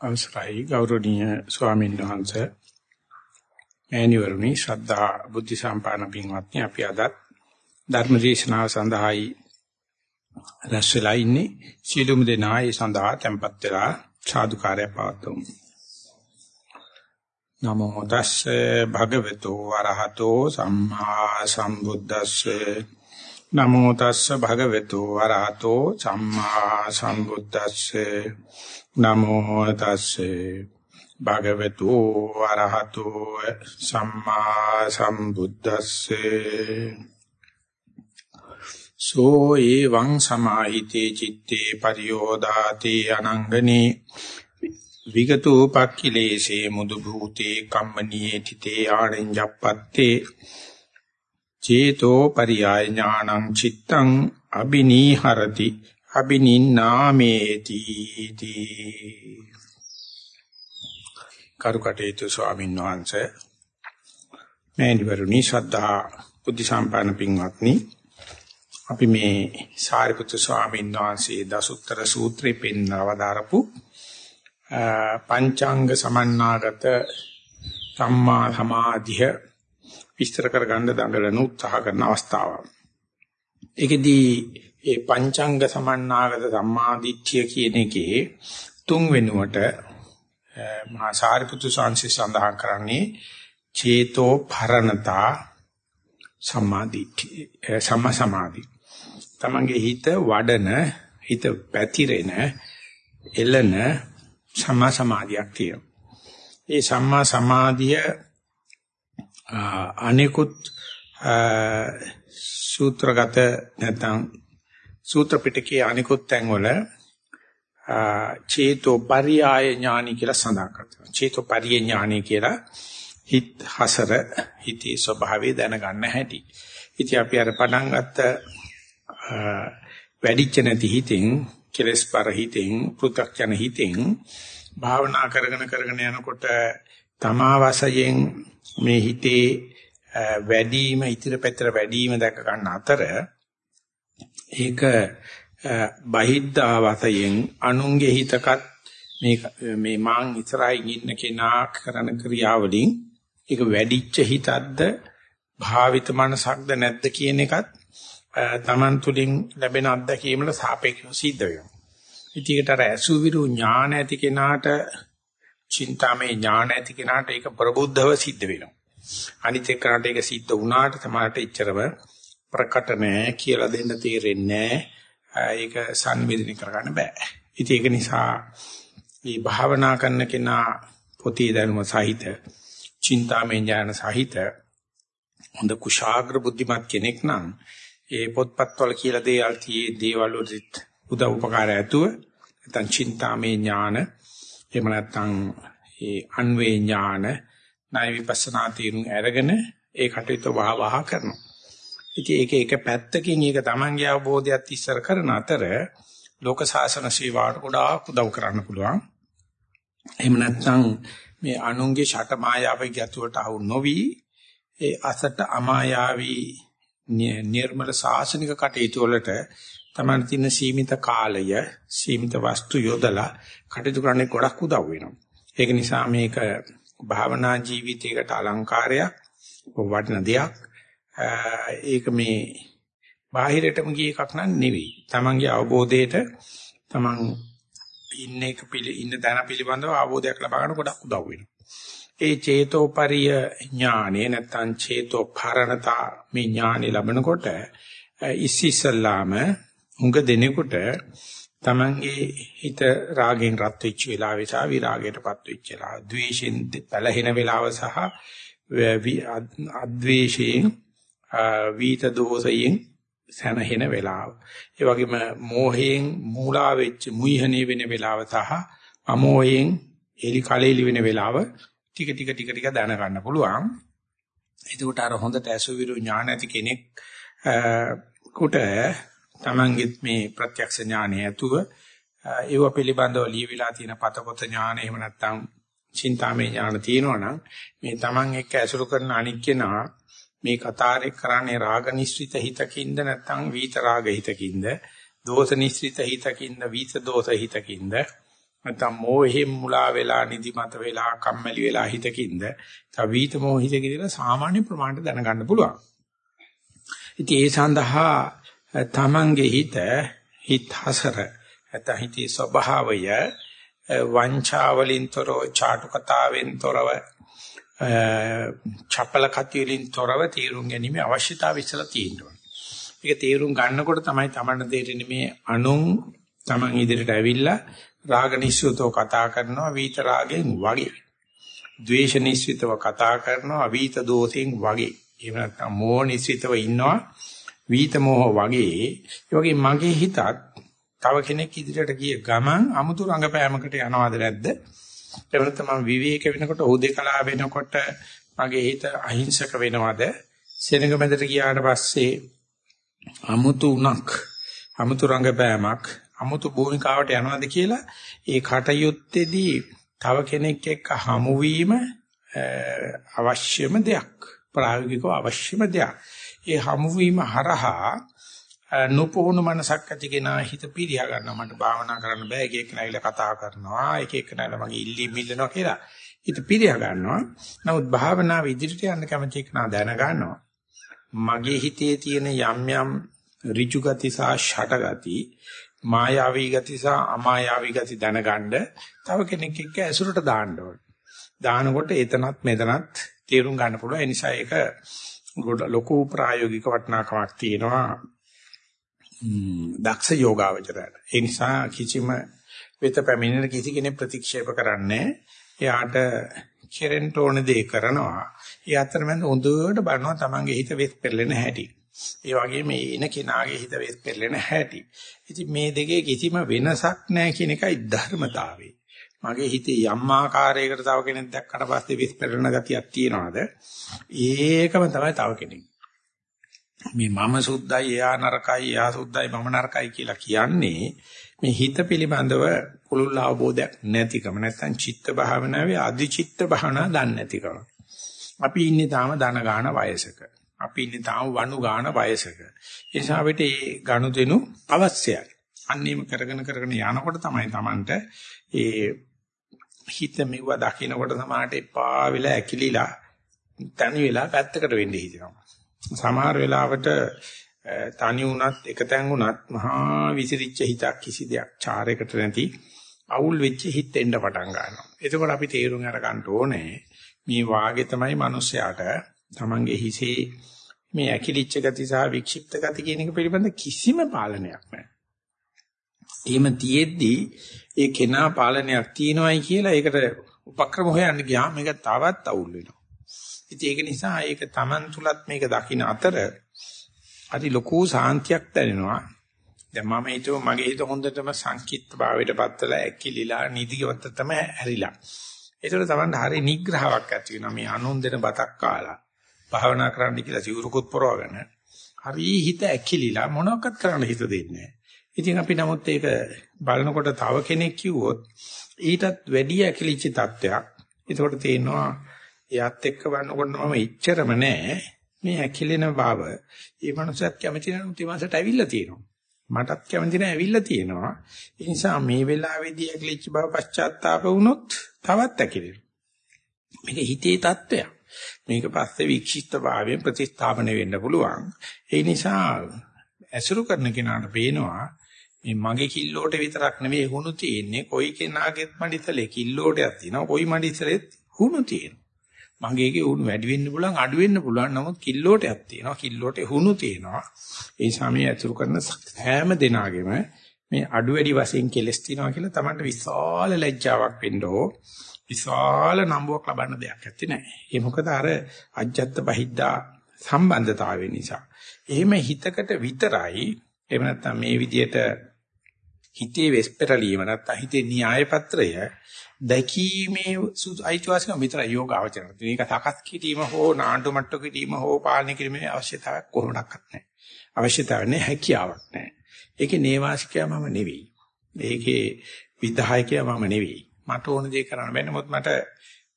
අවසරයි. ගෞරවනීය ස්වාමීන් වහන්සේ මෑණිවරණි ශ්‍රද්ධා බුද්ධ සම්පන්න පින්වත්නි අපි අද ධර්ම දේශනාව සඳහායි රැස් වෙලා ඉන්නේ. සීලුම දෙනා ඒ සඳහා tempත් වෙලා සාදුකාරය පවතුමු නමෝ තස්සේ භගවතු වරහතෝ සම්මා සම්බුද්දස්සේ නමෝ තස්සේ භගවතු වරහතෝ සම්මා සම්බුද්දස්සේ. නමෝ තස්සේ භගවතු ආරහතෝ සම්මා සම්බුද්දස්සේ. සෝ එවං සමාහිතේ චitte පරියෝදාති අනංගනේ. විගතෝ පක්ඛිලේසේ මුදු භූතේ කම්මනියේ තිතේ ආණෙන් ජප්පත්තේ චේතෝ පරියාය ඥානං චිත්තං අබිනීහරති අබිනින්නාමේති තී කරුකටේතු ස්වාමීන් වහන්සේ මෑණිවරුනි ශ්‍රද්ධා බුද්ධ සම්පන්න පින්වත්නි අපි මේ සාරිපුත්‍ර ස්වාමීන් වහන්සේ දසුත්තර සූත්‍රේ පෙන්වවදාරපු පංචාංග සමන්නාගත සම්මා සමාධිය විස්තර කරගන්න දඟලන උත්සාහ කරන අවස්ථාව. ඒකෙදී ඒ පංචංග සමන්නාගත සම්මාදිට්ඨිය කියන එකේ තුන් වෙනුවට මහා සාරිපුත්තු සංසි සඳහන් කරන්නේ චේතෝ භරණතා සම්මාදිට්ඨිය සම්මා සමාධි. තමන්ගේ හිත වඩන හිත පැතිරෙන එළන සම්මා සමාධියක් තියෙනවා. ඒ සම්මා සමාධිය අනිකුත් සූත්‍රගත නැත්නම් සූත්‍ර පිටකයේ අනිකුත් තැන්වල චේතෝ පරියාය ඥානි කියලා සඳහන් කරනවා. චේතෝ පරිය ඥානි කියලා හිත හසර හිතේ ස්වභාවය දැනගන්න හැටි. ඉතින් අපි අර පටන් ගත්ත වැඩිච්ච නැති හිතෙන් කෙලස් පර හිතෙන් පෘථග්ජන හිතෙන් භාවනා කරගෙන කරගෙන යනකොට තමා වශයෙන් මේ හිතේ වැඩිම ඉතිර පැතර වැඩිම දැක ගන්න අතර ඒක බහිද්ධා වතයෙන් අනුන්ගේ හිතකත් මේ මේ මාං ඉස්සරහින් ඉන්න කෙනා කරන ක්‍රියාවලින් ඒක වැඩිච්ච හිතක්ද භාවිත මනසක්ද නැද්ද කියන එකත් Taman තුලින් ලැබෙන අත්දැකීමල සාපේක්ෂව සිද්ධ වෙනවා. ඉතින් ඒකට අර අසුවිරු ඥාන ඇති කෙනාට චින්තාමේ ඥාන ඇති කෙනාට ඒක ප්‍රබුද්ධව සිද්ධ වෙනවා. අනිත් එක්කනට ඒක සිද්ධ වුණාට තමයි එච්චරම ප්‍රකට නැහැ කියලා දෙන්න තේරෙන්නේ ඒක සංවේදනය කරගන්න බෑ. ඉතින් ඒක නිසා මේ භාවනා කරන කෙනා පොතේ දැනුම සහිත, චින්තාමය ඥාන සහිත හොඳ කුශාග්‍ර බුද්ධිමත් කෙනෙක් නම් ඒ පොත්පත්වල කියලා දේවල් තියේ දේවල් වලට උදව් උපකාර ඇතුව නැත්නම් චින්තාමය ඥාන එහෙම නැත්නම් ඒ අන්වේ ඥාන ණය විපස්සනා තීරුම් අරගෙන ඒ කටයුතු වහ වහ කරනවා. ඉතින් ඒක එක පැත්තකින් ඒක තමන්ගේ අවබෝධයත් ඉස්සර කරන අතර ලෝක සාසන සේවාවට ගොඩාක් උදව් කරන්න පුළුවන්. එහෙම නැත්නම් මේ අනුන්ගේ ෂට මායාවේ ගැතුවට අහු නොවි ඒ අසට අමායාවී නිර්මල සාසනික කටයුතු වලට තමන් තියෙන සීමිත කාලය සීමිත වස්තු යොදලා කටයුතු කරන්න ගොඩක් උදව් වෙනවා. ඒක නිසා මේක භාවනා ජීවිතයකට අලංකාරයක් වටින දෙයක්. ඒක මේ බාහිරටම ගිය එකක් නන් නෙවෙයි. Tamange අවබෝධයට Taman ඉන්න එක පිළි ඉන්න දැන පිළිබඳව අවබෝධයක් ලබා ගන්න ගොඩක් උදව් වෙනවා. ඒ චේතෝපරිය ඥානෙ නැත්නම් චේතෝ භරණතා මේ ඥානෙ ලැබනකොට ඉස්සිසල්ලාම උඟ දෙනෙකුට තමන්ගේ හිත රාගෙන් රත් වෙච්ච වෙලාවේ සහ විරාගයටපත් වෙච්ච වෙලාව, ද්වේෂෙන් පැලහෙන වෙලාව සහ අද්වේෂයෙන් වීත දෝෂයෙන් සැනහෙන වෙලාව. ඒ වගේම මෝහයෙන් මූලා වෙච්ච මුයිහනේ වෙන වෙලාව සහ අමෝහයෙන් එලි කලෙලි වෙන වෙලාව ටික ටික ටික ටික දැන ගන්න පුළුවන්. එතකොට අර හොඳට ඇසුවිරු ඥාන ඇති කෙනෙක් කුට තමන්ගෙත් මේ ප්‍රත්‍යක්ෂ ඥානය ඇතුව ඒව පිළිබඳව ලියවිලා තියෙන පතපොත ඥාන එහෙම නැත්නම් චින්තාමය ඥාන තියෙනවනම් මේ තමන් එක්ක ඇසුරු කරන අනික් කෙනා මේ කතාරේ කරන්නේ රාග නිස්ෘත හිතකින්ද නැත්නම් වීත රාග හිතකින්ද දෝෂ නිස්ෘත හිතකින්ද වීත දෝෂ හිතකින්ද නැත්නම් මෝහෙන් මුලා වෙලා නිදිමත වෙලා කම්මැලි වෙලා හිතකින්ද තව වීත මොහිතකින්ද සාමාන්‍ය ප්‍රමාණයට දැනගන්න පුළුවන්. ඉතින් ඒ සඳහා තමන්ගේ හිත හිත හසර නැත්නම් හිතේ ස්වභාවය වංචාවලින්තරව චාටු කතාවෙන්තරව චපල කතියලින්තරව තීරුම් ගැනීම අවශ්‍යතාවය ඉස්සලා තියෙනවා. ඒක තීරුම් ගන්නකොට තමයි තමන්න දෙන්නේ මේ අනුන් තමන් ඉදිරියට ඇවිල්ලා රාග නිස්සෘතව කතා කරනවා වීත රාගෙන් වගේ. ද්වේෂ නිස්සෘතව කතා කරනවා වීත දෝෂෙන් වගේ. එහෙම නැත්නම් මෝහ නිස්සෘතව ඉන්නවා වීත මෝහ වගේ. ඒ වගේ මගේ හිතත් තව කෙනෙක් ඉදිරියට ගිය ගමන් අමුතු රංගපෑමකට යනවද නැද්ද? එහෙම නැත්නම් මම විවේක වෙනකොට උදේකලා වෙනකොට මගේ හිත අහිංසක වෙනවද? සෙනඟ මැදට ගියාට පස්සේ අමුතු උණක් අමුතු රංගපෑමක් අමුතු භූමිකාවට යනවද කියලා ඒ කටයුත්තේදී තව කෙනෙක් එක්ක හමු වීම අවශ්‍යම දෙයක් ප්‍රායෝගිකව අවශ්‍යම දෙයක් ඒ හමු වීම හරහා නොපොහුණු මනසක් ඇති කෙනා හිත පිරියා ගන්නවා. මට භාවනා කරන්න බෑ. එක එක නැවිලා කතා කරනවා. එක එක නැවිලා මගේ ඉල්ලි මිල්ලනවා කියලා හිත පිරියා ගන්නවා. නමුත් භාවනාව ඉදිරියට යන්න කැමති කෙනා දැන ගන්නවා. මගේ හිතේ තියෙන යම් යම් ඍජු ගති සහ ෂට ගති මායාවී ගති සහ අමායාවී ගති දැනගන්න තව කෙනෙක් එක්ක ඇසුරට දාන්න ඕනේ. දානකොට එතනත් මෙතනත් තේරුම් ගන්න පුළුවන්. ඒ නිසා ඒක ලොකු ප්‍රායෝගික වටිනාකමක් තියෙනවා දක්ෂ යෝගාවචරයට. ඒ නිසා කිසිම වෙත පැමිණෙන කිසි කෙනෙක් ප්‍රතික්ෂේප කරන්නේ එයාට කෙරෙන්න ඕන දේ කරනවා. ඒ අතරමැද හොඳට බලනවා තමන්ගේ හිත වෙස් පෙරලෙන හැටි. ඒ වගේම මේ එන කෙනාගේ හිත වෙස් පෙරලෙන හැටි. ඉතින් මේ දෙකේ කිසිම වෙනසක් නැහැ කියන එකයි ධර්මතාවය. මගේ හිතේ යම් ආකාරයකට තව කෙනෙක් දැක්කට පස්සේ වෙස් පෙරලෙන ගතියක් තියනවාද? ඒකම තමයි තව කෙනෙක්. මේ මම සුද්ධයි එයා නරකයි එයා සුද්ධයි මම නරකයි කියලා කියන්නේ මේ හිත පිළිබඳව පුළුල් අවබෝධයක් නැතිකම නැත්නම් චිත්ත භාවනාවේ අධිචිත්ත භාවනා දන්නේ නැතිකම. අපි ඉන්නේ තාම ධන ගාන වයසක. අපි ඉන්නේ තාම වනු ගාන වයසක. ඒ නිසා අපිට මේ ගනුදෙනු අවශ්‍යයි. අන්නේම කරගෙන කරගෙන යනකොට තමයි Tamanට ඒ හිත මෙව දකින්නකොට සමාහට එපා වෙලා ඇකිලිලා තනි වෙලා පැත්තකට වෙන්න හිතෙනවා. සමහර වෙලාවට තනි වුණත් එකතෙන් වුණත් මහා විසිරිච්ච හිතක් කිසි දෙයක් චාරයකට නැති අවුල් වෙච්ච හිත එන්න පටන් ගන්නවා. එතකොට අපි තේරුම් අරගන්න ඕනේ මේ වාගේ තමයි මිනිස්යාට තමන්ගේ හිසේ මේ ඇකිලිච්ච ගති සහ වික්ෂිප්ත ගති කියන එක පිළිබඳ කිසිම පාලනයක් නැහැ. එහෙම තියෙද්දි ඒ කෙනා පාලනයක් තියනවායි කියලා ඒකට උපක්‍රම හොයන්න ගියාම මේක තවත් අවුල් වෙනවා. ඉතින් ඒක නිසා ඒක Taman තුලත් මේක දකින්න අතර අති ලොකු සාන්තියක් දැනෙනවා. දැන් මම හිතුව මගේ හිත හොඳටම සංකීර්ත භාවයට පත්වලා ඇකිලිලා නිදිගත තමයි හැරිලා. ඒතර Taman හරි නිග්‍රහාවක් ඇති වෙනවා මේ අනුන් දෙන බතක් කාලා. භාවනා කරන්න කියලා සිවුරුකුත් පරවගෙන හරි හිත ඇකිලිලා මොනවක්වත් කරන්න හිත දෙන්නේ නැහැ. ඉතින් අපි නමුත් ඒක බලනකොට තව කෙනෙක් කිව්වොත් ඊටත් වැඩි ඇකිලිච්ච තත්වයක්. ඒකට තේනවා එයාත් එක්ක වන්නකොට නම ඉච්චරම නෑ මේ ඇකිලෙන බව. ඒ මනුස්සයත් කැමති නෑ උන්වහන්සේට ඇවිල්ලා තියෙනවා. මටත් කැමති නෑ ඇවිල්ලා තියෙනවා. ඒ නිසා මේ වෙලාවේදී ඇකිලිච්ච බව පශ්චාත්තාප වුණොත් තවත් ඇකිලෙනවා. මේක හිතේ தත්වයක්. මේක පස්සේ වික්ෂිප්ත භාවයෙන් ප්‍රතිස්ථාපනය වෙන්න පුළුවන්. ඒ නිසා ඇසුරු කරන කෙනාට පේනවා මේ මගේ කිල්ලෝට විතරක් නෙවෙයි හුණු තියෙන්නේ. කොයි කෙනාගේත් මඩිසලේ කිල්ලෝටයක් තියෙනවා. කොයි මඩිසලෙත් හුණු තියෙනවා. මගේගේ උණු වැඩි වෙන්න පුළුවන් අඩු වෙන්න පුළුවන්. නමුත් කිල්ලෝටයක් තියෙනවා. කිල්ලෝට හුණු තියෙනවා. ඒ නිසා මේ අතුරු කරන හැම දිනාගෙම මේ අඩු වැඩි වශයෙන් කෙලස් තියෙනවා කියලා Tamanට විශාල ලැජ්ජාවක් වෙන්න ඕ. විශාල නම්බුවක් ලබන්න දෙයක් ඇත්තේ නැහැ. ඒ මොකද අර අජ්ජත් බහිද්දා සම්බන්ධතාවය නිසා. එහෙම හිතකට විතරයි එහෙම නැත්නම් මේ විදියට හිතේ වෙස්පරලීම නැත්නම් හිතේ න්‍යාය පත්‍රය දැකීමේ අයිතිවාසිකම විතරයි යෝග අවචරණ. මේක සකස් කිරීම හෝ නාට්‍ය මට්ටු කිරීම හෝ පාලනය කිරීමේ අවශ්‍යතාවයක් කොහොමඩක්වත් නැහැ. අවශ්‍යතාවයක් නැහැ හැකියාවක් නැහැ. ඒකේ නේවාසිකයා මම නෙවෙයි. ඒකේ විධායකයා මම නෙවෙයි. මට ඕන දේ කරන්න බෑ. නමුත් මට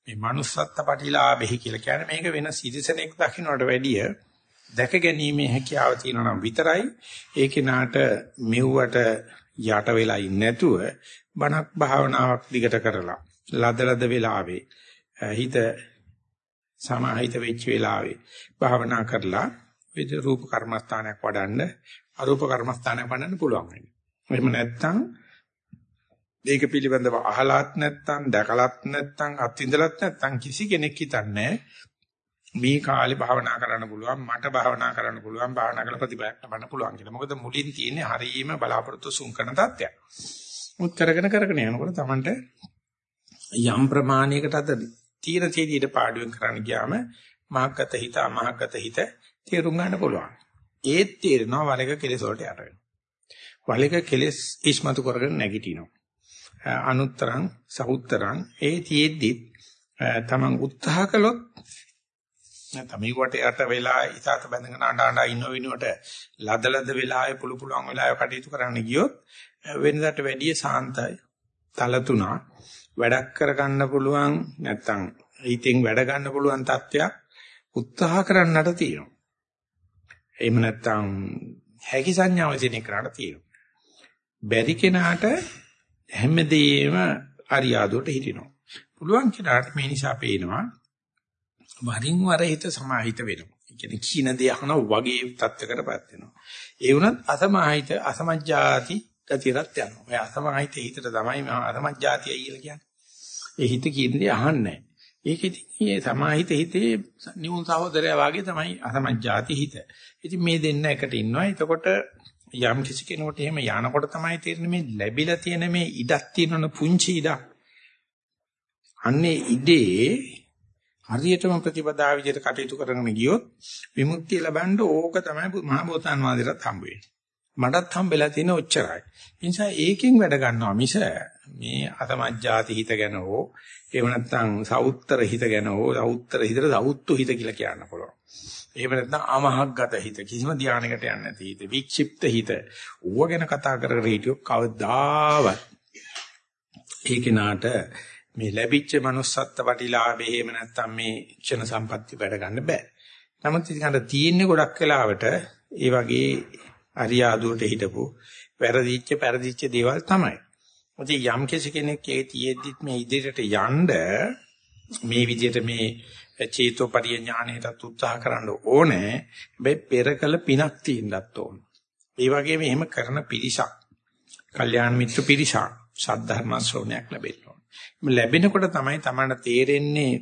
මේ manussත්ත පටිලාභෙහි කියලා කියන්නේ මේක වෙන සිරිසනෙක් දකින්නට වැඩිය දැක ගැනීමේ හැකියාව තියෙනවා නම් විතරයි ඒ කෙනාට මෙව්වට යට වෙලා ඉන්නේ නැතුව බණක් භාවනාවක් දිගට කරලා ලදලද වෙලාවේ හිත සමාහිත වෙච්ච වෙලාවේ භාවනා කරලා විද රූප කර්මස්ථානයක් වඩන්න අරූප කර්මස්ථානයක් වඩන්න පුළුවන් වෙන්නේ. එහෙම නැත්නම් මේක පිළිබඳව අහලත් නැත්නම් දැකලත් නැත්නම් අත්විඳලත් නැත්නම් කිසි කෙනෙක් හිතන්නේ මේ කාලේ භාවනා කරන්න පුළුවන් මට භාවනා කරන්න පුළුවන් භාවනා කරලා ප්‍රතිඵලයක් ලබන්න පුළුවන් කියලා. මොකද මුලින් තියෙන්නේ හරීම බලාපොරොත්තු සුන් කරන තත්ත්වයක්. මුත් කරගෙන කරගෙන යනකොට Tamanට යම් ප්‍රමාණයකට අද තීන තීදීට පාඩුවෙන් කරන්න ගියාම මහග්ගත හිත අමහග්ගත හිත තේරුම් ගන්න පුළුවන්. ඒත් තේරෙනවා වලක කෙලෙස් වලට යට වෙනවා. වලක කෙලෙස් ඉස්මතු කරගෙන නැගිටිනවා. අනුත්තරං සහුත්තරං ඒ තියෙද්දි තමන් උත්සාහ කළොත් නැත්නම් මේකට යට වෙලා ඉසాత බැඳගෙන අඬ අඬ ඉන්න වෙනුවට ලදලද වෙලාවේ පුළු පුළුවන් වෙලාවේ කටයුතු කරන්න ගියොත් වෙනදාට වැඩිය සාන්තයි තලතුණා වැඩක් කරගන්න පුළුවන් නැත්නම් හිතෙන් වැඩ ගන්න පුළුවන් තත්ත්වයක් උත්සාහ කරන්නට තියෙනවා. එහෙම නැත්නම් හැකි සංඥාව තියෙන කරාට තියෙනවා. බැරි කෙනාට හැමදේම අරියාදුවට හිටිනවා. පුළුවන් කෙනාට මේ නිසා පේනවා වරින් වර හිත සමාහිත වෙනවා. ඒ කියන්නේ කීන දේ අහන වගේ තත්ත්වයකටපත් වෙනවා. ඒ වුණත් අසමාහිත අසමජ්ජාති ගතියට යනවා. ඔය අසමාහිත හිතට තමයි මම අසමජ්ජාතිය කියලා කියන්නේ. ඒ හිත කියන දේ අහන්නේ නැහැ. ඒක ඉතින් මේ සමාහිත හිතේ නියුන් සහෝදරයා වාගේ තමයි අසමජ්ජාති හිත. ඉතින් මේ දෙන්න එකට ඉන්නවා. එතකොට යම් කිසි කෙනෙකුට එහෙම යනකොට තමයි තේරෙන්නේ මේ ලැබිලා තියෙන මේ ඉඩක් තියෙනවන පුංචි ඉඩක්. අන්නේ ඉඩේ හරියටම ප්‍රතිපදා විදිහට කටයුතු කරගෙන ගියොත් විමුක්තිය ලබන්න ඕක තමයි මහා බෝසතාන් වහන්සේට හම්බ වෙන්නේ. මටත් හම්බෙලා තියෙන ඔච්චරයි. ඒ නිසා ඒකෙන් වැඩ ගන්නවා මිස මේ අතමජ්ජාති හිත ගැන හෝ එහෙම නැත්නම් සවුත්තර හිත ගැන හෝ සවුත්තර හිතට සවුත්තු හිත කියලා කියන්න පුළුවන්. එහෙම නැත්නම් අමහග්ගත හිත කිසිම ධානයකට යන්නේ නැති හිත වික්ෂිප්ත හිත ඌව ගැන කතා කරගෙන හිටියොත් කවදාවත් ඒ කෙනාට මේ ලැබිච්ච manussත්ත්ව ප්‍රතිලාභේ එහෙම නැත්නම් මේ ක්ෂණ සම්පatti වැඩ ගන්න බෑ. නමුත් ඉතින් තියෙන්නේ ගොඩක් වෙලාවට ඒ වගේ අරියාදුවට හිටපු වැරදිච්ච පෙරදිච්ච දේවල් තමයි. ඉතින් යම් කෙනෙක් ඒ තියෙද්දිත් මේ ඉදිරියට යන්න මේ විදිහට මේ චේතෝපරිය ඥාණයටත් උත්සාහ කරන්න ඕනේ. හැබැයි පෙරකල පිනක් තියෙන්නත් ඕන. ඒ වගේම එහෙම කරන පිරිසක්, කල්යාණ මිත්‍ර පිරිසක්, සද්ධර්ම ශ්‍රවණයක් ලැබෙන්න ඕන. ලැබෙනකොට තමයි තමන්න තේරෙන්නේ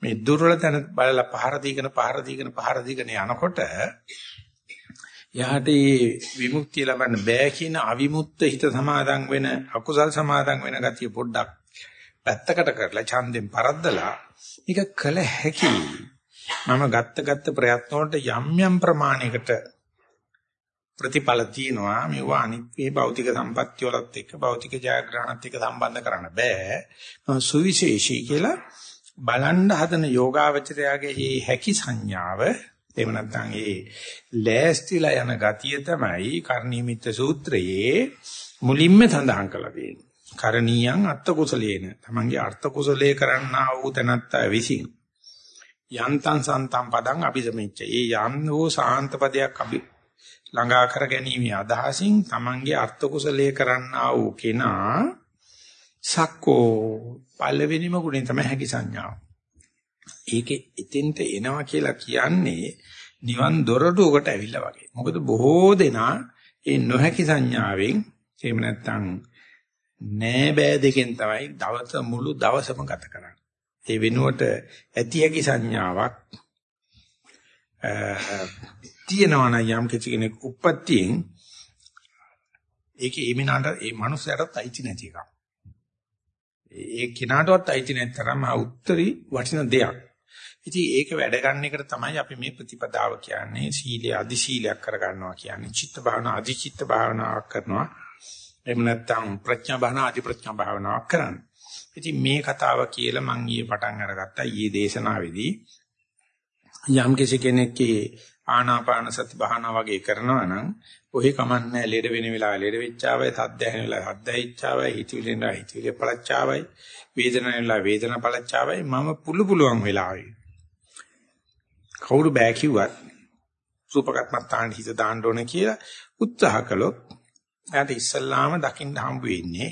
මේ දුර්වල තැන බලලා පහර දීගෙන පහර දීගෙන පහර දීගෙන යනකොට යහට විමුක්තිය ලබන්න බෑ කියන අවිමුක්ත හිත සමාදන් වෙන අකුසල් සමාදන් වෙන ගතිය පොඩ්ඩක් පැත්තකට කරලා ඡන්දෙන් පරද්දලා මේක කළ හැකි. මම ගත්ත ගත්ත ප්‍රයත්න වලට යම් යම් ප්‍රමාණයකට ප්‍රතිඵල තියෙනවා මේවා අනිත්‍ය භෞතික සම්පත්‍ය වලත් එක්ක භෞතික ජයග්‍රහණත් එක්ක සම්බන්ධ කරන්න බෑ. සුවිශේෂී කියලා බලන්න හදන යෝගාවචරයාගේ මේ හැකි සංඥාව එහෙම නැත්නම් ඒ ලෑස්තිලා යන ගතිය තමයි කර්ණීමිත සූත්‍රයේ මුලින්ම සඳහන් කරලා තියෙන්නේ. කරණීයන් අත්ත කුසලේන තමන්ගේ අර්ථ කුසලයේ කරන්නා වූ තනත්ත විසින් යන්තං සන්තම් පදං අபிසමෙච්ච ඒ යම් වූ සාන්ත පදයක් අපි ළඟා කර ගැනීම අදහසින් තමන්ගේ අර්ථ කුසලයේ කරන්නා වූ කෙනා සක්කෝ පළවෙනිම ගුණය තමයි හැකි සංඥාව. ඒකේ එතෙන්ට එනවා කියලා කියන්නේ නිවන් දොරටුවකට ඇවිල්ලා වගේ. මොකද බොහෝ දෙනා ඒ නොහැකි සංඥාවෙන් එහෙම නැත්නම් නෑ බෑ දෙකෙන් තමයි දවස මුළු දවසම ගත කරන්නේ. ඒ වෙනුවට ඇති හැකි සංඥාවක් තියෙනවා නම් යම් කෙනෙක් උප්පත්තියෙන් ඒකේ එමිනාට ඒ මනුස්සයාටත් අයිති නැති එකක්. ඒ කෙනාටවත් අයිති නැතරම් ආ උත්තරී වටින දෙයක්. ඉතින් ඒක වැඩ ගන්න එකට තමයි අපි මේ ප්‍රතිපදාව කියන්නේ සීලය අදි සීලයක් කරගන්නවා කියන්නේ චිත්ත භාවනා අදි චිත්ත භාවනාවක් කරනවා එහෙම නැත්නම් ප්‍රඥා භාවනා අධි ප්‍රඥා භාවනාවක් කරන්න. ඉතින් මේ කතාව කියලා මම ඊයේ පටන් අරගත්තා ඊයේ දේශනාවේදී යම් කෙනෙක්ගේ ආනාපාන සති භාවනා වගේ කරනවා නම් ඔහි කමන්නේ ලෙඩ වෙන වෙලාව ලෙඩ වෙච්චාවයි සද්ද ඇහෙන වෙලාව සද්ද ඇහිච්චාවයි හිතවිලි වෙන හිතවිලි පළච්චාවයි වේදනාව වෙලාව වේදනා පළච්චාවයි. මම පුළු පුළුවන් වෙලාවයි කවුරු බෑ කිව්වත් සූපකත්මත් තාන්න හිත දාන්න ඕන කියලා උත්සාහ කළොත් එයාට ඉස්සල්ලාම දකින්න හම්බ වෙන්නේ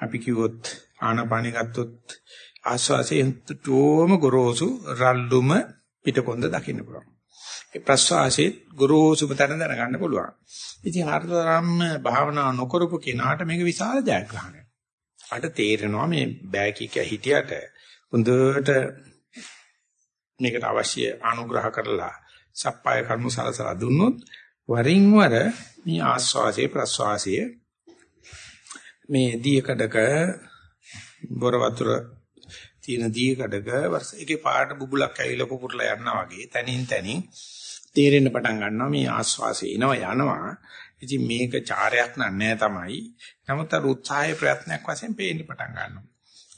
අපි කිව්වොත් ආනපානෙ ගත්තොත් ආස්වාසේ තුටෝම ගොරෝසු රල්ලුම පිටකොන්ද දකින්න පුළුවන්. ඒ ප්‍රස්වාසයේ ගොරෝසුම තැන දැනගන්න පුළුවන්. ඉතින් හතරම් භාවනා නොකරපු කෙනාට මේක විශාල ජයග්‍රහණයක්. අට තේරෙනවා මේ බෑකික හිටියට හොඳට මේකට අවශ්‍ය අනුග්‍රහ කරලා සප්පාය කර්ම සලසලා දුන්නොත් වරින් වර මේ ආස්වාසේ ප්‍රස්වාසයේ මේ දීකඩක බොර වතුර තියෙන දීකඩක වර්ෂ එකේ පාට බුබුලක් ඇවිල්ලා පුපුරලා යනවා වගේ තනින් තනින් තේරෙන්න පටන් ගන්නවා මේ ආස්වාසේ එනවා යනවා. ඉතින් මේක චාරයක් නෑ තමයි. නමුත් අර උත්සාහයේ ප්‍රයත්නයක් වශයෙන් පේන්න පටන් ගන්නවා.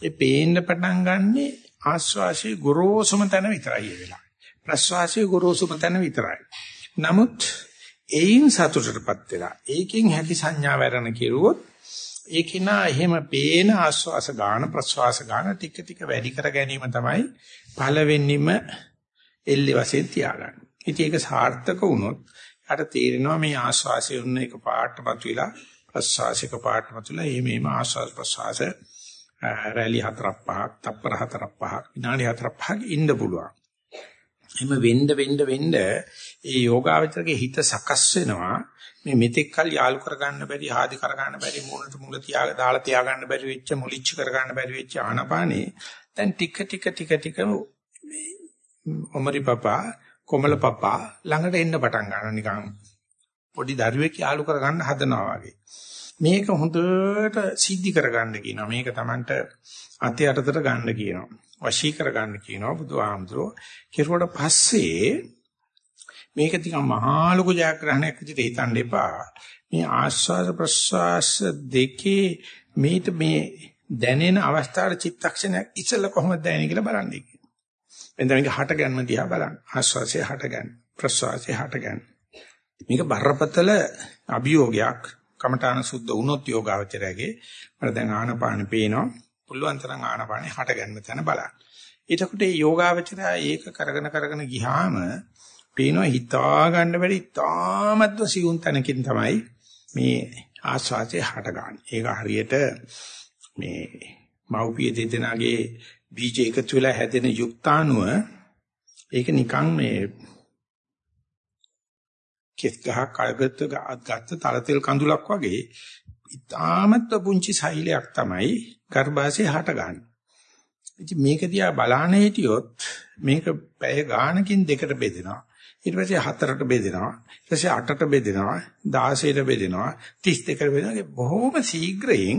ඒ පේන්න පටන් ගන්නේ ආස්වාසේ ගොරෝසුම තැන විතරයි ඒ වෙලාවේ. ප්‍රස්වාසයේ ගොරෝසුම තැන විතරයි. නමුත් එයින් සතුටටපත් වෙලා ඒකෙන් හැකි සංඥා වරණ කෙරුවොත් ඒකිනා එහෙම පේන ආස්වාස ගාන ප්‍රස්වාස ගාන ටික ටික වැඩි කර ගැනීම තමයි පළවෙනිම එල්ලි වශයෙන් තියාගන්න. ඉතින් ඒක සාර්ථක වුණොත් යට තේරෙනවා මේ ආස්වාසය උන්න එක පාටමත් වෙලා ප්‍රස්වාසික පාටමත් වෙලා මේ මේම ආස්වාස ප්‍රස්වාස රැලි හතරක් පහක් තප්පර හතරක් පහක් විනාඩි හතරක් පහක් ඉන්න පුළුවන්. එimhe වෙන්න වෙන්න වෙන්න ඒ යෝගාවචරගේ හිත සකස් වෙනවා මේ මෙතෙක් කල් යාලු කරගන්න බැරි ආදි කරගන්න බැරි මූණට මූල තියාග දාලා තියාගන්න බැරි වෙච්ච මුලිච්ච කරගන්න බැරි වෙච්ච ආනපානේ දැන් ටික ටික ටික ටික ඔමරි පපා කොමල පපා ළඟට එන්න පටන් ගන්නවා නිකන්. පොඩි දරුවෙක් යාලු කරගන්න හදනවා වගේ. මේක හොඳට සිද්ධි කරගන්න කියනවා. මේක Tamanට අතේ අතට ගන්න කියනවා. වශී කරගන්න කියනවා බුදුහාමුදුරෝ කිරුවට පස්සේ මේක ටිකක් මහා ලොකු ජයග්‍රහණයක් විදිහට හිතන්න එපා. මේ ආස්වාද ප්‍රස්වාස දෙකේ මේට මේ දැනෙන අවස්ථාවේ චිත්තක්ෂණයක් ඉස්සෙල්ලා කොහොමද දැනෙන්නේ කියලා බලන්නේ. එතන මේක හට ගන්න දිහා බලන්න. ආස්වාසය හට ගන්න. ප්‍රස්වාසය හට ගන්න. මේක බරපතල අභියෝගයක්. කමඨාන සුද්ධ වුණොත් යෝගාවචරයගේ මට දැන් ආනපාන පේනවා. පුළුවන් තරම් ආනපානේ හට ගන්න තැන බලන්න. එතකොට මේ යෝගාවචරය ඒක කරගෙන කරගෙන ගියාම පේනවා හිතා ගන්න බැරි තාමත්ව සියුම් තැනකින් තමයි මේ ආස්වාදයේ හටගන්නේ. ඒක හරියට මේ මව්පිය දෙදෙනාගේ බීජ එකතු වෙලා හැදෙන යුක්තාණුව ඒක නිකන් මේ කෙස් ගහක් අල්ගත්ත ගත්ත තලතෙල් කඳුලක් වගේ ඉතාමත් පුංචි සෛලයක් තමයි ගර්භාෂයේ හටගන්නේ. ඉතින් මේක දිහා බලාන හිටියොත් මේක පැය ගාණකින් දෙකට බෙදෙනවා. ඊට පස්සේ හතරට බෙදෙනවා. ඊට පස්සේ අටට බෙදෙනවා. 16ට බෙදෙනවා. 32ට බෙදෙනවා. බොහොම ශීඝ්‍රයෙන්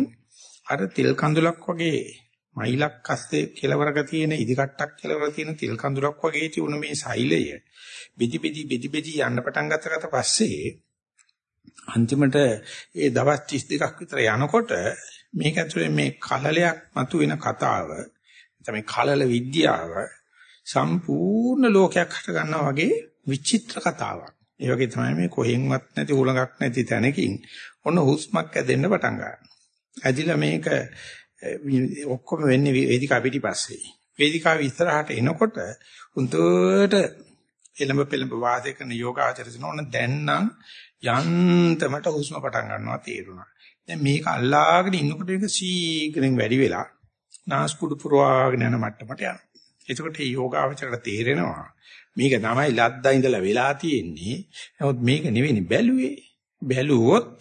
අර තෙල් කඳුලක් වගේ මයිලක් අස්සේ කෙලවරක තියෙන ඉදිකට්ටක් කෙලවර තියෙන තිල් කඳුලක් වගේ තියුණ මේ සෛලය බෙදි බෙදි බෙදි බෙදි යන්න පටන් ගත්තට පස්සේ අන්තිමට ඒ දවස් 32ක් විතර යනකොට මේක ඇතුලේ මේ කලලයක් මතුවෙන කතාව තමයි කලල විද්‍යාව සම්පූර්ණ ලෝකයක් හට ගන්නවා වගේ විචිත්‍ර කතාවක්. ඒ වගේ තමයි මේ කොහෙන්වත් නැති උලඟක් නැති තැනකින් ඔන්න හුස්මක් ඇදෙන්න පටන් ගන්නවා. ඇදිලා මේක ඔක්කොම වෙන්නේ වේදිකාව පිටිපස්සේ. වේදිකාව ඉස්සරහට එනකොට උන්ටට එළඹ පෙළඹ වාසය කරන යෝගාචරයෙන් ඕන දැන් නම් යන්තමට හුස්ම පටන් ගන්නවා තේරුණා. දැන් මේක අල්ලාගෙන ඉන්නකොට මේක සීඝ්‍රයෙන් වැඩි වෙලා නාස්පුඩු පුරවාගෙන යන මට්ටමට යනවා. එතකොට මේ යෝගාචරයට තේරෙනවා මේක තමයි ලද්දා ඉඳලා වෙලා තියෙන්නේ. නමුත් මේක නෙවෙයි බැලුවේ. බැලුවොත්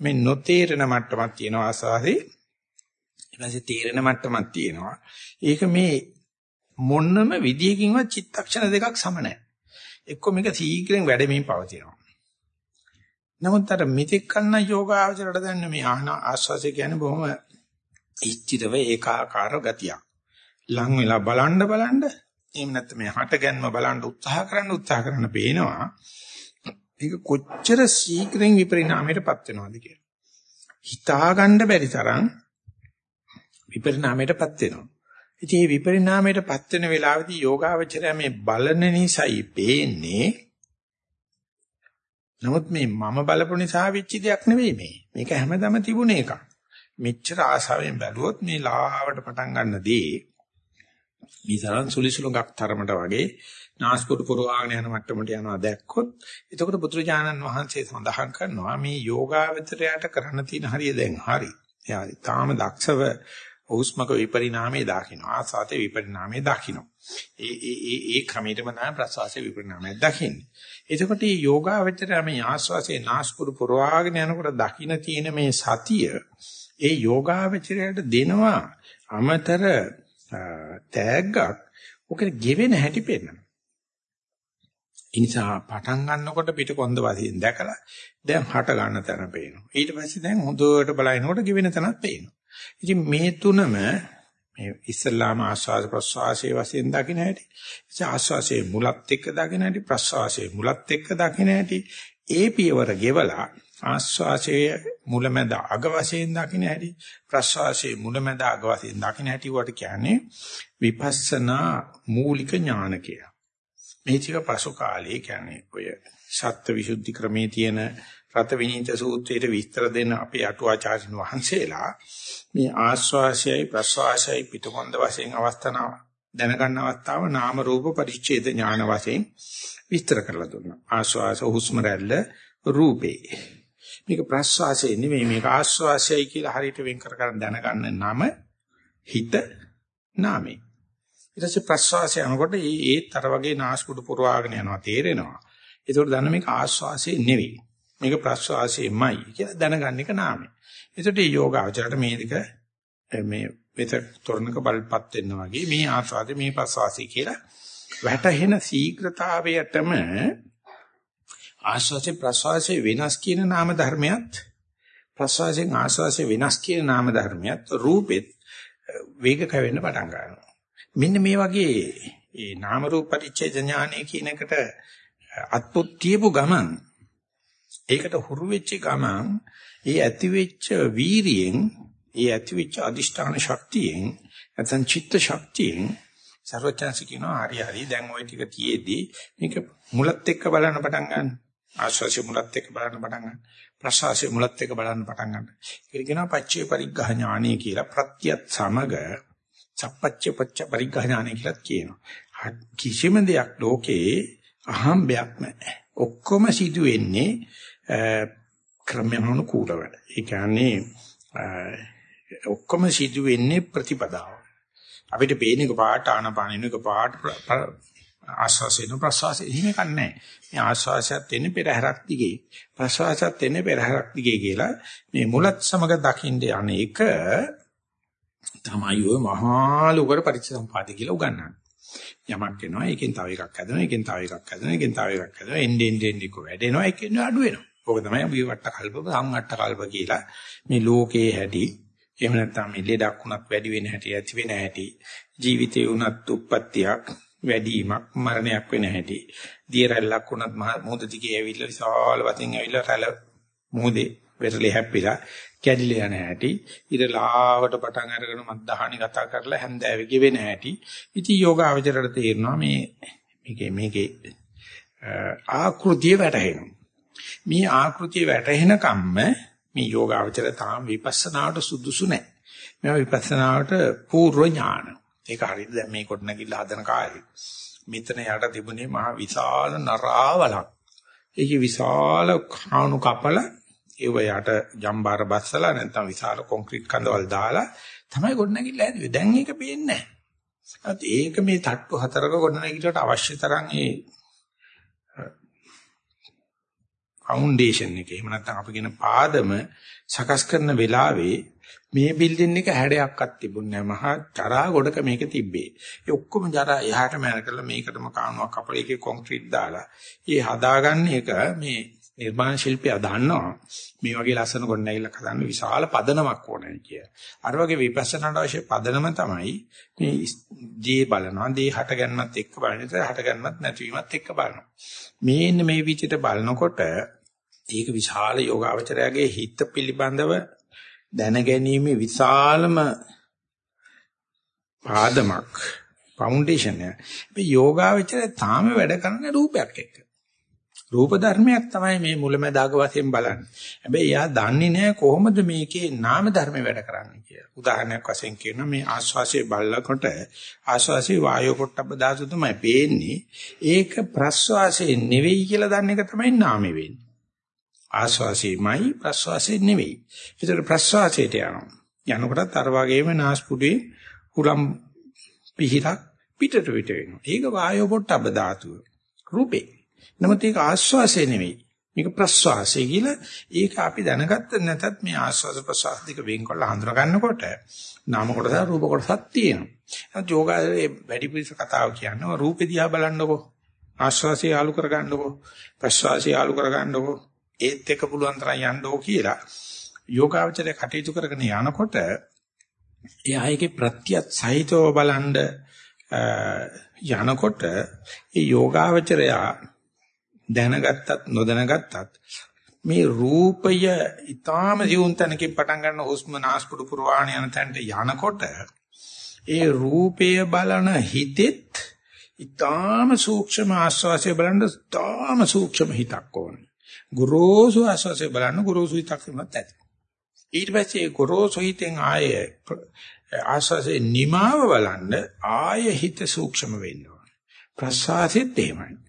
මේ නොතේරෙන මට්ටමක් තියෙනවා ආසාවේ. ඊපස්සේ තේරෙන මට්ටමක් තියෙනවා. ඒක මේ මොන්නම විදියකින්වත් චිත්තක්ෂණ දෙකක් සම නැහැ. එක්ක මේක සීඝ්‍රයෙන් වැඩමින් පවතිනවා. නමුත් අර මෙතෙක් කන්න යෝගාචරයට දැන්න මේ ආහන ආස්වාසය කියන්නේ බොහොම ඉච්ඡිතව ඒකාකාර ගතියක්. ලං වෙලා බලන්න බලන්න එහෙම නැත්නම් මේ හටගන්ම බලන්න උත්සාහ කරන්න උත්සාහ කරන්න පේනවා. ඒක කොච්චර ශීඝ්‍රයෙන් විපරිණාමයටපත් වෙනවද කියලා. හිතා ගන්න බැරි තරම් විපරිණාමයටපත් වෙනවා. ඉතින් මේ විපරිණාමයටපත් වෙන වෙලාවේදී යෝගාවචරය මේ බලන නිසායි පේන්නේ. නමුත් මේ මම බලපු නිසා වෙච්ච දෙයක් නෙවෙයි මේ. මේක හැමදාම තිබුණ එකක්. මෙච්චර ආසාවෙන් බැලුවොත් මේ ලාවට පටන් ගන්න දේ මේ තරම් සුලිසුලඟක් තරමට වගේ නාස්පුඩු පුරවාගෙන යන මට්ටමට යනවා දැක්කොත් එතකොට පුත්‍රජානන් වහන්සේ සඳහන් කරනවා මේ යෝගාවචරයට කරන්න තියෙන හරිය දැන් හරි. එයා තාම දක්ෂව උස්මක විපරිණාමයේ දකින්න ආසාතේ විපරිණාමයේ දකින්න. ඒ ඒ ඒ ඒ ක්‍රමයටම තමයි ප්‍රසවාසයේ විපරිණාමය දකින්නේ. එතකොට මේ යෝගාවචරය මේ ආස්වාසේ නාස්පුඩු පුරවාගෙන යනකොට දකින්න තියෙන මේ සතිය ඒ යෝගාවචරයට දෙනවා අමතර තෑග්ගක් ඔකේ ගෙවෙන හැටි පෙන්වනවා. ඒ නිසා පටන් ගන්නකොට පිට කොන්ද වශයෙන් දැකලා දැන් හට ගන්න තැන පේනවා. ඊට පස්සේ දැන් හොඳට බලනකොට ගෙවෙන තැනක් පේනවා. ඉතින් මේ තුනම මේ ඉස්ලාම ආස්වාද ප්‍රසවාසයේ වශයෙන් දකින්න හැටි. ඉතින් ආස්වාසයේ මුලත් එක්ක දකින්න හැටි ප්‍රසවාසයේ මුලත් එක්ක දකින්න හැටි. ඒ පියවර ගෙවලා ආස්වාසයේ මුලමෙද අග වශයෙන් දකින්න හැටි ප්‍රසවාසයේ මුලමෙද අග වශයෙන් දකින්න හැටි වට කියන්නේ විපස්සනා මූලික ඥාන කියලා. මේ ටික පසු කාලේ කියන්නේ ඔය සත්‍ය විසුද්ධි ක්‍රමේ තියෙන රත විනීත සූත්‍රයේ විස්තර දෙන අපේ අටුවාචාර්යන් වහන්සේලා මේ ආස්වාසයයි ප්‍රස්වාසයයි පිටකොන්ද වශයෙන් අවස්ථාව දැනගන්න අවස්ථාව නාම රූප පරිච්ඡේද ඥාන වශයෙන් විස්තර කරලා දුන්නා. ආස්වාස හුස්ම රැල්ල රූපේ. මේක ප්‍රස්වාසය නෙමෙයි මේක ආස්වාසයයි කියලා හරියට වෙන් කර ගන්න දැනගන්න නම හිත නාමේ. ඊට පස්සේ ප්‍රස්වාසය යනකොට ඒ ඒතර වගේ නාස්පුඩු පුරවාගෙන යනවා තේරෙනවා. ඒකෝට දන්න මේක ආස්වාසය නෙවෙයි. මේක ප්‍රස්වාසයමයි කියලා දැනගන්න එක නාමය. ඒකට මේ යෝග අවචරයට මේ දෙක මේ වෙත තොරණක බලපත් වෙන්න වගේ මේ ආස්වාදේ මේ ප්‍රස්වාසය කියලා වැටහෙන ශීඝ්‍රතාවයටම ආස්වාසේ ප්‍රස්වාසයේ වෙනස් කියන නාම ධර්මයක් ප්‍රස්වාසයෙන් ආස්වාසේ වෙනස් කියන නාම ධර්මයක් රූපෙත් වේග කැවෙන්න පටන් ගන්නවා. මෙන්න මේ වගේ ඒ නාම රූප පරිච්ඡේද ඥානය කියන එකට අත්පොත් තියපු ගමන් ඒකට හුරු වෙච්ච ගමන් ඒ ඇති වෙච්ච වීරියෙන් ඒ ඇති වෙච්ච අදිෂ්ඨාන ශක්තියෙන් නැත්නම් චිත්ත ශක්තියෙන් සර්වචන්සි කියනවා හරි හරි දැන් ওই ටික තියේදී මේක මුලත් එක්ක බලන්න පටන් ගන්න. ආශ්වාසය මුලත් එක්ක බලන්න පටන් ගන්න. ප්‍රශ්වාසය මුලත් එක්ක බලන්න පටන් ගන්න. ඒක කියනවා පච්චේ පරිග්ඝ ඥානය කියලා. ප්‍රත්‍යත් සමග සප්පච්ච පච්ච පරිග්ඝ ඥානය කියලා කියනවා. කිසිම දෙයක් ලෝකේ අහම්බයක් නැහැ. ඔක්කොම සිදු වෙන්නේ ක්‍රමයනුකූලව. ඒ කියන්නේ ඔක්කොම සිදු වෙන්නේ ප්‍රතිපදාව. අපිට පේන එක පාට ආනපානින එක පාට ආස්වාසේන ප්‍රසවාසයේ එහෙම කන්නේ මේ ආස්වාසයත් එන්නේ පෙරහැරක් දිගේ ප්‍රසවාසයත් එන්නේ පෙරහැරක් දිගේ කියලා මේ මුලත් සමග දකින්න අනේක තමයි ඔය මහා ලෝකර පරිච්ඡම්පාදේ කියලා උගන්වන්නේ යමක් වෙනවා ඒකෙන් තව එකක් හැදෙනවා ඒකෙන් තව එකක් හැදෙනවා ඒකෙන් තව එකක් හැදෙනවා එන්නේ එන්නේ එන්නේ කො වැඩෙනවා ඒකෙන් අඩු වෙනවා ඕක තමයි අපි වට කල්ප සංවට්ට කල්ප කියලා මේ ලෝකේ හැටි එහෙම නැත්නම් මේ ලෙඩක් උනත් වැඩි වෙන හැටි ඇති වෙන හැටි ජීවිතේ උනත් උප්පත්තියක් වැඩිවීමක් මරණයක් වෙන හැටි දිය රැල්ලක් උනත් මොහොත දිගේ ඇවිල්ලා විශාල වශයෙන් ඇවිල්ලා රැළ මොහොතේ වෙරළේ හැප්පිලා කැඩිලා යන හැටි ඉරලාවට පටන් අරගෙන මත්දහණි කතා කරලා හැන්දෑවේ ගෙවෙන හැටි. ඉතින් යෝගාවචරයට තේරෙනවා මේ මේකේ මේකේ ආකෘතිය වැටහෙනවා. මේ ආකෘතිය වැටහෙන කම්ම මේ යෝගාවචර තාම විපස්සනාවට සුදුසු නැහැ. මේවා විපස්සනාවට පූර්ව ඥාන. ඒක හරියට දැන් මේ කොට නැගිලා හදන කාලේ. මෙතන යට තිබුණේ මහ විශාල නරාවලක්. ඒකේ විශාල කාණු කපල ඒව යට ජම්බාර බස්සලා නැත්නම් විශාල කොන්ක්‍රීට් කඳවල් දාලා තමයි කොට නැගිලා හැදුවේ. දැන් ඒක පේන්නේ නැහැ. ඒක මේ තට්ටු හතරක කොට නැගිලට අවශ්‍ය තරම් ඒ ෆවුන්ඩේෂන් එක. එහෙම නැත්නම් අපි කියන පාදම සකස් කරන වෙලාවේ මේ බිල්ඩින් එක හැඩයක්වත් තිබුණේ නැහැ. මහා ජරා ගොඩක මේක තිබ්බේ. ඒ ඔක්කොම ජරා එහාට මෑර කරලා මේකටම කානුවක් අපල එකේ කොන්ක්‍රීට් දාලා. ඒ හදාගන්න එක මේ නිර්මාණ ශිල්පියා දන්නවා. මේ වගේ ලස්සන ගොඩනැගිල්ලක් හදන්න විශාල පදනමක් ඕනේ කිය. අර වගේ විපස්සනාට අවශ්‍ය පදනම තමයි මේ දී බලනවා. දී හට ගන්නත් එක්ක බලන විතර හට ගන්නත් නැතිවීමත් එක්ක බලනවා. මේන්න මේ විදිහට බලනකොට ඒක විශාල යෝගාවචරයාගේ හිත පිළිබඳව දැනගැනීමේ විශාලම පාදමක් ෆවුන්ඩේෂන් එක. මේ යෝගාවචරය තාම වැඩ කරන රූපයක් එක්ක. රූප ධර්මයක් තමයි මේ මුලැමැදාග වශයෙන් බලන්නේ. හැබැයි එයා දන්නේ නැහැ කොහොමද මේකේ නාම ධර්ම වැඩ කරන්නේ කියලා. උදාහරණයක් වශයෙන් කියනවා මේ ආශ්වාසයේ බල්ලකොට ආශ්වාසයේ වායෝ පොට්ටබ්බ ධාතු තමයි පේන්නේ. ඒක ප්‍රශ්වාසයේ නෙවෙයි කියලා දන්න එක තමයි නාමෙ වෙන්නේ. ආශ්වාසයේමයි ප්‍රශ්වාසයේ නෙවෙයි. ඒතර ප්‍රශ්වාසයට යනවා. යනකොටත් අර වගේම නාස්පුඩේ හුලම් පිහිරක් පිටට පිට වෙනවා. ඒක වායෝ පොට්ටබ්බ ධාතුව. රූපේ. නමුත් ඒක ආශ්වාසය නෙවෙයි. මේක ප්‍රශ්වාසය කියලා ඒක අපි දැනගත්ත නැතත් මේ ආශ්වාස ප්‍රශ්වාස දෙක වෙන්කොල්ල හඳුනා ගන්නකොට නාම කොටස රූප කොටසක් තියෙනවා. එහෙනම් යෝගාවේ වැඩි පිළිස කතාව කියන්නේ රූපේ දිහා බලන්නකෝ. ආශ්වාසය ආලු කරගන්නකෝ. ප්‍රශ්වාසය ආලු කරගන්නකෝ. ඒත් එක පුළුවන් තරම් යන්නෝ කියලා යෝගාවචරය කටයුතු කරගෙන යනකොට එයා ඒකේ ප්‍රත්‍යත් සහිතව බලන්ඩ යනකොට ඒ යෝගාවචරයා දැනගත්තත් නොදැනගත්තත් මේ රූපය ඊටාම දියුන් තැනකින් පටන් ගන්න හුස්ම නාස්පුඩු පුරවාණ යන තැනට යනකොට ඒ රූපය බලන හිතෙත් ඊටාම සූක්ෂම ආස්වාසය බලන්න ඊටාම සූක්ෂම හිතක් ඕනේ. ගුරුසු ආස්වාසය බලන්න ගුරුසු හිතක් වුණත් ඇති. ඊට පස්සේ ගොරෝසු හිතෙන් ආය ආස්වාසේ නිමාව බලන්න ආය හිත සූක්ෂම වෙන්න ඕන. ප්‍රසආසෙත් එහෙමයි.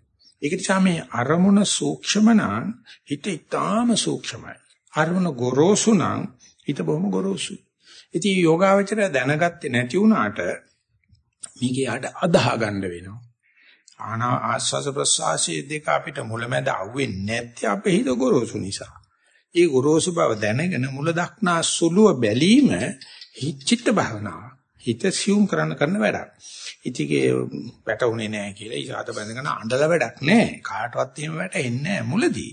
ඒක නිසා මේ අරමුණ සූක්ෂම නම් හිත ඊටාම සූක්ෂමයි. අරමුණ ගොරෝසු නම් හිත බොහොම ගොරෝසුයි. ඉතින් යෝගාවචරය දැනගත්තේ නැති වුණාට මේක යාට අදාහ ගන්න වෙනවා. ආනා ආස්වාස ප්‍රසආසයේ දෙක අපිට මුලැමැද අහුවෙන්නේ නැත්te අපේ හිත ගොරෝසු නිසා. ඒ ගොරෝසු බව දැනගෙන මුල දක්නා සුළුව බැලීම හිච්චිත භාවනාව. හිත සියුම් කරන්න කරන වැඩක්. ඉතිගේ වැටුනේ නැහැ කියලා ඊසාත බැඳගෙන අඬල වැඩක් නැහැ. කාටවත් එහෙම වැටෙන්නේ නැහැ මුලදී.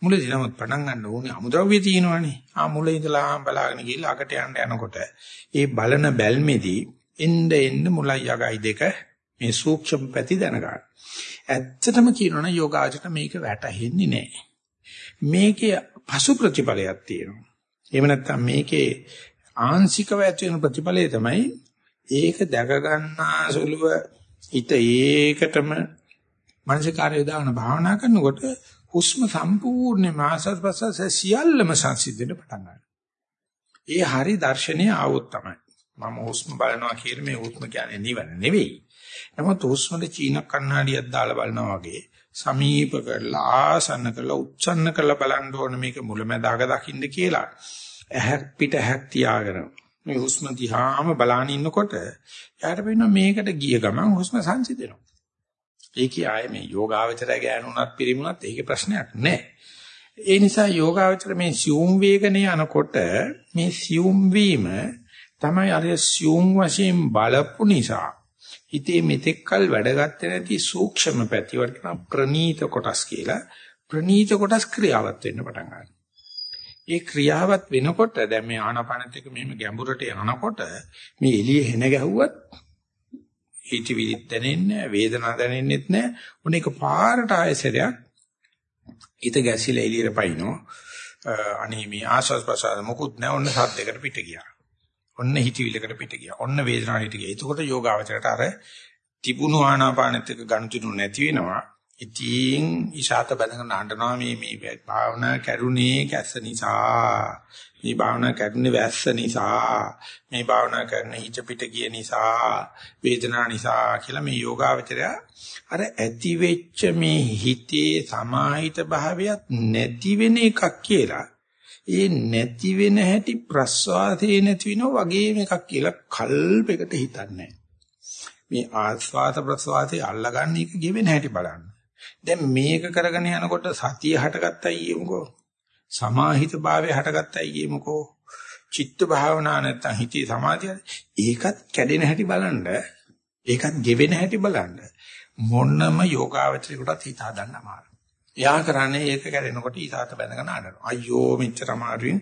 මුලදී නමුත් පටන් ගන්න ඕනේ අමුද්‍රව්‍ය තියෙනවනේ. ආ මුල ඉඳලා බලාගෙන ගිහලා අකට යන්න යනකොට ඒ බලන බැල්මේදී එන්න එන්න මුලයි යගයි දෙක මේ සූක්ෂම පැති දැනගන්න. ඇත්තටම කියනවනම් යෝගාචරයට මේක වැටහෙන්නේ නැහැ. මේකේ පසු ප්‍රතිඵලයක් තියෙනවා. එහෙම නැත්නම් මේකේ ආංශිකව ඇති වෙන ප්‍රතිඵලය තමයි ඒක දැක ගන්නා සුළුව හිත ඒකටම මනසිකාරය දාන භාවනා කරනකොට හුස්ම සම්පූර්ණ මාසස් පසස් සියල්ලම සංසිද්ධෙන්න පටන් ගන්නවා. ඒ හරි දර්ශනීය ආවොත් තමයි. මම හුස්ම බලනවා කියන මේ හුස්ම කියන්නේ නිවන නෙවෙයි. නමුත් හුස්මේ චීන කණ්ණාඩියක් දාලා බලනවා වගේ සමීප කරලා ආසන්න කරලා උච්චන්න කරලා බලන්න ඕන මේක මුලැමැදාක දකින්න කියලා. ඇහක් පිට ඇහක් තියාගෙන මේ හුස්ම දිහාම බලාන ඉන්නකොට යාට වෙනවා මේකට ගිය ගමන් හුස්ම සංසිඳෙනවා. ඒකයි ආයේ මේ යෝගාවචරය ගෑනුණත් පිරිමුණත් ඒකේ ප්‍රශ්නයක් නැහැ. ඒ නිසා යෝගාවචර මේ සියුම් වේගනේ යනකොට මේ සියුම් වීම තමයි අර සියුම් වශයෙන් බලපු නිසා හිතේ මෙතෙක්කල් වැඩගත්තේ නැති සූක්ෂම පැති වලට ප්‍රනීත කොටස් කියලා ප්‍රනීත කොටස් ක්‍රියාවත් වෙන්න පටන් ගන්නවා. ඒ ක්‍රියාවත් වෙනකොට දැන් මේ ආනාපානෙත් එක මෙහෙම ගැඹුරට යනකොට මේ එළිය හෙන ගැහුවත් හිතවිලි දැනෙන්නේ වේදනාවක් දැනෙන්නෙත් නැහැ. උන එක පාරට ආයසරයක් හිත ගැසිලා එළියට පයින්නෝ. අනේ මේ ආස්වාස් ප්‍රසාර මොකුත් නැහැ. ඔන්න සද්දයකට පිට ගියා. ඔන්න හිතවිල්ලකට පිට ගියා. ඔන්න වේදනාවට පිට ගියා. එතකොට යෝගාවචරයට අර තිබුණු ආනාපානෙත් එක ගණතුණු නැති වෙනවා. ඉතින් ඉෂාත බඳගෙන අඬනවා මේ මේ භාවනා කරුණේ කැස්ස නිසා. මේ භාවනා කරුණේ වැස්ස නිසා. මේ භාවනා කරන හිත පිට ගිය නිසා. වේදනා නිසා කියලා මේ යෝගාවචරය අර ඇති වෙච්ච මේ හිතේ සමාහිත භාවයක් නැති වෙන එකක් කියලා ඒ නැති වෙන හැටි ප්‍රස්වාසයේ නැති වෙනවා වගේම එකක් කියලා කල්පයකට හිතන්නේ මේ ආස්වාද ප්‍රස්වාසයේ අල්ලගන්න එක ගෙවෙන හැටි බලන්න. දැන් මේක කරගෙන යනකොට සතිය හටගත්තයි කියමුකෝ. සමාහිත භාවය හටගත්තයි කියමුකෝ. චිත්ත භාවනා නැත්තම් හිතේ සමාධිය ඒකත් කැඩෙන හැටි බලන්න. ඒකත් ගෙවෙන හැටි බලන්න. මොන්නම යෝගාවචරයකටත් හිත හදන්න අමාරුයි. එයා කරන්නේ ඒක කැරෙනකොට ඊසాత බැඳගෙන අඬනවා. අයියෝ මෙච්චර අමාරුවෙන්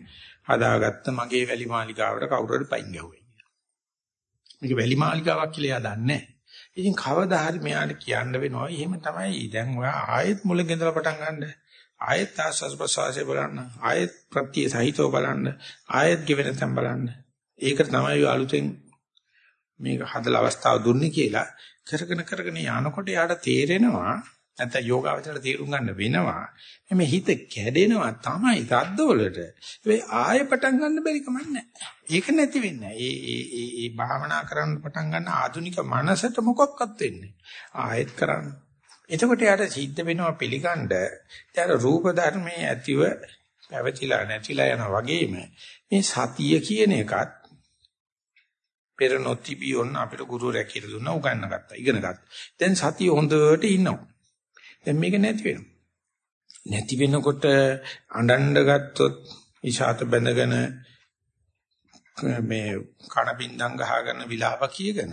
හදාගත්ත මගේ වැලි මාලිගාවට කවුරු හරි පයින් ගැහුවා කියලා. මේක වැලි මාලිගාවක් කියලා එයා දන්නේ නැහැ. ඉතින් කවදා හරි මෙයාට කියන්න වෙනවා. එහෙම තමයි. දැන් ඔයා ආයෙත් මුලින් ඉඳලා පටන් ගන්න. ආයෙත් ආස්වාස් ප්‍රසවාසය බලන්න. ආයෙත් ප්‍රත්‍ය සහිතව බලන්න. ආයෙත් ගෙවෙන තැන් බලන්න. ඒකට තමයි අලුතෙන් මේක හදලා අවස්ථාව දුන්නේ කියලා කරගෙන කරගෙන යනකොට යාට තේරෙනවා නැත්නම් යෝගාවචර තේරුම් ගන්න වෙනවා. මේ හිත කැඩෙනවා තමයි තද්දවලට. ඒ ආයෙ පටන් ගන්න බැරි කමක් නැහැ. ඒක නැති වෙන්නේ ඒ ඒ ඒ ඒ භාවනා කරන්න පටන් ගන්න ආධුනික මනසට මොකක්වත් වෙන්නේ. ආයෙත් කරන්න. එතකොට යාට සිද්ධ වෙනවා පිළිගන්න. යාර රූප ධර්මයේ ඇතිව පැවතිලා නැතිලා යන වගේම මේ සතිය කියන එකත් පෙර නොතිබී ඔන්න අපිට ගුරුවරයා කියලා දුන්නා උගන්න ගත්තා ඉගෙන ගත්තා. දැන් සතිය හොඳට ඉන්නවා. දැන් මේක නැති වෙනවා. නැති වෙනකොට අඬන්න ගත්තොත් ඉෂාත බැඳගෙන මේ කන බින්දම් ගහගෙන විලාප කියගෙන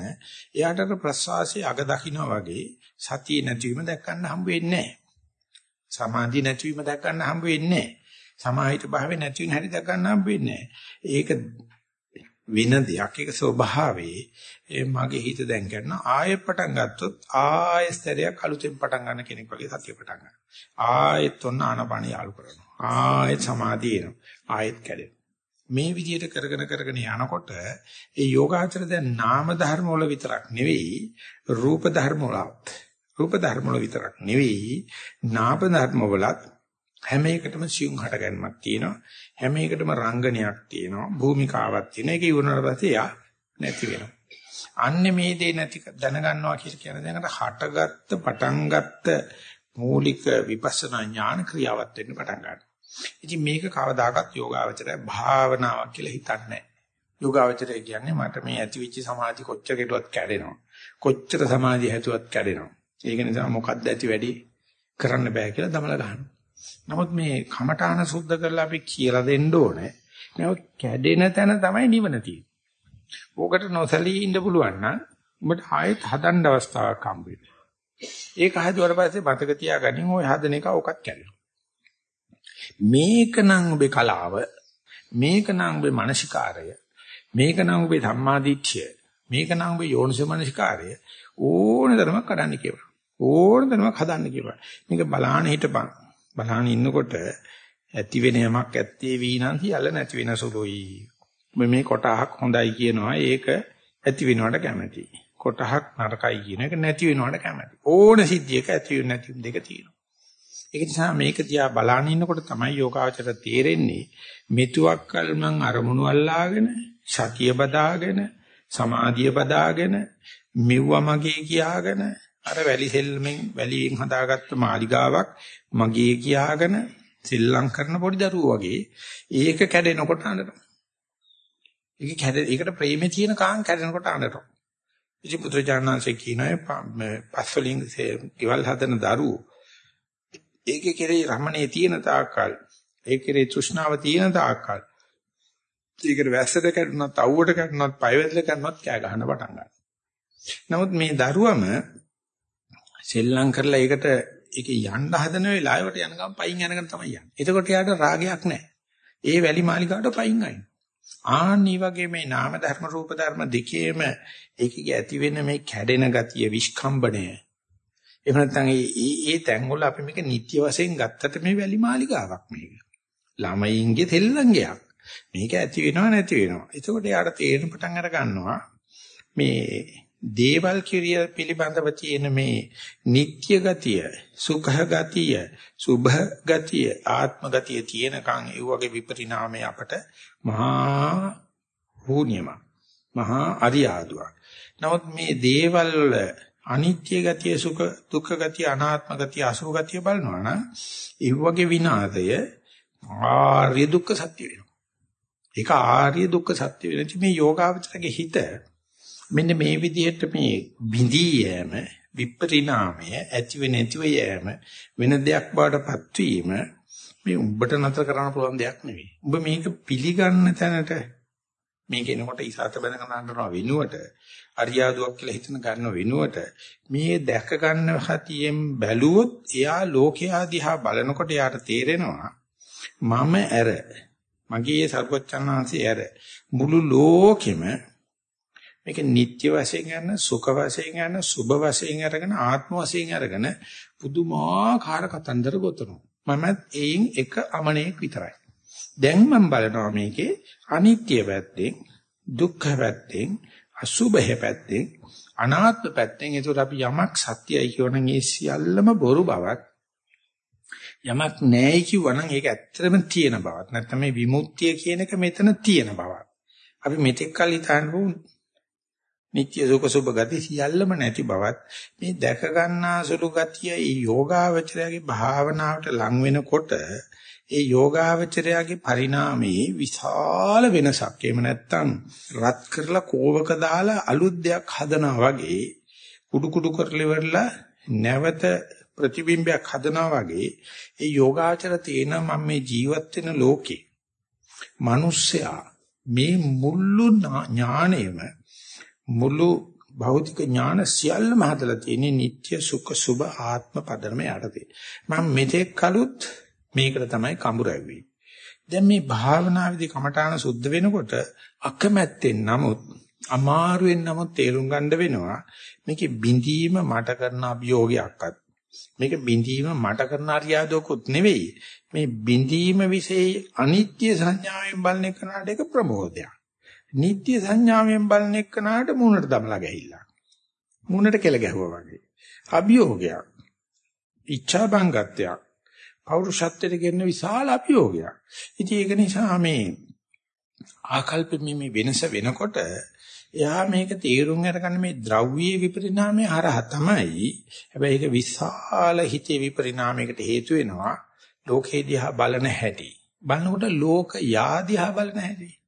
එයාට ප්‍රසවාසයේ අග දකින්න වගේ සතිය නැතිවීම දැක්කන්න හම්බ වෙන්නේ නැහැ. සමාධිය නැතිවීම දැක්කන්න හම්බ වෙන්නේ නැහැ. සමාහිත භාවය නැති වෙන හැටි දැක්කන්න හම්බ වෙන්නේ නැහැ. ඒක වෙන දෙයක්. ඒක ස්වභාවයේ ඒ මගේ හිත දැන් කරන ආයෙත් පටන් ගත්තොත් ආයෙස්තරයක් අලුතෙන් පටන් ගන්න කෙනෙක් වගේ සතිය පටන් ගන්නවා. ආයෙත් ඔන්න ආනපන යාලු කරනවා. ආයෙත් සමාධිය එනවා. ආයෙත් කැඩෙනවා. මේ විදිහට කරගෙන කරගෙන යනකොට ඒ යෝගාචර දැන් නාම ධර්ම වල විතරක් නෙවෙයි රූප ධර්ම වලත් රූප ධර්ම වල විතරක් නෙවෙයි නාම ධර්ම වලත් හැම එකටම සියුම් හටගන්නක් තියෙනවා. හැම එකටම රංගනයක් තියෙනවා. භූමිකාවක් තියෙනවා. ඒක ඉවරනට පස්සේ යා නැති වෙනවා. අන්නේ මේ දේ නැති දැනගන්නවා කියලා කියන දැනකට හටගත්ත පටන් ගත්ත මූලික විපස්සනා ඥාන ක්‍රියාවත් වෙන්න පටන් ගන්නවා. ඉතින් මේක කවදාකවත් යෝගාවචරය භාවනාවක් කියලා හිතන්නේ නැහැ. යෝගාවචරය කියන්නේ මට මේ ඇතිවිච්ච සමාධි කොච්චර කෙරුවත් කැඩෙනවා. කොච්චර සමාධිය හැදුවත් කැඩෙනවා. ඒක නිසා මොකද්ද ඇති වැඩි කරන්න බෑ කියලා දමල ගන්නවා නමුත් මේ කමඨාන සුද්ධ කරලා අපි කියලා දෙන්න ඕනේ. මේ කැඩෙන තැන තමයි නිවන තියෙන්නේ. ඕකට නොසලී ඉන්න පුළුවන් නම් උඹට ආයෙත් හදන්න අවස්ථාවක් හම්බ වෙනවා. ඒක හදුවාට පස්සේ මතක තියාගනින් ওই හදන එක ඔකත් කැඩෙනවා. මේකනම් ඔබේ කලාව, මේකනම් ඔබේ මානසිකාරය, මේකනම් ඔබේ ධම්මාදිච්ඡය, මේකනම් ඔබේ යෝනිසෝ මානසිකාරය ඕන තරමක් කඩන්න කියපන්. ඕන තරමක් හදන්න කියපන්. මේක බලාන හිටපන්. බලහන් ඉන්නකොට ඇති වෙන යමක් ඇත්තේ වීනම් සියල්ල නැති වෙන සුළුයි. මේ කොටහක් හොඳයි කියනවා ඒක ඇති වෙනවට කැමැති. කොටහක් නරකයි කියන එක නැති වෙනවට කැමැති. ඕන සිද්ධියක ඇති වෙන නැති දෙක තියෙනවා. ඒක නිසා මේක දිහා බලන ඉන්නකොට තමයි යෝගාචර තේරෙන්නේ මෙතුවක් කල මං අරමුණු අල්ලාගෙන සතිය බදාගෙන සමාධිය බදාගෙන මෙව්වා මගේ කියාගෙන අර වැලි සෙල්මෙන් වැලියෙන් හදාගත්ත මාලිගාවක් මගේ කියාගෙන සෙල්ලම් කරන පොඩි දරුවෝ වගේ ඒක කැඩෙනකොට අඬනවා. ඒක කැඩ ඒකට ප්‍රේමේ තියෙන කාන් කැඩෙනකොට අඬනවා. ඉතින් පුත්‍රජානන්සේ කියනවා පස්වලින් ඉවල් හදන දරුවෝ ඒකේ කෙරේ රමණේ තියෙන තාක්කල් ඒ කෙරේ තෘෂ්ණාව තියෙන තාක්කල් ඒකට වැස්සට කැඩුනත් අවුවට කැඩුනත් පය වැදලා කැඩුනත් කෑ ගහන්න පටන් ගන්නවා. නමුත් මේ දරුවම සෙල්ලම් කරලා ඒකට ඒකේ යන්න හදන වෙලාවට යන ගමන් පයින් යනකන් තමයි යන්නේ. එතකොට යාට රාගයක් නැහැ. ඒ වැලි මාලිකාවට පයින් අයින්. ආන්නී වගේ මේ නාම ධර්ම රූප ධර්ම දෙකේම ඒකේ ඇති වෙන මේ කැඩෙන ගතිය විස්කම්බණය. එහෙම නැත්නම් ඒ ඒ තැන් වල අපි මේක නිත්‍ය වශයෙන් ගත්තට මේ වැලි මාලිකාවක් මේක. ළමයින්ගේ තෙල්ලංගයක්. මේක ඇති වෙනව නැති වෙනව. එතකොට යාට තේරෙන පටන් අර ගන්නවා මේ දේවල් කිරිය පිළිබඳව තියෙන මේ නিত্য ගතිය, සුඛ ගතිය, සුභ ගතිය, ආත්ම ගතිය තියෙනකන් ඒ වගේ විපරිණාමය අපට මහා හෝනියම මහා අරියාදුවක්. නමුත් මේ දේවල් වල අනිත්‍ය ගතිය, සුඛ දුක්ඛ ගතිය, අනාත්ම ගතිය, අසුභ ගතිය බලනවා නම් ඒ වගේ විනාදය ආර්ය දුක්ඛ සත්‍ය වෙනවා. ඒක ආර්ය දුක්ඛ සත්‍ය වෙන මේ යෝගාවචරගේ හිත මෙන්න මේ විදිහට මේ බිඳී යෑම විපරිණාමය ඇතිව නැතිව යෑම වෙන දෙයක් බවටපත් වීම මේ උඹට නතර කරන්න පුළුවන් දෙයක් නෙවෙයි. උඹ මේක පිළිගන්න තැනට මේක එනකොට ඉසాత බඳගෙන ගන්නවා වෙනුවට අරියාදුවක් කියලා හිතන ගන්න වෙනුවට මේ දැක ගන්න හතියෙන් බැලුවොත් එයා ලෝකයා දිහා බලනකොට යාට තේරෙනවා මම ඇර මගේ සර්වචත්තනාංශي ඇර මුළු ලෝකෙම මේක නිට්ටය වශයෙන් ගන්න සුඛ වශයෙන් ගන්න සුභ වශයෙන් අරගෙන ආත්ම වශයෙන් අරගෙන පුදුමාකාර කතන්දර ගොතනවා මම එයින් එක අමණේක් විතරයි දැන් මම බලනවා මේකේ අනිත්‍ය පැත්තෙන් දුක්ඛ පැත්තෙන් අසුභය පැත්තෙන් අනාත්ම පැත්තෙන් ඒතර අපි යමක් සත්‍යයි කියවනම් ඒ සියල්ලම බොරු බවක් යමක් නැහැ කිව්වනම් ඒක ඇත්තටම තියෙන බවක්. නැත්නම් මේ විමුක්තිය කියන එක මෙතන තියෙන බවක්. අපි මෙතෙක් කල් හිතන්නේ නිත්‍ය සුඛ සුභ ගති සියල්ලම නැති බවත් මේ දැක ගන්නා සුළු ගතිය ඒ යෝගාවචරයේ භාවනාවට ලං වෙනකොට ඒ යෝගාවචරයේ පරිණාමයේ විශාල වෙනසක්. එහෙම නැත්නම් රත් කරලා කෝවක දාලා අලුත් දෙයක් හදනවා වගේ කුඩු කුඩු කරලිවලා නැවත ප්‍රතිබිම්බයක් හදනවා වගේ ඒ යෝගාචර තේන මම මේ ජීවත් වෙන ලෝකේ මිනිස්සයා මේ මුළු ඥාණයම මුළු භෞතික ඥාන සියල්ලම හදලා තියෙන්නේ නিত্য සුඛ සුභ ආත්ම පදනම යටතේ. මම මෙතෙක් කලුත් මේකට තමයි කඹුර ඇවිවේ. දැන් මේ භාවනාවේදී කමඨාන සුද්ධ වෙනකොට අකමැත්තෙන් නමුත් අමාරුවෙන් නමුත් තේරුම් ගන්න වෙනවා මේක බිඳීම මට කරන අභියෝගයක්වත් මේක බිඳීම මට කරන අරියාදුවකුත් නෙවෙයි මේ බිඳීම વિશે අනිත්‍ය සංඥාවෙන් බලන එකනට එක ප්‍රමෝදයක් නිත්‍ය සංඥාවෙන් බලන එක්කනාට මූණට දමලා ගහිල්ලා. මූණට කෙල ගැහුවා වගේ. අභියෝගයක්. ඉච්ඡා බංගත්වයක්. පෞරුෂත්වයට ගෙන්න විශාල අභියෝගයක්. ඉතින් ඒක නිසා මේ ආකල්ප මේ වෙනස වෙනකොට එයා මේක තීරුම් අරගන්න මේ ද්‍රව්‍ය විපරිණාමය හරහා තමයි. හැබැයි ඒක විශාල හිතේ විපරිණාමයකට හේතු වෙනවා. ලෝකේ දිහා බලන හැටි. බලනකොට ලෝක යාදිහා බලන හැටි.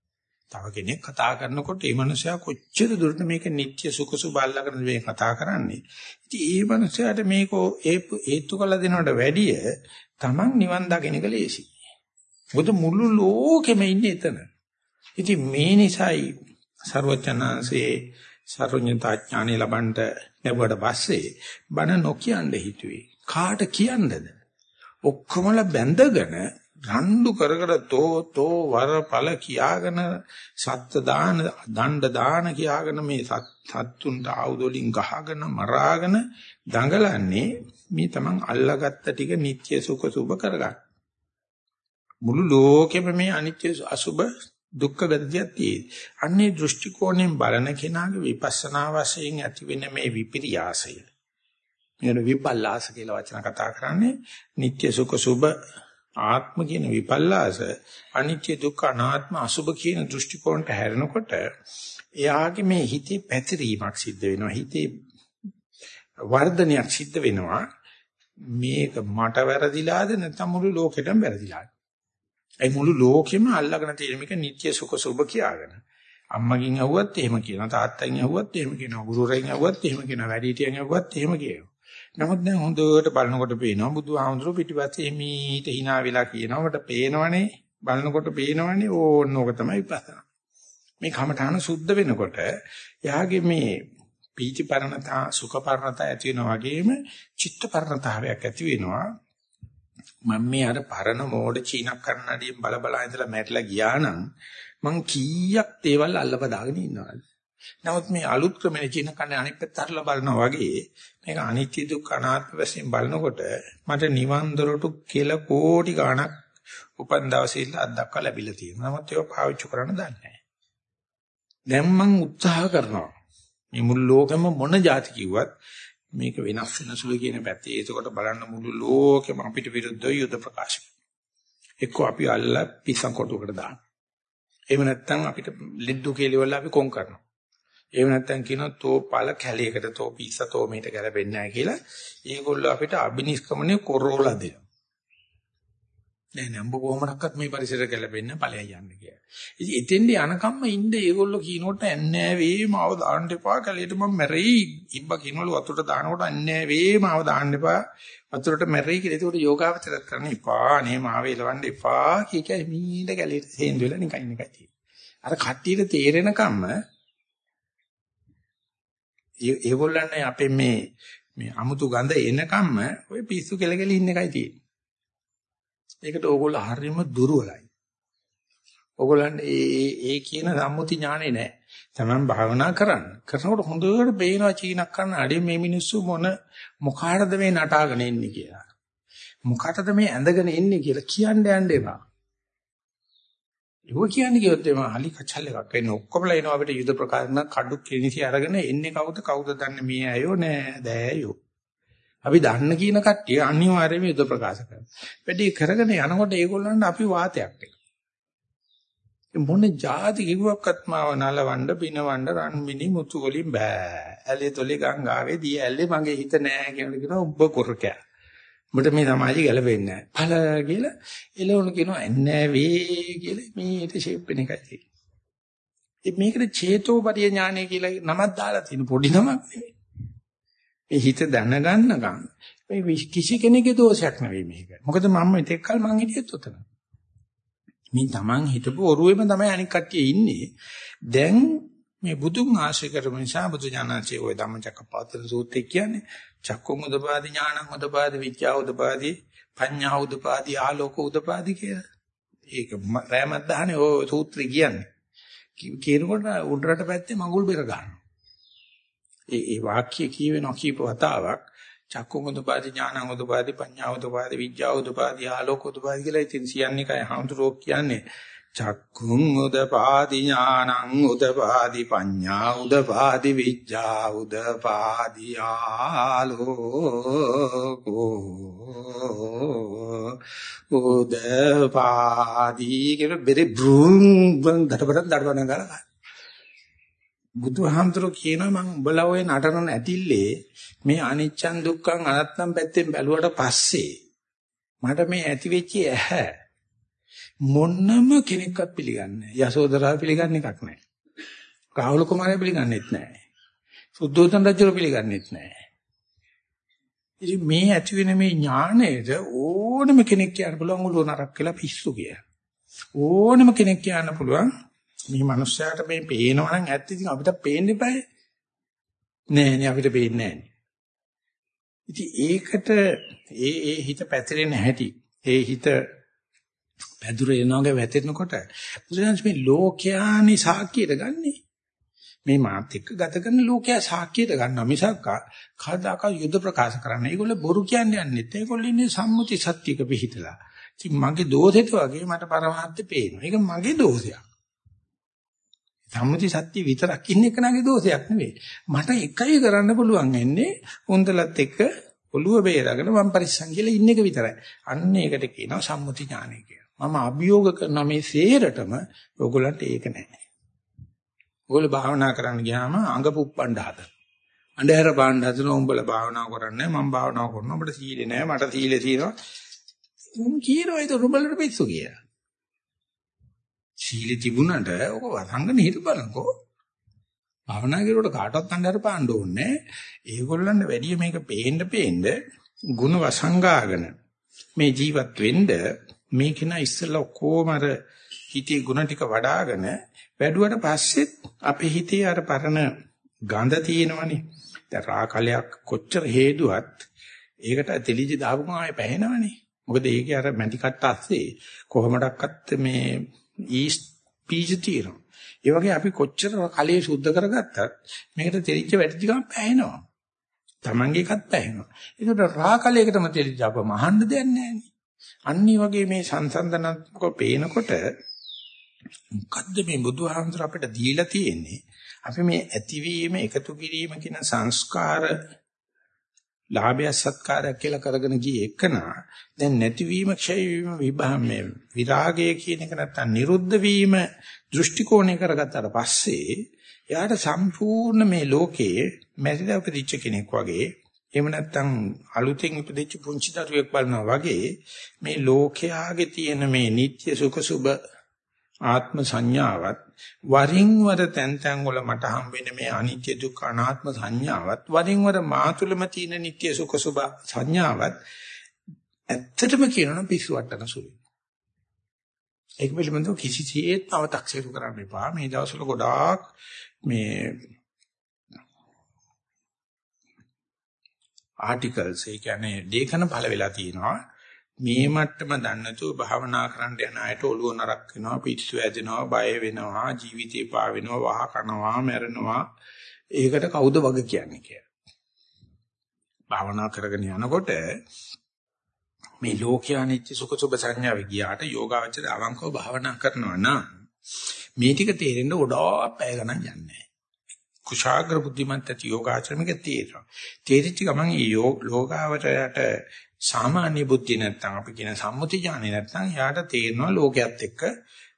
තව කෙනෙක් කතා කරනකොට ඒ මනුස්සයා කොච්චර දුරට මේක නිත්‍ය සුඛ සුබ අල්ලගෙන මේ කතා කරන්නේ. ඉතින් ඒ මනුස්සයාට මේක හේතු කළ දෙනවට වැඩිය Taman නිවන් දකින්න එක ලේසි. මොකද මුළු ලෝකෙම ඉන්නේ එතන. ඉතින් මේ නිසායි ਸਰවචනාංශේ සර්වඥතා ඥානෙ ලබන්න ලැබුවට පස්සේ බණ නොකියන්න හිතුවේ. කාට කියන්නද? ඔක්කොමලා බැඳගෙන රණ්ඩු කර කර තෝ තෝ වරපල කියාගෙන සත්ත්‍ය දාන දණ්ඩ දාන කියාගෙන මේ සත්තුන්ට ආයුධ වලින් ගහගෙන මරාගෙන දඟලන්නේ මේ තමන් අල්ලාගත්ත ටික නිත්‍ය සුඛ සුභ කරගන්න. මුළු ලෝකෙම මේ අනිත්‍ය අසුභ දුක්ඛ ගතියක් තියෙයි. අන්නේ දෘෂ්ටි කෝණයෙන් බලන කෙනාගේ විපස්සනා වශයෙන් ඇති වෙන මේ විපිරියාසය. මෙන්න විපල්ලාස කියලා වචන කතා කරන්නේ නිත්‍ය සුඛ සුභ ආත්ම කියන විපල්ලාස අනිත්‍ය දුක්ඛ අනාත්ම අසුභ කියන දෘෂ්ටි කෝණයට හැරෙනකොට එයාගේ මේ හිතේ පැතිරීමක් සිද්ධ වෙනවා හිතේ වර්ධනයක් සිද්ධ වෙනවා. මේක මට වැරදිලාද නැත්නම් මුළු ලෝකෙටම වැරදිලාද? ඒ මුළු ලෝකෙම අල්ලගෙන තියෙන මේක නිත්‍ය සුඛ සුභ කියාගෙන. අම්මගෙන් ඇහුවත් එහෙම කියනවා තාත්තගෙන් ඇහුවත් එහෙම කියනවා ගුරුවරයෙක් ඇහුවත් එහෙම කියනවා වැඩිහිටියන් ඇහුවත් එහෙම කියනවා. නමුත් දැන් හොඳට බලනකොට පේනවා බුදුහාමුදුරුවෝ පිටිපස්සේ එමීට hina වෙලා කියනවා මට පේනවනේ බලනකොට පේනවනේ ඕනෝක තමයි විපස්සනා. මේ කමඨාන සුද්ධ වෙනකොට යාගේ මේ පීති පරණතා සුඛ පරණතා ඇති වෙනා වගේම චිත්ත පරණතාවයක් ඇති වෙනවා. මම මේ අර පරණ මෝඩ චීන කන්නඩියෙන් බල බල ඉඳලා මැරිලා ගියා නම් මං කීයක් දේවල් අල්ලපදාගෙන ඉන්නවද? නමුත් මේ අලුත් ක්‍රමෙ චීන කන්නේ අනිත් පැත්ත හරලා බලනවා වගේ මේක අනිත්‍ය දුක්ඛ අනාත්ම වශයෙන් බලනකොට මට නිවන් දොරටු කියලා කෝටි ගණක් උපන් දවසේ ඉඳලා අත් දක්වා ලැබිලා තියෙනවා. නමුත් ඒක පාවිච්චි කරන්න දන්නේ නැහැ. දැන් මම උත්සාහ කරනවා. මේ මුළු ලෝකෙම මොන જાති කිව්වත් මේක වෙනස් වෙන සුළු කියන පැත්තේ ඒකකොට බලන්න මුළු ලෝකෙම අපිට විරුද්ධව යුද ප්‍රකාශ එක්ක අපි අල්ල පිස්සන් කොටුවකට දාන. එහෙම නැත්නම් අපිට ලිද්දු කේලිවල අපි කොන් කරනවා. එහෙම නැත්නම් කියනවා තෝ පළ කැලයකට තෝ පිස්ස තෝ මේට ගැලපෙන්නේ නැහැ කියලා. ඒගොල්ලෝ අපිට අබිනිෂ්ක්‍මණය කරෝලා දෙනවා. නෑ නෑ උඹ කොහොමඩක්වත් මේ පරිසරයට ගැලපෙන්නේ ඵලයන් යන්න කියලා. ඉතින් එතෙන්දී අනකම්ම ඉන්න ඒගොල්ලෝ කියනකොට ඇන්නෑ වේ මාව දාන්න එපා කැලේට මම මැරෙයි. ඉබ්බ කියනවලු වතුරට දානකොට ඇන්නෑ වේ මාව දාන්න එපා. වතුරට මැරෙයි කියලා. ඒකට යෝගාවචරත් කරන්න එපා. නේ මාව එලවන්න එපා. කී කිය මීට කැලේට හේන්දු වෙලා නිකන් ඉන්න කතියි. අර කට්ටියට තේරෙනකම්ම ඒගොල්ලන් අපේ මේ මේ අමුතු ගඳ එනකම්ම ওই පිස්සු කෙලකෙල ඉන්න එකයි තියෙන්නේ. ඒකට ඕගොල්ලෝ හරියම දුර්වලයි. ඕගොල්ලන් ඒ ඒ කියන සම්මුති ඥානෙ නැහැ. තමන් භාවනා කරන්න. කරනකොට හොඳට පේනවා චීනක් කරන අඩේ මේ මිනිස්සු මොන මොකාටද මේ නටාගෙන ඉන්නේ කියලා. මොකටද මේ ඇඳගෙන ඉන්නේ කියලා කියන්න යන්න එපා. ඒක කියන්නේ කිව්වොත් එම hali කචල් එකක්. එන්නේ ඔක්කොමලා එනවා අපිට යුද ප්‍රකාශන කඩු කිනිසි අරගෙන එන්නේ කවුද? කවුද දන්නේ මේ අයෝ? නෑ දෑයෝ. අපි දන්න කියන කට්ටිය අනිවාර්යයෙන්ම යුද ප්‍රකාශ කරනවා. වැඩි කරගෙන යනකොට ඒගොල්ලන්ට අපි වාතයක් එනවා මොන જાති කිව්වක්වත් මාව නලවන්න පිනවන්න රන් මිනි මුතු වලින් බෑ. ඇලේ තොලේ ගංගාවේ දී ඇල්ලේ මගේ හිත නෑ කියන එක උඹ කොරකෑ උඹට මේ සමාජය ගැලපෙන්නේ නැහැ. පළ කියලා එළවණු කියනවා එන්නේ වේ කියලා මේට ෂේප් වෙන එකයි තියෙන්නේ. මේකට චේතෝපරිය ඥානය කියලා නමක් දාලා තියෙන පොඩි නමක් නෙවෙයි. මේ හිත දැනගන්නකම් මේ කිසි කෙනෙකුගේ දෝෂයක් නෙවෙයි මේක. මොකද මම මෙතෙක් කල මං හිටියෙත් උතන. මේ Taman හිටපු ඔරුවෙම තමයි අනික් කට්ටිය ඉන්නේ. දැන් මේ බුදුන් ආශ්‍රය කරම නිසා බුදු ඥානසේ ওই ධම්මචක්කපවත්තන සූත්‍රය කියන්නේ චක්කුම් උදපාදි ඥානං උදපාදි විද්‍යාව උදපාදි පඤ්ඤා උදපාදි ආලෝක උදපාදි කියලා. ඒක රෑමත් දහනේ ඔය සූත්‍රය කියන්නේ. කියනකොට උඩරට පැත්තේ මඟුල් බෙර ගන්නවා. ඒ ඒ වාක්‍ය කියවෙන කීප වතාවක් චක්කුම් උදපාදි ඥානං උදපාදි පඤ්ඤා උදපාදි විද්‍යාව උදපාදි ආලෝක උදපාදි කියලා ඉතින් කියන්නේ කයි හඳුරෝ කියන්නේ චක්කුං උදපාදි ඥානං උදපාදි පඤ්ඤා උදපාදි විඥා උදපාදි ආලෝකෝ උදපාදි කියන බෙරි බ්‍රුම් බං දඩබඩ දඩබඩ ගාලා බුදුහාමුදුරුවෝ කියනවා මම උඹලා ඔය නටන ඇතිල්ලේ මේ අනිච්චන් දුක්ඛං අනත්තම් පැත්තෙන් බැලුවට පස්සේ මට මේ ඇති වෙච්ච ඇහැ මොන්නම කෙනෙක්වත් පිළිගන්නේ නැහැ. යසෝදරාව පිළිගන්න එකක් නැහැ. රාහුල කුමාරය පිළිගන්නෙත් නැහැ. සුද්ධෝදන රජු පිළිගන්නෙත් නැහැ. ඉතින් මේ ඇති වෙන මේ ඥාණයට ඕනම කෙනෙක් කියන්න පුළුවන් උළු නරක් කියලා පිස්සු කියලා. ඕනම කෙනෙක් කියන්න පුළුවන් මේ මනුස්සයාට මේ පේනවා නම් ඇත්ත ඉතින් අපිට පේන්නේ බෑ. නෑ නෑ අපිට පේන්නේ නෑ. ඉතින් ඒකට ඒ ඒ හිත පැතිරෙන හැටි ඒ හිත පැදුර එනවාගේ වැටෙනකොට බුදුරජාණන් මේ ලෝකයානි සාක්කියට ගන්නෙ. මේ මාත් එක්ක ගත කරන ලෝකයා සාක්කියට ගන්නවා මිසක් කවදාක යුද ප්‍රකාශ කරන්න. ඒගොල්ලෝ බොරු කියන්නේ නැත්. ඒගොල්ලෝ ඉන්නේ සම්මුති සත්‍යක පිහිටලා. ඉතින් මගේ දෝෂෙට වගේ මට පරමාර්ථය පේනවා. ඒක මගේ දෝෂයක්. සම්මුති සත්‍ය විතරක් ඉන්න එක නගේ දෝෂයක් නෙවෙයි. මට එකයි කරන්න පුළුවන් වෙන්නේ උන්දලත් එක්ක ඔළුව බේරගෙන මම පරිස්සම් කියලා ඉන්න එක විතරයි. අන්න ඒකට කියනවා සම්මුති ඥානය කියලා. මම අභියෝග කරන මේ සේරටම ඕගොල්ලන්ට ඒක නැහැ. ඕගොල්ලෝ භාවනා කරන්න ගියාම අඟ පුප්පණ්ඩ හදන. අන්ධහැර බාණ්ඩ හදන උඹලා භාවනා කරන්නේ මම භාවනා කරනවා උඹට සීලේ නැහැ මට සීලේ තියෙනවා. උන් කියනවා ඒක රුඹලට පිස්සු කියලා. සීලේ තිබුණාට ඔක වසංගන හිත බලනකෝ. භාවනා කරුවට කාටවත් අන්ධහැර පාණ්ඩ ඕනේ. ඒගොල්ලන්ට වැඩි මේක පේන්න පේන්න ಗುಣ වසංගාගෙන මේ ජීවත් වෙන්න මේ කෙනා ඉස්සෙල්ලා ඔක්කොම අර හිතේ ಗುಣ ටික වඩ아가න වැඩුවට පස්සෙත් අපේ හිතේ අර පරණ ගඳ තියෙනවනේ. දැන් රාකලයක් කොච්චර හේදුවත් ඒකට තෙලිජි දාපු ගමන් පැහැෙනවනේ. මොකද ඒකේ අර මැටි කට්ට ඇස්සේ කොහොමඩක්වත් මේ ඊස්ට් පීජ තියෙනවා. ඒ වගේ අපි කොච්චර කලයේ සුද්ධ කරගත්තත් මේකට තෙලිච්ච වැටිච්ච ගමන් පැහැෙනවා. Tamange එකත් පැහැෙනවා. ඒකට රාකලයකටම තෙලිජි දාපුවම අහන්න දෙයක් නැහැ නේ. අන්නී වගේ මේ සංසන්දනාත්මකව පේනකොට මොකද්ද මේ බුදුහාමුදුර අපිට දීලා තියෙන්නේ? අපි මේ ඇතිවීම එකතු කිරීම කියන සංස්කාර ලාභය සත්කාරයක් කියලා කරගෙන ගියේ එකනා දැන් නැතිවීම ක්ෂය වීම විභාමයේ විරාගය කියන එක නැත්තම් නිරුද්ධ වීම දෘෂ්ටි කෝණය කරගත්තාට පස්සේ එයාට සම්පූර්ණ මේ ලෝකයේ මැරිලා උපදිච්ච කෙනෙක් වගේ එහෙම නැත්නම් අලුතෙන් උපදිච්ච පුංචි දරුවෙක් බලනවා වගේ මේ ලෝකයාගේ තියෙන මේ නিত্য සුඛ සුභ ආත්ම සංඥාවත් වරින් වර තැන් තැන් වල මට හම්බෙන මේ අනිත්‍ය දුක්ඛ අනාත්ම සංඥාවත් වරින් වර මාතුලම තියෙන නিত্য සුඛ සුභ සංඥාවත් ඇත්තටම කියනනම් පිස්සු වටන සුළුයි. ඒක පිළිබඳව කිසිසේත් නවතක්සේරු කරන්න එපා. මේ දවස්වල ගොඩාක් මේ ආටිකල්ස් ඒ කියන්නේ ලේඛන පළ වෙලා තියෙනවා. මේ මට්ටම දන්නතුව භාවනා කරන්න යන අයට ඔළුව නරක් වෙනවා පිස්සු ඇදෙනවා බය වෙනවා ජීවිතේ පා වෙනවා වහ කනවා මැරෙනවා. ඒකට කවුද වග කියන්නේ කියලා. භාවනා කරගෙන යනකොට මේ ලෝකයා නිත්‍ය සුඛ සුබ සංඥාවේ ගියාට යෝගාවචර අවංකව භාවනා කරනවා නම් මේ ටික තේරෙන්න ගොඩාක් පැය ගණන් යන්නේ කුශාග්‍ර බුද්ධිමත් ඇති යෝගාචරණයක තේරෙනවා. තේරිච්ච ගමන් මේ යෝග ලෝකාවචරයට සාමාන්‍ය බුද්ධිය නැත්තම් අපි කියන සම්මුති ඥානෙ නැත්තම් යාට තේරෙනවා ලෝකයක් එක්ක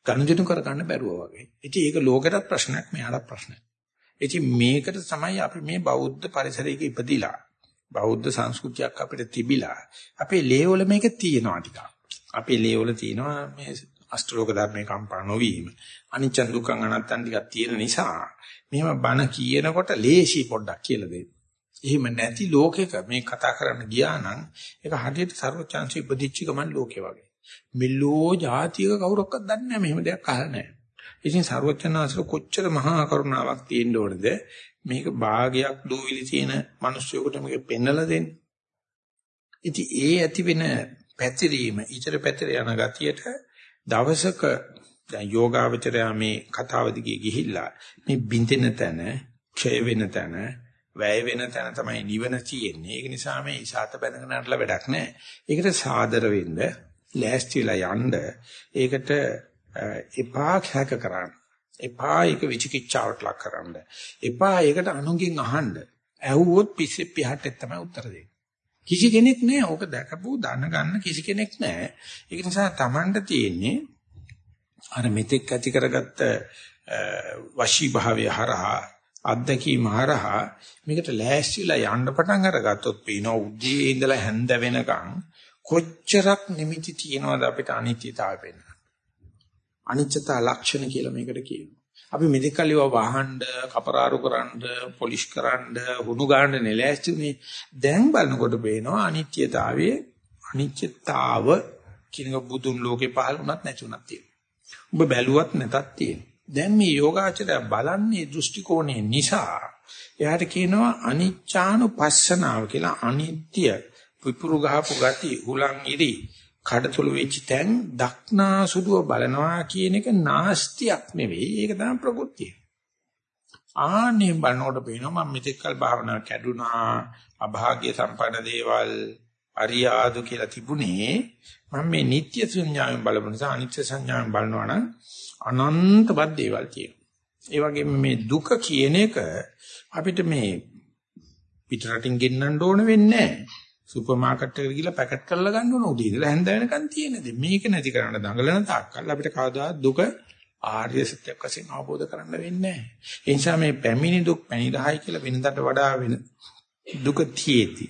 ගනුදෙනු කරගන්න බැරුව වගේ. ඉතින් ඒක ලෝකෙටත් ප්‍රශ්නයක් මෙයාටත් ප්‍රශ්නයක්. ඉතින් මේකට තමයි අපි මේ බෞද්ධ පරිසරයක ඉපදිලා බෞද්ධ සංස්කෘතියක් අපිට තිබිලා අපේ ලේවල මේක තියෙනවා ටිකක්. අපේ ලේවල තියෙනවා මේ අෂ්ටලෝක ධර්මේ කම්පා නොවීම. අනිච්ච දුක්ඛ අනත්තන් ටිකක් තියෙන නිසා මෙහෙම බණ කියනකොට ලේසි පොඩ්ඩක් කියලා දෙන්න. එහෙම නැති ලෝකෙක මේ කතා කරන්න ගියා නම් ඒක හරියට ਸਰවචාන්සි ඉපදිච්ච ගමන් ලෝකේ වගේ. මිලෝ જાතියක කවුරක්වත් දන්නේ නැහැ මෙහෙම දෙයක් අහලා නැහැ. ඉතින් ਸਰවචනාසල කොච්චර මහා කරුණාවක් තියෙන්න ඕනද මේක භාගයක් දූවිලි තියෙන මිනිස්සුයෙකුට මේක පෙන්නලා දෙන්න. ඉතින් ඒ ඇති වෙන පැතිරීම, ඊතර පැතිර යන ගතියට දවසක දැන් යෝගාවචරය මේ කතාව දිගේ ගිහිල්ලා මේ බින්දෙන තැන, ක්ෂය වෙන තැන, වැය වෙන තැන තමයි නිවන තියෙන්නේ. ඒක නිසා මේ ඉසాత බැඳගෙන නටලා වැඩක් නැහැ. ඒකට සාදර වෙන්න, ලෑස්තිලා යන්න, ඒකට එපා කැක කරන්න. එපා ඒක විචිකිච්ඡාවට ලක් කරන්න. එපා ඒකට අනුගෙන් අහන්න. ඇහුවොත් පිස්සෙ පිටට තමයි උත්තර දෙන්නේ. කිසි කෙනෙක් නෑ ඕක දැකපු දැනගන්න කිසි කෙනෙක් නෑ. ඒක නිසා Tamanට තියෙන්නේ අර මෙතෙක් ඇති කරගත්ත වශී භාවය හරහා අද්දකීම හරහා මේකට ලෑස්තිලා යන්න පටන් අරගත්තොත් පේනවා උදේ ඉඳලා හැන්ද වෙනකන් කොච්චරක් නිමිති තියනවද අපිට අනිත්‍යතාවය පෙන්න. අනිත්‍යතා ලක්ෂණ කියලා මේකට කියනවා. අපි මෙතෙක් කල් ඒවා වහන්න, කපරාරු කරන්න, පොලිෂ් කරන්න, හුණු ගන්න නෙලෑස්තිුනේ. දැන් බලනකොට පේනවා අනිත්‍යතාවයේ අනිත්‍යතාව කියන බුදුන් ලෝකේ පහළ වුණත් නැති වුණත් තියෙනවා. ඔබ බැලුවත් නැතත් තියෙනවා. දැන් මේ යෝගාචරය බලන්නේ දෘෂ්ටි කෝණය නිසා එයාට කියනවා අනිච්චානුපස්සනාව කියලා අනිත්‍ය විපුරු ගහපු ගති උලන් ඉරි කඩතුළු වෙච්ච තැන් දක්නා සුදුව බලනවා කියන එක නාස්තියක් නෙවෙයි ඒක තමයි ප්‍රകൃතිය. ආන්නේ බලනකොට පේනවා මම මෙතෙක් කල් භාවනා කැඩුනා අභාග්‍ය සම්පන්න දේවල් අරියාදු කියලා තිබුණේ මම මේ නිත්‍ය සංඥාවෙන් බලපු නිසා අනිත්‍ය සංඥාවෙන් බලනවා නම් අනන්තවත් දේවල් තියෙනවා. ඒ වගේම මේ දුක කියන එක අපිට මේ පිටරටින් ගෙන්නන්න ඕන වෙන්නේ නැහැ. සුපර් මාකට් එකට ගිහලා පැකට් කරලා ගන්න ඕන උදේ ඉඳලා හැන්ද වෙනකන් තියෙනද මේක නැති කරන්න දඟලන තාක්කල් අපිට කවදාවත් දුක ආර්ය සත්‍යයක් වශයෙන් අවබෝධ කරන්න වෙන්නේ නැහැ. ඒ නිසා මේ පැමිණි දුක් පැණිරහයි කියලා වෙනදට වඩා වෙන දුක තියේදී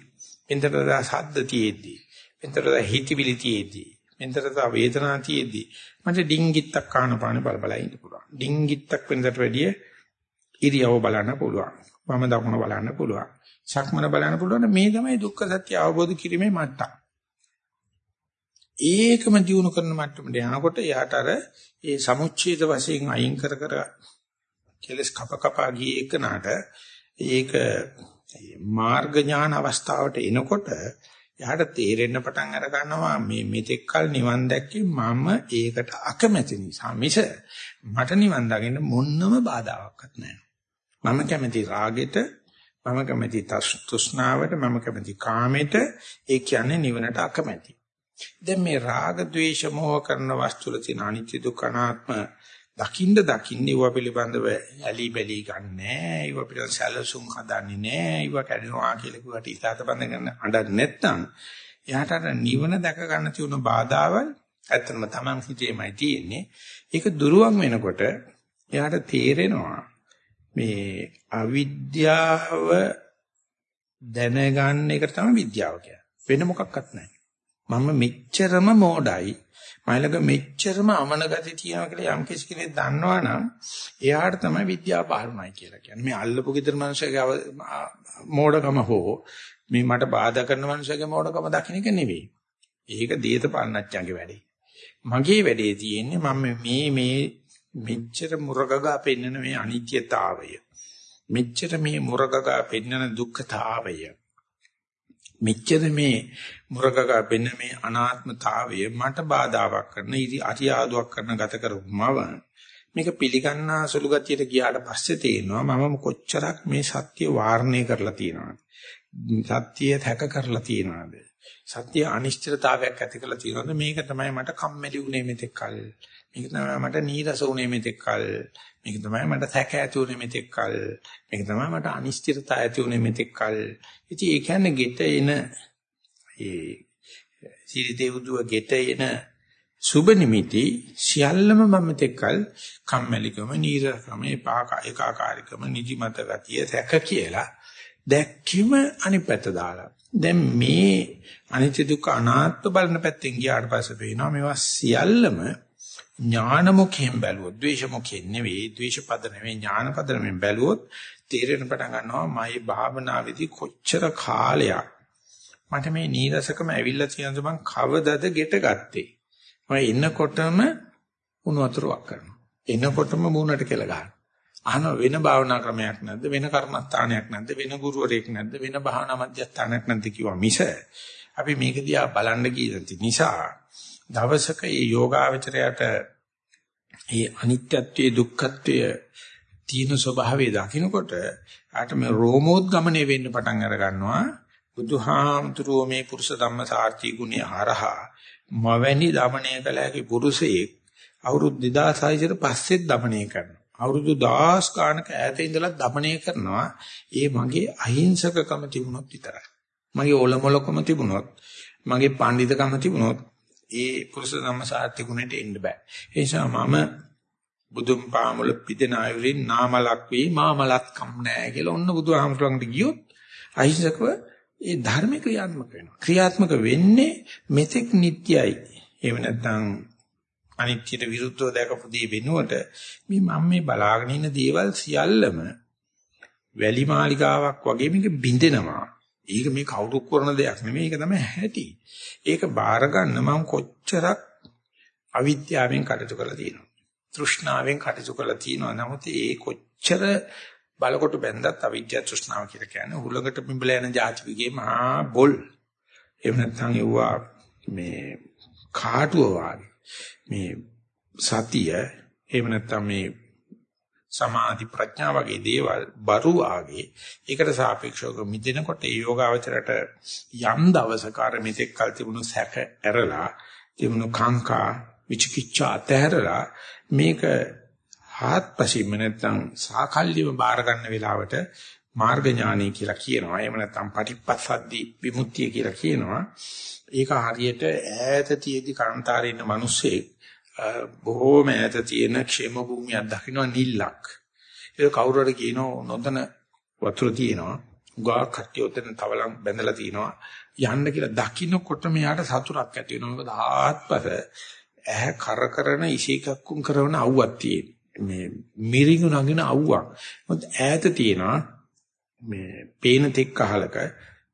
එන්තරදා සද්ද තියේදී එන්තරදා හිතවිලි තියේදී එන්තරදා වේදනා තියේදී මට ඩිංගිත්තක් කාන පාන බල බල ඉන්න පුළුවන්. ඩිංගිත්තක් වෙනදට වැඩිය ඉරියව බලන්න පුළුවන්. වම දකුණ බලන්න පුළුවන්. සක්මන බලන්න පුළුවන් මේ තමයි දුක්ඛ සත්‍ය අවබෝධ කිරීමේ මට්ටම. ඒකම දිනු කරන මට්ටමට යනකොට යාට අර ඒ සමුච්ඡේද වශයෙන් අයින් කර කර කෙලස් කප කපා ගියේ එකනට ඒක මාර්ග ඥාන අවස්ථාවට එනකොට එයාට තේරෙන්න පටන් අර ගන්නවා මේ මෙතෙක් කල නිවන් දැක්කේ මම ඒකට අකමැති නිසා මිස මට නිවන් දකින්න මොන්නම බාධාවක්වත් නැහැ. මම කැමති රාගෙට මම කැමති තෘෂ්ණාවට මම කැමති කාමයට ඒ කියන්නේ නිවනට අකමැති. දැන් මේ රාග ద్వේෂ මොහ කරන වස්තුල තියෙන අනිත්‍ය දුක්ඛ අනාත්ම දකින්න දකින්න ඒව පිළිබඳව ඇලි බැලි ගන්නෑ ඒව පිළිබඳ සැලසුම් හදන්නේ නෑ ඒව කැඩෙනවා කියලා කිව්වට ඉස්සත බඳ ගන්න අඬන්නේ නැත්නම් එයාට අර නිවන දැක ගන්න තියෙන බාධාවල් ඇත්තම Taman හිතේමයි තියෙන්නේ ඒක දුරුවන් වෙනකොට එයාට තේරෙනවා මේ අවිද්‍යාව දැනගන්න එක තමයි විද්‍යාව කියන්නේ. වෙන මොකක්වත් නැහැ. මම මෙච්චරම මෝඩයි. මයිලක මෙච්චරම අමන ගති තියෙනවා කියලා යම් කිසි කෙනෙක් දන්නවනම් එයාට තමයි විද්‍යාව පාරුණයි කියලා කියන්නේ. මේ අල්ලපු ගෙදර මිනිස්සගේ මෝඩකම හෝ මේ මට බාධා කරන මිනිස්සගේ මෝඩකම දකින්න එක නෙවෙයි. ඒක දේතපාලනච්චන්ගේ වැඩේ. මගේ වැඩේ තියෙන්නේ මම මේ මේ මෙච්චර මුරගගා පෙන්නන මේ අනිත්‍යතාවය මෙච්චර මේ මුරගගා පෙන්නන දුක්ඛතාවය මෙච්චර මේ මුරගගා පෙන්න මේ අනාත්මතාවය මට බාධාවක් කරන ඉරි අරියාදුවක් කරන ගත කරමව මේක පිළිගන්නා සුළු ගතියට ගියාට පස්සේ තේරෙනවා මම කොච්චරක් මේ සත්‍ය වාරණය කරලා තියෙනවද? සත්‍ය තැක කරලා තියෙනවද? සත්‍ය අනිශ්චිතතාවයක් ඇති කරලා තියෙනවද? මේක තමයි මට කම්මැලි වුනේ මෙතෙක් කල් මේක තමයි මට නීරස වුනේ මෙතෙක් කල් මේක තමයි මට තැක ඇති වුනේ මෙතෙක් කල්. මේක තමයි මට අනිශ්චිතතාව ඇති වුනේ මෙතෙක් කල්. ඉතින් ඒ කියන්නේ ගෙට එන ඒ සිරිතේවුදුව ගෙට එන සුබ නිමිති සියල්ලම මම තෙක්කල් කම්මැලිකම නීරසකම ඒකාකාරීකම නිදිමත ගතිය සැක කියලා දැක්කම අනිත් පැත්ත දාලා. දැන් මේ අනිත්‍ය දුක්ඛ අනාත්ම බලන පැත්තෙන් ගියාට පස්සේ පේනවා මේවා සියල්ලම ඥානමුඛයෙන් බැලුවොත් ද්වේෂමුඛයෙන් නෙවෙයි ද්වේෂපද නෙවෙයි ඥානපද නෙවෙයි බැලුවොත් තේරෙන පටන් ගන්නවා මයි භාවනාවේදී කොච්චර කාලයක්. මට මේ නීරසකම ඇවිල්ලා තියෙනද මං කවදද ගෙට ගත්තේ? මම එනකොටම උණු වතුර වක් කරනවා. එනකොටම මූණට කෙල ගන්නවා. අහන වෙන භාවනා ක්‍රමයක් නැද්ද? වෙන කර්මස්ථානයක් නැද්ද? වෙන ගුරුවරයෙක් නැද්ද? වෙන භාවනා මධ්‍යස්ථානයක් නැද්ද කිව්වා මිස අපි මේක දිහා බලන්න කීයති නිසා දවසක මේ යෝගාවචරයට මේ අනිත්‍යත්වයේ දුක්ඛත්වයේ තියෙන ස්වභාවය දකිනකොට ආට මේ රෝමෝද්ගමණය වෙන්න පටන් අර ගන්නවා. බුදුහාමුදුරුවෝ මේ පුරුෂ ධම්ම සාර්ථී ගුණය හරහා මවැනි দমনය කළ හැකි පුරුෂයෙක් අවුරුදු 2600 ඊට පස්සෙත් দমনය කරනවා. අවුරුදු 10 ගානක ඈත ඉඳලා দমনය කරනවා. ඒ මගේ අහිංසකකම තිබුණොත් විතරයි. මගේ ඕලමලකම තිබුණොත් මගේ පඬිතකම තිබුණොත් ඒ පුරුෂ ධම්මසාර්ථි ගුණයට එන්න බෑ. ඒ නිසා මම බුදුන් පාමුල පිදෙන ආයුරින් නාමලක් වේ මාමලක් කම් නෑ කියලා ඔන්න බුදුහාමුදුරන්ට ගියොත් අහිංසකව ඒ ධර්ම ක්‍රියාත්මක වෙනවා. ක්‍රියාත්මක වෙන්නේ මෙතෙක් නිට්ටයයි. එහෙම නැත්නම් අනිත්‍යට විරුද්ධව දැකපු දේ වෙනුවට මේ මම මේ බලාගෙන ඉන්න දේවල් සියල්ලම වැලි මාලිකාවක් වගේ මේක බින්දෙනවා. ඒක මේ කවුරුක් කරන දෙයක් නෙමෙයි ඒක තමයි ඇති. ඒක බාර ගන්න මම කොච්චරක් අවිද්‍යාවෙන් කටයුතු කරලා තියෙනවා. තෘෂ්ණාවෙන් කටයුතු කරලා තියෙනවා. නමුත් ඒ කොච්චර බලකොට බැඳත් අවිද්‍යාව තෘෂ්ණාව කියලා කියන්නේ උලඟට පිඹල යන જાති විගේ මහා බොල්. එහෙම නැත්නම් ඒවා මේ කාටුව වාගේ. මේ සතිය එහෙම නැත්නම් මේ සමාධි ප්‍රඥා වගේ දේවල් බරු ආගේ ඒකට සාපේක්ෂව මිදෙනකොට ඒ යෝගාවචරයට යම් දවසක අර මෙතෙක් කල් තිබුණු සැක ඇරලා තිබුණු කාංකා විචිකිච්ඡා අතහැරලා මේක හාත්පසින්ම නැත්නම් සාකල්ලිව බාර ගන්න වෙලාවට මාර්ග ඥානයි කියලා කියනවා. එහෙම නැත්නම් පටිපස්සද්දි විමුක්තිය කියලා කියනවා. ඒක හරියට ඈත තියේදී කාන්තාරේ ඉන්න මිනිස්සේ බොහෝම ඈත තියෙන ക്ഷേම භූමියක් දකින්න නිල්ලක්. ඒක කවුරු හරි කියනෝ නොදැන වතුර තියෙනවා. උගා කට්ටිය උතන තවලම් බැඳලා තිනවා. යන්න කියලා දකින්නකොට මෙයාට සතුටක් ඇති වෙනවා. මොකද ආත්පස ඇහැ කරකරන ඉසේකක්කුම් කරන අවුවක් තියෙන. මේ මිරිඟු නගින අවුවක්. මොකද ඈත තියෙනවා මේ පේන තෙක් අහලක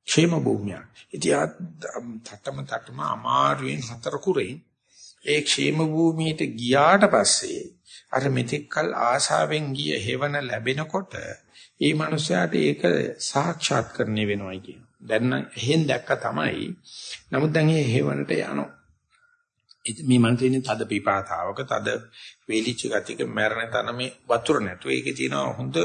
ക്ഷേම භූමියක්. ඉතියා තත්තම තත්තම අමාරුවෙන් හතර කුරෙන් ඒ ക്ഷേම භූමියට ගියාට පස්සේ අර මෙතෙක්කල් ආශාවෙන් ගිය හේවන ලැබෙනකොට ඒ මනුස්සයාට ඒක සාක්ෂාත් කරන්නේ වෙනවයි කියන. දැන් නම් එහෙන් දැක්ක තමයි. නමුත් දැන් මේ හේවනට යනවා. මේ මන් තියෙන තද පිපාතාවක තද වේලිච්ච ගතියක මැරෙන තන මේ වතුර නැතුව ඒකේ තියෙනවා හොඳ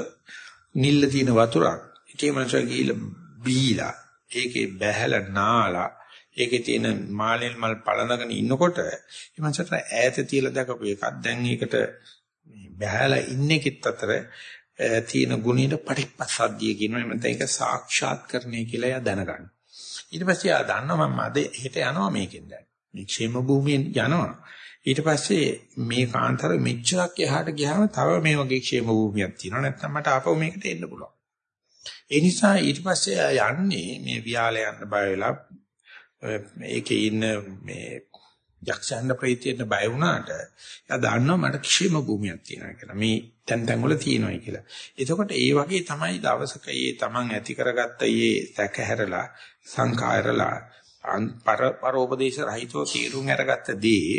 නිල්ල තියෙන වතුරක්. ඒකේ මනස ගිහිල්ලා බීලා ඒකේ බැහැලා නාලා ඒකේ තියෙන මාළෙල් මල් පලනගෙන ඉන්නකොට ඒ මනසට ඈත තියලා දැකපු එකක් දැන් ඒකට බැහැලා ඉන්නේකෙත් අතර තියෙන ගුණයට පටිපස්සද්ධිය කියනවා එහෙනම් ඒක සාක්ෂාත්කරණය කියලා එයා දැනගන්න. ඊට පස්සේ එයා දන්නවා මම අද හෙට යනවා මේකෙන් දැන්. මේ ക്ഷേම භූමියෙන් යනවා. ඊට පස්සේ මේ කාන්තර මෙච්චරක් එහාට ගියාම තව මේ වගේ ക്ഷേම භූමියක් තියෙනවා නැත්නම් මට ආපහු මේකට එන්න පුළුවන්. ඒ නිසා ඊට පස්සේ යන්නේ මේ වියාල යන්න බය වෙලා මේකේ ඉන්න මේ යක්ෂයන්ට ප්‍රීතියට බය වුණාට එයා දන්නවා මට ക്ഷേම භූමියක් තියෙනවා කියලා. මේ තැන් තැන් වල තියෙනවායි කියලා. එතකොට ඒ වගේ තමයි දවසක ඒ Taman ඇති කරගත්ත ඒ සැක හැරලා සංඛාරලා පර පරෝපදේශ රහිතව තීරුම් අරගත්ත දේ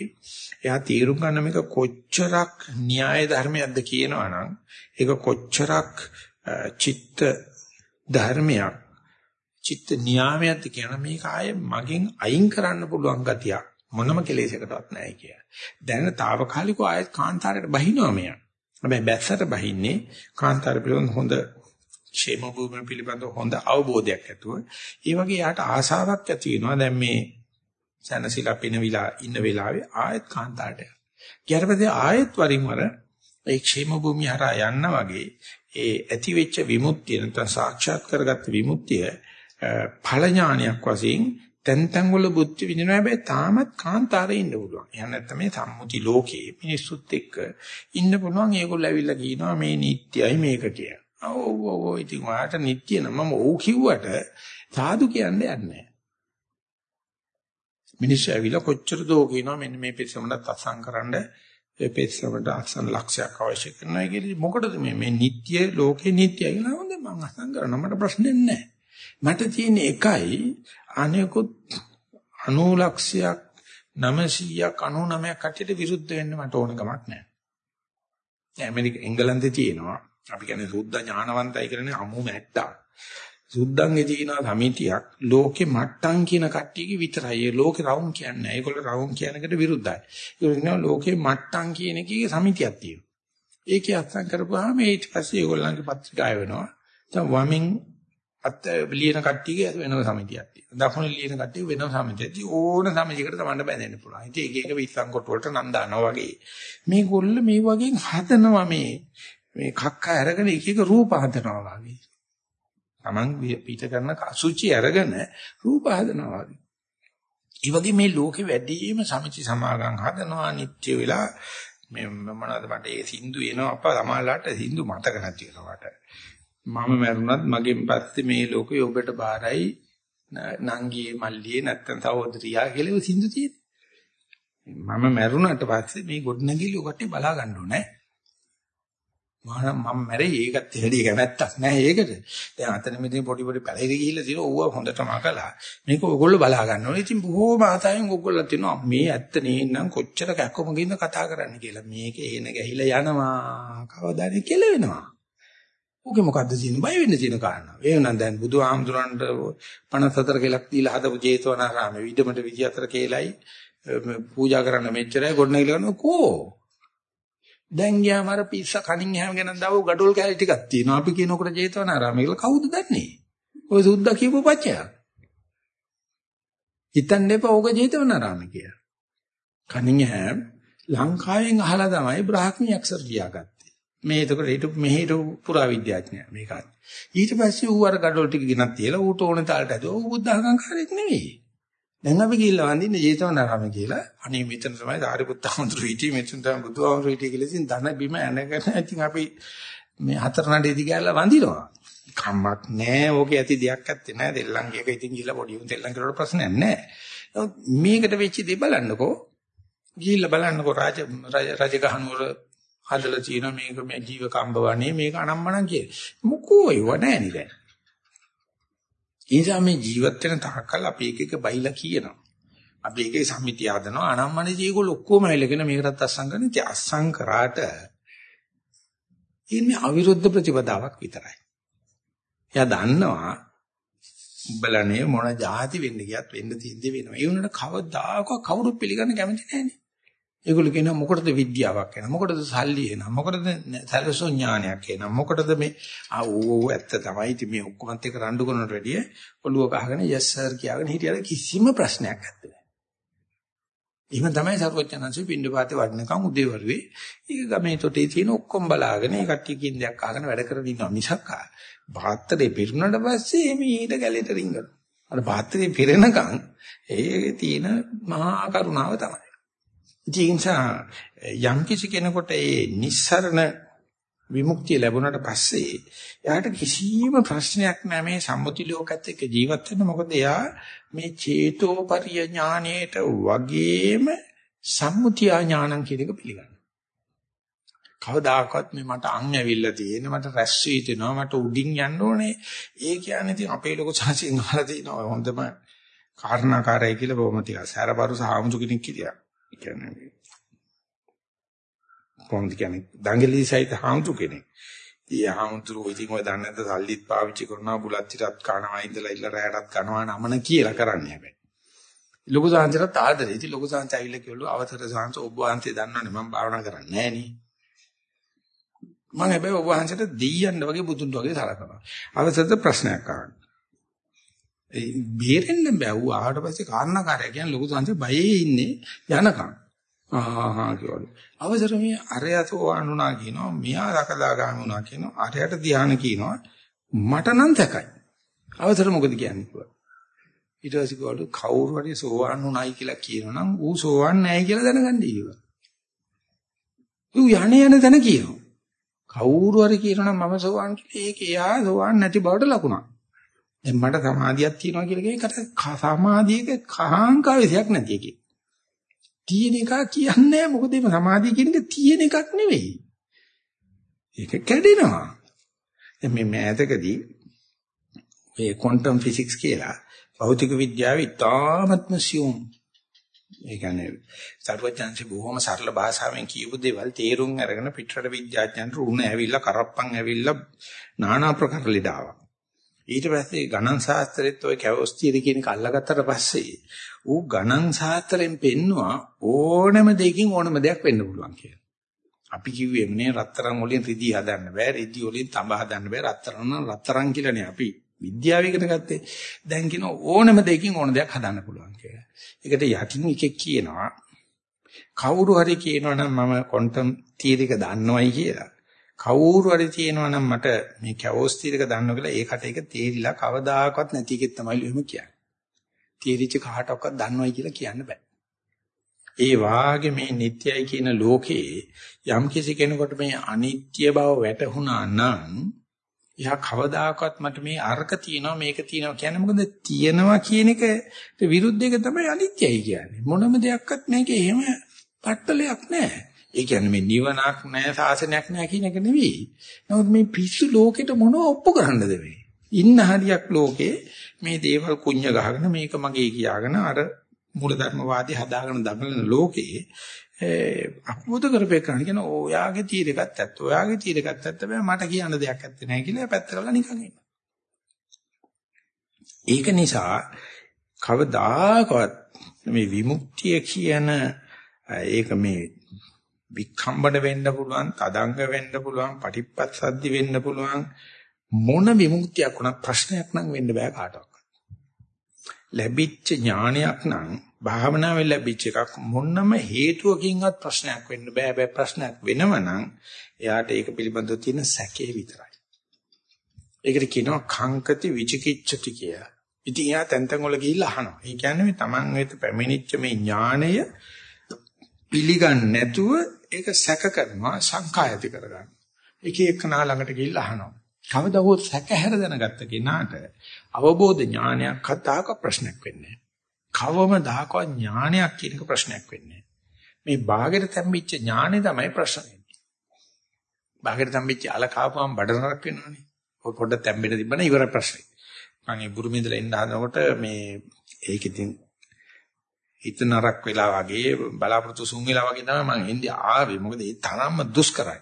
එයා තීරුම් ගන්න මේක කොච්චරක් න්‍යාය ධර්මයක්ද කියනවනම් ඒක කොච්චරක් චිත්ත ධර්මයක් චිත්ත නියාමයක්ද කියන මේක ආයේ මගෙන් අයින් කරන්න පුළුවන් ගතිය මොනම කෙලෙසයකටවත් නැහැ කිය. දැනතාවකාලිකව ආයෙත් කාන්තාරයට බහිනවා මෙයා. හැබැයි බැස්සට බහින්නේ කාන්තාර පිළිබඳ හොඳ ക്ഷേම භූමිය පිළිබඳ හොඳ අවබෝධයක් ඇතුව. ඒ වගේ යාට ආසාවක් ඇති වෙනවා. දැන් මේ සනසිලා පිනවිලා ඉන්න වෙලාවේ ආයෙත් කාන්තාරට යනවා. ඊට ආයෙත් වරින් වර ඒ ക്ഷേම භූමිය හරහා යන්න වගේ ඒ ඇති වෙච්ච විමුක්තිය නැත්නම් සාක්ෂාත් කරගත්ත විමුක්තිය ඵල ඥානයක් වශයෙන් තැන් තැන් වල බුද්ධ විදිනවා හැබැයි තාමත් කාන්තාරේ ඉන්න පුළුවන්. එහෙනම් නැත්නම් මේ සම්මුති ලෝකේ මිනිස්සුත් එක්ක ඉන්න පුළුවන්. ඒගොල්ලෝ ඇවිල්ලා කියනවා මේ නිට්ටයයි මේක කියලා. ඔව් ඔව් ඔව් ඉතින් ඔයාට නිට්ටිය නම් මම ඔව් කිව්වට සාදු කියන්නේ නැහැ. මිනිස්සු ඇවිල්ලා කොච්චර දෝ කියනවා මෙන්න මේ පිටසමඩත් අසංකරන්න ඒ පිටසමඩ අසන් ලක්ෂයක් අවශ්‍ය කරනවා කියලා මොකටද මේ මේ නිට්ටිය ලෝකේ නිට්ටියයි කියලා හොඳ මම අසංකරන මට ප්‍රශ්නේ නැහැ. මට තියෙන එකයි අනෙකුත් 90 ලක්ෂයක් 900ක් 99ක් කට්ටියට විරුද්ධ වෙන්න මට ඕන කමක් නැහැ. ඇමරික එංගලන්තේ තියෙනවා අපි කියන්නේ සුද්ධ ඥානවන්තයි කියන්නේ අමු මැට්ටා. සුද්ධංගේ තියෙන සමිතියක් ලෝකේ මට්ටම් කියන කට්ටියගේ විතරයි. ඒ ලෝකේ රවුම් කියන්නේ. ඒගොල්ලෝ රවුම් කියන එකට විරුද්ධයි. ඒගොල්ලෝ කියනවා ලෝකේ මට්ටම් කියන එකේ සමිතියක් තියෙනවා. ඒකේ අත්සන් කරපුවාම ඊට පස්සේ ඒගොල්ලන්ගේ පත්‍රිකාය වෙනවා. දැන් වමින් අත් ලියන කට්ටියගේ වෙනම සමිතියක් තියෙනවා. දකුණේ ලියන කට්ටිය වෙනම සමිතියක්. ඉතින් ඕන සමිතියකට තමයි බැඳෙන්න පුළුවන්. ඉතින් එක එක විස්සම් කොට වලට නම් දානවා වගේ. මේ ගොල්ල මේ වගේ හදනවා මේ මේ කක්ක අරගෙන එක එක රූප හදනවා වගේ. Taman පිට කරන අසුචි අරගෙන රූප හදනවා වගේ. ඒ වගේ මේ ලෝකේ වැඩිම සමිති සමාගම් හදනවා නිත්‍ය වෙලා මේ මොනවද මට ඒ සින්දු එනවා අප්පා සමාලාට සින්දු මතක නැති වෙනවට. මම මැරුණත් මගෙන් පස්සේ මේ ලෝකෙ ඔබට බාරයි නංගියේ මල්ලියේ නැත්තම් සහෝදරියා කියලා සින්දු තියෙන්නේ. මම මැරුණාට පස්සේ මේ ගොඩනැගිලි ඔකට බලා ගන්න ඕනේ. මම මම මැරෙයි ඒකත් හැටි කැමැත්තක් නැහැ ඒකට. දැන් අතන මෙතන පොඩි පොඩි පැලිරි ගිහිල්ලා තියෙන ඕව හොඳටම අකලා. මේක ඔයගොල්ලෝ බලා ගන්න ඕනේ. ඉතින් බොහෝම ආතයෙන් ඔයගොල්ලෝ තියෙනවා මේ ඇත්ත නේනම් කොච්චර කැක්කමකින්ද කතා කරන්න කියලා. මේක එන ගැහිලා යනවා. කවදාද කෙලවෙනවා. ඕකේ මොකද්ද තියෙන බය වෙන්න තියෙන කාරණා. ඒ නම් දැන් බුදුහාමුදුරන්ට 54 කෙලක් දීලා හදපු ජේතවනාරාමේ විදමට 24 කේලයි පූජා කරන්න මෙච්චරයි ගොඩනැගිලි කරනවා කෝ දැන් ගියාම අර පිස්ස කණින් හැම ගෙනන් දාව ගඩොල් කැලි ටිකක් තියෙනවා. අපි කියනකොට ජේතවනාරාමය කියලා කවුද දන්නේ? ඔය සුද්දා කියපු පච්චය. හිතන්න එපා ඕක ජේතවනාරාමය කියලා. කණින් හැම ලංකාවෙන් අහලා තමයි බ්‍රාහ්මී අක්ෂර ලියාගත්තේ. මේ එතකොට ඊට මෙහෙට පුරා විද්‍යාඥයා මේකත්. ඊට පස්සේ ඌ අර ගඩොල් ටික ගෙනත් තියලා ඌට ඕන තාලට ඇදුවා. ඌ බුද්ධ අහංකාරයක් නෙවෙයි. දැන් අපි ගිහිල්ලා වඳින්නේ ජේතවනාරාමේ කියලා. අනේ මෙතන තමයි සාරිපුත්ත හඳුරු හිටියේ මෙතන තමයි බුදුහාමුදුරු හිටියේ කියලා ඉතින් ධන බිම ඇනගෙන ඉතින් අපි මේ හතර නඩේදී ගෑල්ලා වඳිනවා. කම්මක් නැහැ. ඕකේ ඇති දෙයක් ඇත්තේ නැහැ. දෙල්ලන්ගේ එක ඉතින් ගිහිල්ලා පොඩි උන් දෙල්ලන් කරලා ප්‍රශ්නයක් නැහැ. මේකට වෙච්ච දේ බලන්නකෝ. ගිහිල්ලා බලන්නකෝ රාජ රජගහනුවර හදලා තියෙන මේක මේ ජීව කම්බවණේ මේක අනම්මනම් කියේ. මොකෝ ඒව නැහැ නේ ඒ නිසා මේ ජීවත් වෙන තාක්කල් අපි එක එක බයිලා කියනවා. අපි එක එක සමිතිය හදනවා. අනම්මනේ ජීගොල්ල ඔක්කොම ඇවිල්ගෙන මේකටත් අස්සම් කරන ඉතින් අස්සම් කරාට ඉන්නේ අවිරුද්ධ ප්‍රතිපදාවක් විතරයි. එයා දන්නවා උඹලනේ මොන જાති වෙන්න ගියත් වෙන්න තියෙද්දි වෙනවා. ඒ වුණාට කවදාකවත් කවුරුත් පිළිගන්න කැමති නැහැ නේ. ඒගොල්ලෝ කියනවා මොකටද විද්‍යාවක් එන මොකටද සල්ලි එන මොකටද සැලසුම් ඥානයක් එන මොකටද මේ ආ ඕ ඇත්ත තමයි ඉතින් මේ ඔක්කොමත් එක රණ්ඩු කරනට වැඩිය ඔළුව ගහගෙන yes sir කියාගෙන හිටියද කිසිම ප්‍රශ්නයක් නැත්තේ. එහෙම තමයි සර්වඥාන්සේ පින්නපාතේ වඩනකම් උදේවරුේ ඒක ගමේ තොටේ තියෙන ඔක්කොම බලාගෙන ඒ කට්ටියකින් දෙයක් අහගෙන වැඩ කරගෙන ඉන්නවා මිසක් බාත්තරේ පිරුණාට පස්සේ මේ ඊට ගැලේට රිංගනවා. අර බාත්තරේ පිරෙනකම් ඒ තියෙන මහා කරුණාව තමයි. ඒ නිසා යම් කිසි කෙනෙකුට ඒ නිස්සරණ විමුක්තිය ලැබුණාට පස්සේ එයාට කිසිම ප්‍රශ්නයක් නැහැ මේ සම්මුති ලෝකත් එක්ක ජීවත් වෙන්න මොකද එයා මේ චේතෝපරිය ඥාණයට වගේම සම්මුතිය ඥානං කියන එක පිළිගන්නවා. කවදාකවත් මේ මට අං ඇවිල්ලා තියෙන මට රැස් වී තිනවා මට උඩින් යන්න ඕනේ. ඒ කියන්නේ ඉතින් අපේ ලොකු සාසියෙන් අහලා තිනවා හොඳම කාරණාකාරයි කියලා බොහොම ටික සැරබරු සාමුතු කෙනෙක් කියලා. කියන්නේ කොහොමද කියන්නේ දඟලි සහිත හාමුදුර කෙනෙක්. ඊ හාමුදුරුවෝ ඉතින් ඔය දන්නේ නැද්ද සල්ලිත් පාවිච්චි කරනවා බුලත් ටිකක් කනවා ඉඳලා ඉල්ල රැයටත් කනවා නමන කියලා කරන්නේ හැබැයි. ලොකු සාංශරත් ආදරේ. ඉතින් ලොකු සාංශ ඇවිල්ලා කිව්වලු අවතර සාංශ ඔබ වහන්සේ දන්නවනේ මම භාවනා කරන්නේ නැහැ නේ. මම හැබැයි ඔබ වහන්සේට දෙයියන්න වගේ බුදුන් වගේ සලකනවා. අවසරද ප්‍රශ්නයක් අහන්න. ඒ බේරෙන්න බෑ. ඌ ආවට පස්සේ කාරණාකාරය කියන්නේ ලොකු සංසේ බයේ ඉන්නේ යනකම්. ආහා කියවලු. අවසර මේ අරයතෝ වණුනා කියනවා. මියා රකදාගාමි වුණා කියනවා. අරයට ධානය කියනවා. මට නම් තකයි. අවසර මොකද කියන්නේ කියලා. ඊට පස්සේ කිව්වලු කවුරු හරි සෝවාන් වුණයි කියලා කියනනම් ඌ සෝවාන් නැහැ කියලා දැනගන්නයි කිව්වා. ඌ යන්නේ යන තැන කියනවා. කවුරු හරි කියනනම් මම සෝවාන් කියලා ඒක එයා සෝවාන් නැති බවට ලකුණක්. දැන් මට සමාධියක් තියෙනවා කියලා කියනකට සමාධියක කහාංකාවයක් නැති එකේ. තියෙන එක කියන්නේ මොකද මේ සමාධිය කියන එක තියෙන එකක් නෙවෙයි. ඒක කැඩෙනවා. දැන් මේ මෑතකදී මේ ක්වොන්ටම් ෆිසික්ස් කියලා භෞතික විද්‍යාව ඉතාමත්ම සියුම් ඒ කියන්නේ සර්වඥාන්සේ බොහොම සරල භාෂාවෙන් කියපු දේවල් තේරුම් අරගෙන පිටරට විද්‍යාඥයන්ට උණ ඇවිල්ලා කරප්පන් ඇවිල්ලා নানা ප්‍රකාර ලෙඩාවක්. ඊට පස්සේ ගණන් ශාස්ත්‍රෙත් ওই කැවොස් තියරි කියන එක අල්ලගත්තට පස්සේ ඌ ගණන් ශාස්ත්‍රයෙන් පෙන්නවා ඕනම දෙයකින් ඕනම දෙයක් වෙන්න පුළුවන් කියලා. අපි කිව්වේ මේ රත්තරන් වලින් රිදී හදන්න බෑ රිදී වලින් තඹ හදන්න බෑ රත්තරන් නම් රත්තරන් කියලානේ අපි විද්‍යාව ඉගෙන ගත්තේ. දැන් කියන ඕනම දෙයකින් ඕන දෙයක් හදන්න පුළුවන් කියලා. ඒකට යටින් එකෙක් කියනවා කවුරු හරි කියනවනම් මම ක්වොන්ටම් තියරි එක දන්නවයි කියලා. කවුරු හරි තියෙනවා නම් මට මේ කැවෝස් තීරක දන්නව කියලා ඒකට ඒක තේරිලා කවදාකවත් නැති එකෙක් තමයි එහෙම කියන්නේ. තේරිච්ච කාටවත් දන්නවයි කියලා කියන්න බෑ. ඒ වාගේ මේ නිට්යයි කියන ලෝකේ යම් කිසි කෙනෙකුට මේ අනිත්‍ය බව වැටහුණා නම් එයා කවදාකවත් මට මේ අර්ථ තියෙනවා මේක තියෙනවා කියන්නේ මොකද තියෙනවා කියන එකට විරුද්ධ එක තමයි අනිත්‍යයි කියන්නේ. මොනම දෙයක්වත් මේකේ එහෙම පට්ටලයක් නැහැ. ඒ කියන්නේ මේ නිවනක් නැහැ සාසනයක් නැහැ කියන එක නෙවෙයි. නමුත් මේ පිස්සු ලෝකෙට මොනව ඔප්පු කරන්නද මේ? ඉන්න හරියක් ලෝකේ මේ දේවල් කුඤ්ඤ ගහගෙන මේක මගේ කියාගෙන අර මූලධර්මවාදී හදාගෙන දඟලන ලෝකේ අපමුද කරපේකන කියන ඔයාගේ තීරයකත් ඇත්ත. ඔයාගේ තීරයකත් ඇත්ත බෑ මට කියන්න දෙයක් ඇත්තේ නැහැ කියලා පැත්ත කරලා නිකන් ඉන්න. ඒක නිසා කවදාකවත් මේ විමුක්තිය කියන ඒක මේ වික්ඛම්බන වෙන්න පුළුවන්, තදංග වෙන්න පුළුවන්, පටිප්පස්සද්දි වෙන්න පුළුවන් මොන විමුක්තියක් වුණත් ප්‍රශ්නයක් නම් වෙන්න බෑ කාටවත්. ලැබිච්ච ඥානයක් නම් භාවනාවෙන් ලැබිච්ච එකක් මොනම හේතුවකින්වත් ප්‍රශ්නයක් වෙන්න බෑ. හැබැයි ප්‍රශ්නයක් වෙනවනම් එයාට ඒක පිළිබඳව තියෙන සැකේ විතරයි. ඒකට කියනවා කංකති විචිකිච්ඡති කියලා. ඉතින් එයා තැන් තැන් වල ගිහිල්ලා අහනවා. ඒ කියන්නේ මේ Taman වෙත පැමිණිච්ච මේ ඥාණය පිළිගන්නේ නැතුව ඒක සැක කරනවා සංකා ඇති කරගන්න. එක එකනා ළඟට ගිහිල්ලා අහනවා. කවදා හෝ සැකහැර දැනගත්ත කෙනාට අවබෝධ ඥානයක් කතාවක ප්‍රශ්නයක් වෙන්නේ කවමදාකවත් ඥානයක් කියන එක ප්‍රශ්නයක් වෙන්නේ මේ ਬਾගෙට තැම්බිච්ච ඥානෙ තමයි ප්‍රශ්නේ. ਬਾගෙට තැම්බිච්ච අල කාපුවම බඩ නරක් වෙනවනේ. ඔය පොඩ්ඩක් තැම්බෙන්න තිබ්බම ඉවරයි ප්‍රශ්නේ. මම ඒ බුරුමින්දලා එන්න හදනකොට මේ ඒක ඉතින් හිත නරක් වෙලා වගේ බලාපොරොත්තු සුන් වෙලා වගේ තමයි මම එන්නේ ආවේ. මොකද ඒ තරම්ම දුෂ්කරයි.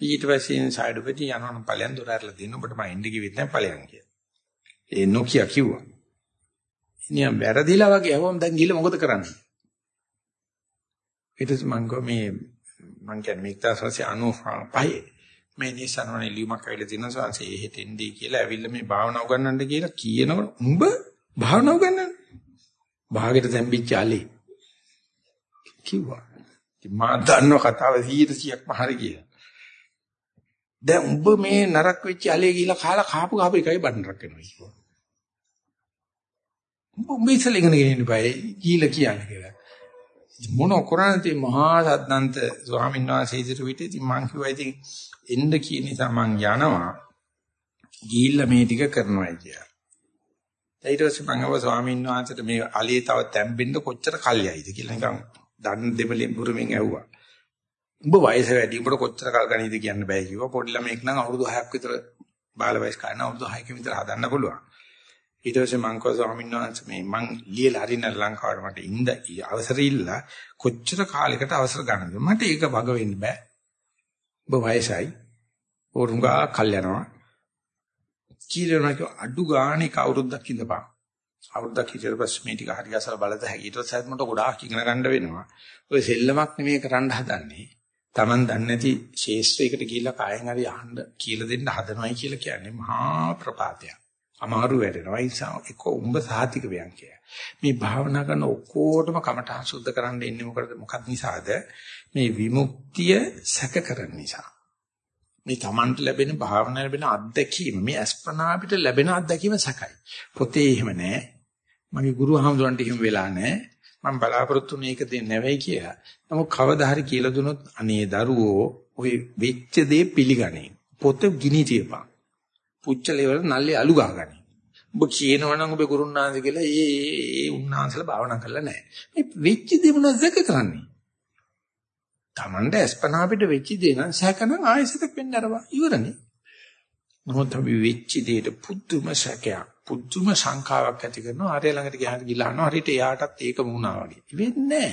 ඊට පස්සේ සයිඩ් එකේ යනවනම් ඵලයන් දොර ඇරලා දෙන්න ඔබට මම එන්නේ කිව්වෙත් නැහැ ඵලයන් කියලා. ඒ නොකිය කිව්වා. ඉනියම් වැරදිලා වගේ අවම දැන් ගිහලා මොකද කරන්නේ? ඊට පස්සේ මම ගෝ මේ මං කියන්නේ මේක තමයි 95 මේ නිසනවනේ ලියුමක් ඇවිල්ලා තියෙනවා සංසේ එහෙට එන්නේ කියලා ඇවිල්ලා මේ භාවනාව උගන්වන්න කියලා කියනකොට උඹ භාවනාව උගන්වන්න භාගෙට තැම්පිච්ච allele කිව්වා. මා දන්න කතාව 100%ක්ම හරි කියලා. දැන් උඹ මේ නරක වෙච්ච allele ගිහලා කාලා කාපු කාපු එකයි බණ්ඩරක් වෙනවා කිව්වා. උඹ උඹ ඉස්සෙල්ලා ඉගෙන ගන්න බෑ කියලා කියන්නේ කියලා. මොන කරන්නේ මහා සද්දන්ත ස්වාමීන් වහන්සේ ඉදිරි විට ඉතින් මං කිව්වා ඉතින් එන්න කියන නිසා මං යනවා ගිහිල්ලා මේ ටික කරනවා කියලා. ඊට පස්සේ මම අව ස්වාමීන් වහන්සේට මේ allele තව තැම්බෙන්න කොච්චර කල්යයිද කියලා නිකන් දන් දෙමලෙන් බුරුමින් ඇහුවා. උඹ වයස වැඩි උඹට කොච්චර කල් ගණීද කියන්න බෑ කිව්වා. පොඩි ළමෙක් නම් අවුරුදු 6ක් විතර බාල වයස් කාරණා අවුරුදු 6ක විතර හදන්න පුළුවන්. ඊට පස්සේ මං කව ස්වාමීන් වහන්සේ මේ මං ලියලා හරින ලංකාවට මට ඉඳ අවසර ඉල්ලා කොච්චර කාලයකට අවසර ගන්නද මට ඒක වග වෙන්න බෑ. ඔබ වයසයි. ඕරුංගා කල් යනවා. කීරණක අඩු ගානේ කවුරුද්දක් ඉඳපන්. අවුරුද්දක් හිටියට පස්සේ මේ ටික හරි අසල බලත හැකි. ඊට පස්සේ මට ගොඩාක් ඉගෙන ගන්න වෙනවා. ඔය සෙල්ලමක් නෙමෙයි කරන්න හදන්නේ. Taman දන්නේ නැති ශේෂ්ත්‍රයකට ගිහිල්ලා කායෙන් හරි අහන්න කියලා දෙන්න හදනවයි කියලා කියන්නේ මහා ප්‍රපාතයක්. අමාරු වැඩෙනවා. ඒ නිසා එක්ක උඹ සාතික වයන් කිය. මේ භාවනා කරන ඔක්කොටම කමඨහං සුද්ධ කරන්න ඉන්නේ මොකද මොකක් නිසාද? මේ විමුක්තිය සැක කරන නිසා. මේ Tamanට ලැබෙන භාවනා ලැබෙන අත්දැකීම මේ අස්පනා අපිට ලැබෙන අත්දැකීම සැකයි. පොතේ එහෙම නැහැ. මගේ ගුරු හාමුදුරන්ට එහෙම වෙලා නැහැ. මම බලාපොරොත්තු වෙන එක දෙන්නේ නැවෙයි කියලා. නමුත් කවදා හරි කියලා දුනොත් අනේ දරුවෝ ඔය වෙච්ච දේ පිළිගන්නේ. පොත ගිනි තියපන්. පුච්චලේ වල නල්ලේ අලු ගහගනි. ඔබ කියනවනම් ඔබ ගුරුන්නාන්සේ කියලා ඒ ඒ උන්නාන්සලා භාවනා කරලා නැහැ. මේ වෙච්ච දේ මොනවද දැක කරන්නේ? Tamande අස්පනා අපිට වෙච්ච දේ නම් සැකනම් ආයෙසෙත් වෙන්න අරවා ඉවරනේ. මොහොත අපි වෙච්ච දෙයට පුදුම සැකයක් පුදුම සංකාවක් ඇති කරනවා ආරය ළඟට ගියාට ගිලා අහනවා හරියට එයාටත් ඒක වුණා වගේ. වෙන්නේ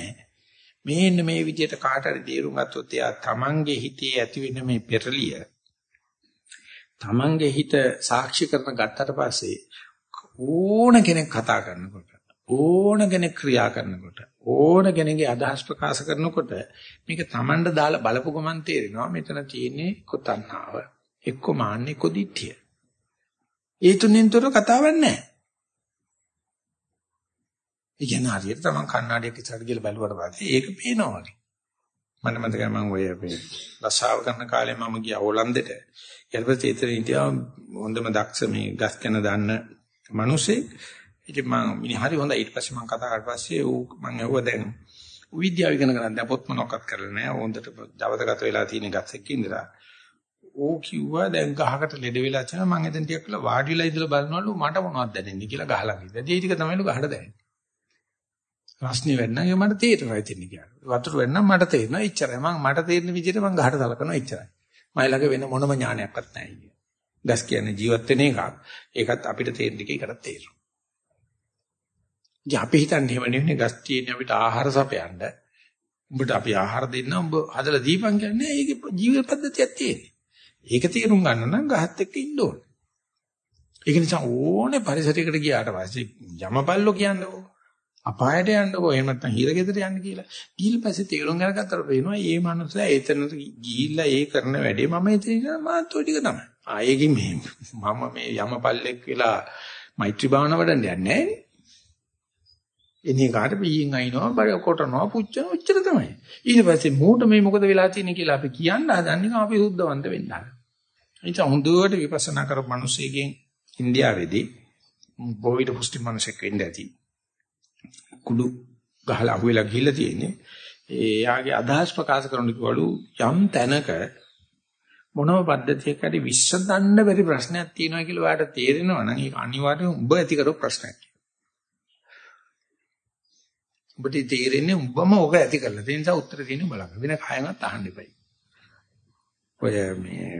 මේන්න මේ විදිහට කාට හරි දේරුම් ගත්තොත් එයා තමන්ගේ හිතේ ඇති වෙන මේ පෙරලිය තමන්ගේ හිත සාක්ෂි කරන ගත්තට පස්සේ ඕන කෙනෙක් කතා කරනකොට ඕන කෙනෙක් ක්‍රියා කරනකොට ඕන කෙනෙක්ගේ අදහස් ප්‍රකාශ කරනකොට මේක Tamanda දාලා බලපු ගමන් තේරෙනවා මෙතන තියෙන්නේ කොතණ්ණාව එක්ක මාන්නේ කොදිත්‍ය ඒ තුنيන්තර කතාවක් නැහැ. ඉගෙන හරියට Taman කන්නඩියක් ඉස්සරහට ගිහලා බැලුවට පස්සේ ඒක පේනවා මට මතකයි මම ඔය මේ රසාව කරන කාලේ මම ගියා හොලන්දෙට. ඊට පස්සේ ඉතින් ඉතියා හොඳම දක්ෂ මේ ගස් කන දන්න මිනිස්සේ ඉතින් මම මිනිහ හරි හොඳයි ඊට පස්සේ මම කතා කරලා පස්සේ ඌ මම ඇහුවා දැන් ඌ විද්‍යාව ඉගෙන ගන්න දැන් පොත් මොනක්වත් කරලා නැහැ හොඳට දවසකට වෙලා තියෙන ගස්සෙක් ඉඳලා ඌ කිව්වා දැන් ගහකට ලෙඩ වෙලා චන මම එතන ටිකක් කියලා වාඩිලා ඉඳලා බලනවලු මට මොනවද දැනෙන්නේ කියලා ගහලා කිව්වා. ඒ ටික තමයිලු ගහට දැනෙන්නේ. රස්නේ වෙන්න ඒ මට තේරෙනවා ඉතින් කියලා. වතුර වෙන්න මට තේරෙනවා එච්චරයි. මම මට තේරෙන විදිහට මම ගහට සලකනවා එච්චරයි. මම ළඟ වෙන මොනම ඥානයක්වත් නැහැ කිය. ගස් කියන්නේ ජීවත් වෙන එකක්. ඒකත් අපිට තේරෙන දෙකේ එකට තේරෙනවා. ඉතින් අපි හිතන්නේ එහෙම නෙවෙයි ගස් තියෙන්නේ අපිට ආහාර සපයන්න. උඹට අපි ආහාර දෙන්න උඹ හදලා දීපන් කියන්නේ ඒකේ ජීවන පද්ධතියක් තියෙන්නේ. ඒක තේරුම් ගන්න නම් ගහත් එක්ක ඉන්න ඕනේ. ඒක නිසා ඕනේ පරිසරයකට ගියාට පස්සේ යමපල්ලෝ කියන්නකෝ. අපායට යන්නකෝ එහෙම නැත්නම් හිරගෙදර යන්න කියලා. ගිහින් පස්සේ තේරුම් ගන්නකට වෙනවා මේ මනුස්සයා එතන ගිහිල්ලා ඒ කරන වැඩේ මම එතන ඉන්න මාත් ඔය ටික තමයි. ආයෙකින් මේ මම මේ යමපල්ලෙක් වෙලා මෛත්‍රී භාවනා වඩන්න යන්නේ නැහැ නේ. එන්නේ කාට පීයෙන් අයින්නවා බඩ කොටනවා පුච්චනවා ඔච්චර තමයි. ඊට පස්සේ මූට මේ මොකද වෙලා තියෙන්නේ කියලා අපි කියන්න හදන්නේ අපි සුද්ධවන්ත වෙන්න හදන. එනිසා හොඳට විපස්සනා කරපු මිනිස්සෙකින් ඉන්දියාවේදී බොවිඩ පුස්ති මිනිසෙක් වෙන්න ඇති. කුඩු ගහලා අහුවෙලා ගිහිල්ලා තියෙන්නේ. එයාගේ අදහස් ප්‍රකාශ කරන කිවලු යම් තැනක මොනම පද්ධතියක හරි විශ්සඳන්න බැරි ප්‍රශ්නයක් තියෙනවා කියලා ඔයාලට තේරෙනවා නම් ඒක අනිවාර්යයෙන් උඹ ඇති කරපු ප්‍රශ්නයක්. ඔබට තේරෙන්නේ උඹම ඕක ඇති කරලා. ඒ නිසා උත්තර දෙන්නේ බලන්න. වෙන කායවත් අහන්න එපයි. ඔය මේ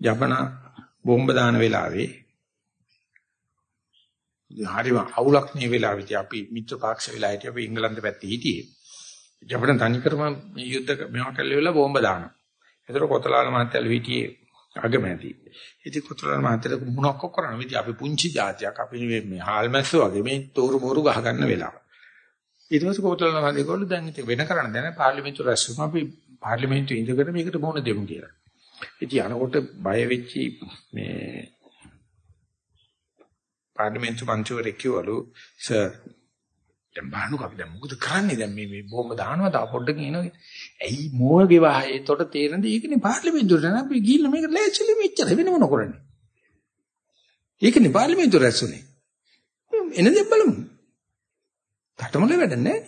ජපන බෝම්බ දාන වෙලාවේ හරිම අවුලක් මේ වෙලාවේදී අපි මිත්‍ර පාක්ෂ වෙලා හිටිය අපි ඉංගලන්ත පැත්තේ හිටියේ. ජපන තනිකරම මේ යුද්ධ මේවා කල්ලි වෙලා බෝම්බ දානවා. ඒතර කොතලාල මහත්තයලු හිටියේ අගමැති. ඉතින් කොතලාල මහත්තයල මොනක් කරන්නේ? ඉතින් අපි පුංචි జాතියක් අපි මේ හාල්මැස්ස වගේ මේ තෝරු මෝරු ගහ ගන්න වෙලාව. ඊට පස්සේ කොතලාල මහත්තයා කිව්වලු දැන් ඉතින් වෙන කරන්න දැන පාර්ලිමේන්තු රැස්වීම අපි පාර්ලිමේන්තු ඉඳගෙන මේකට මොන දෙමු කියලා. ඉතින් අනකොට බය වෙච්චි මේ පාර්ලිමේන්තු මන්ත්‍රීවරයෙක් කිව්වලු සර් දැන් බානුක අපි දැන් මොකද කරන්නේ? දැන් මේ මේ බෝම්බ දානවා තා පොඩ්ඩකින් එනවා ඇයි මෝගේ වහේ තොට තේරෙනද ඒකනේ පාර්ලිමේන්තුවට නම් අපි ගිහිල්ලා මේක ලෑස්තිලි මෙච්චර වෙන මොන කරන්නේ? ඒකනේ පාර්ලිමේන්තුව රැස්ුනේ එන දේ බලමු. කටමල වැඩ නැහැ.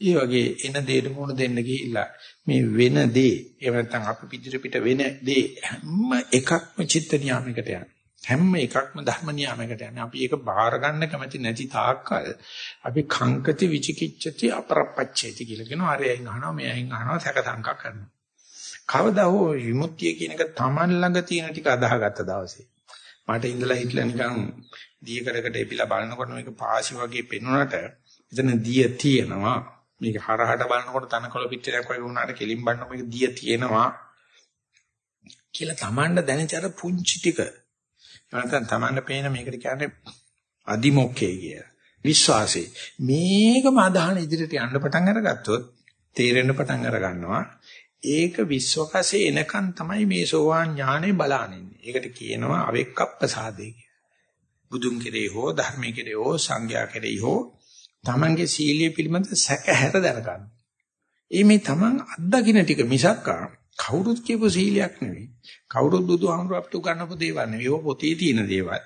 ඒ වගේ එන දෙයට මොන දෙන්න ගිහිල්ලා මේ වෙන දේ එහෙම නැත්නම් අපි පිටිර පිට වෙන දේ හැම එකක්ම චිත්ත නියාමයකට යනවා. හැම එකක්ම ධර්ම නියාමයකට යන්නේ. අපි ඒක බාර ගන්න කැමති නැති තාක්කල් අපි කංකති විචිකිච්ඡති අපරප්පච්චේති කියලා කියනවා. අරයන් අහනවා මෙයන් අහනවා සැක සංකා කරනවා. කවදා හෝ විමුක්තිය කියන එක Taman ළඟ තියෙන ටික අදාහගත්ත දවසේ මට ඉඳලා හිටලා නිකන් දීකරකට එපිලා බලනකොට මේක පාසි වගේ පෙනුනට එතන දිය තියෙනවා. මේක හරහට බලනකොට තනකොළ පිටරයක් වගේ වුණාට කෙලින් බලනකොට මේක දිය තියෙනවා කියලා Tamanට දැනෙච්ච අර පුංචි ටික නැත්නම් Tamanne පේන මේකට කියන්නේ අදිමොක්කේ කිය. විශ්වාසය. මේකම අදහන ඉදිරියට යන්න පටන් අරගත්තොත් තේරෙන්න පටන් අර ගන්නවා. ඒක විශ්වකසේ එනකන් තමයි මේ සෝවාන් ඥානෙ බලානින්නේ. ඒකට කියනවා අවෙක්කප්පසාදේ කියලා. බුදුන් කෙරේ හෝ ධර්මයේ කෙරේ හෝ සංඝයා කෙරේ හෝ තමන්ගේ සීලිය පිළිබඳ සැකහැර දැනගන්න. ඒ මේ තමන් අත්දකින්න ටික මිසක්කා කවුරුත් කියපු සීලයක් නෙවෙයි. කවුරුත් බුදුහාමුදුර අපිට උගන්වපු දේවල් නෙවෙයි. ඒක පොතේ තියෙන දේවල්.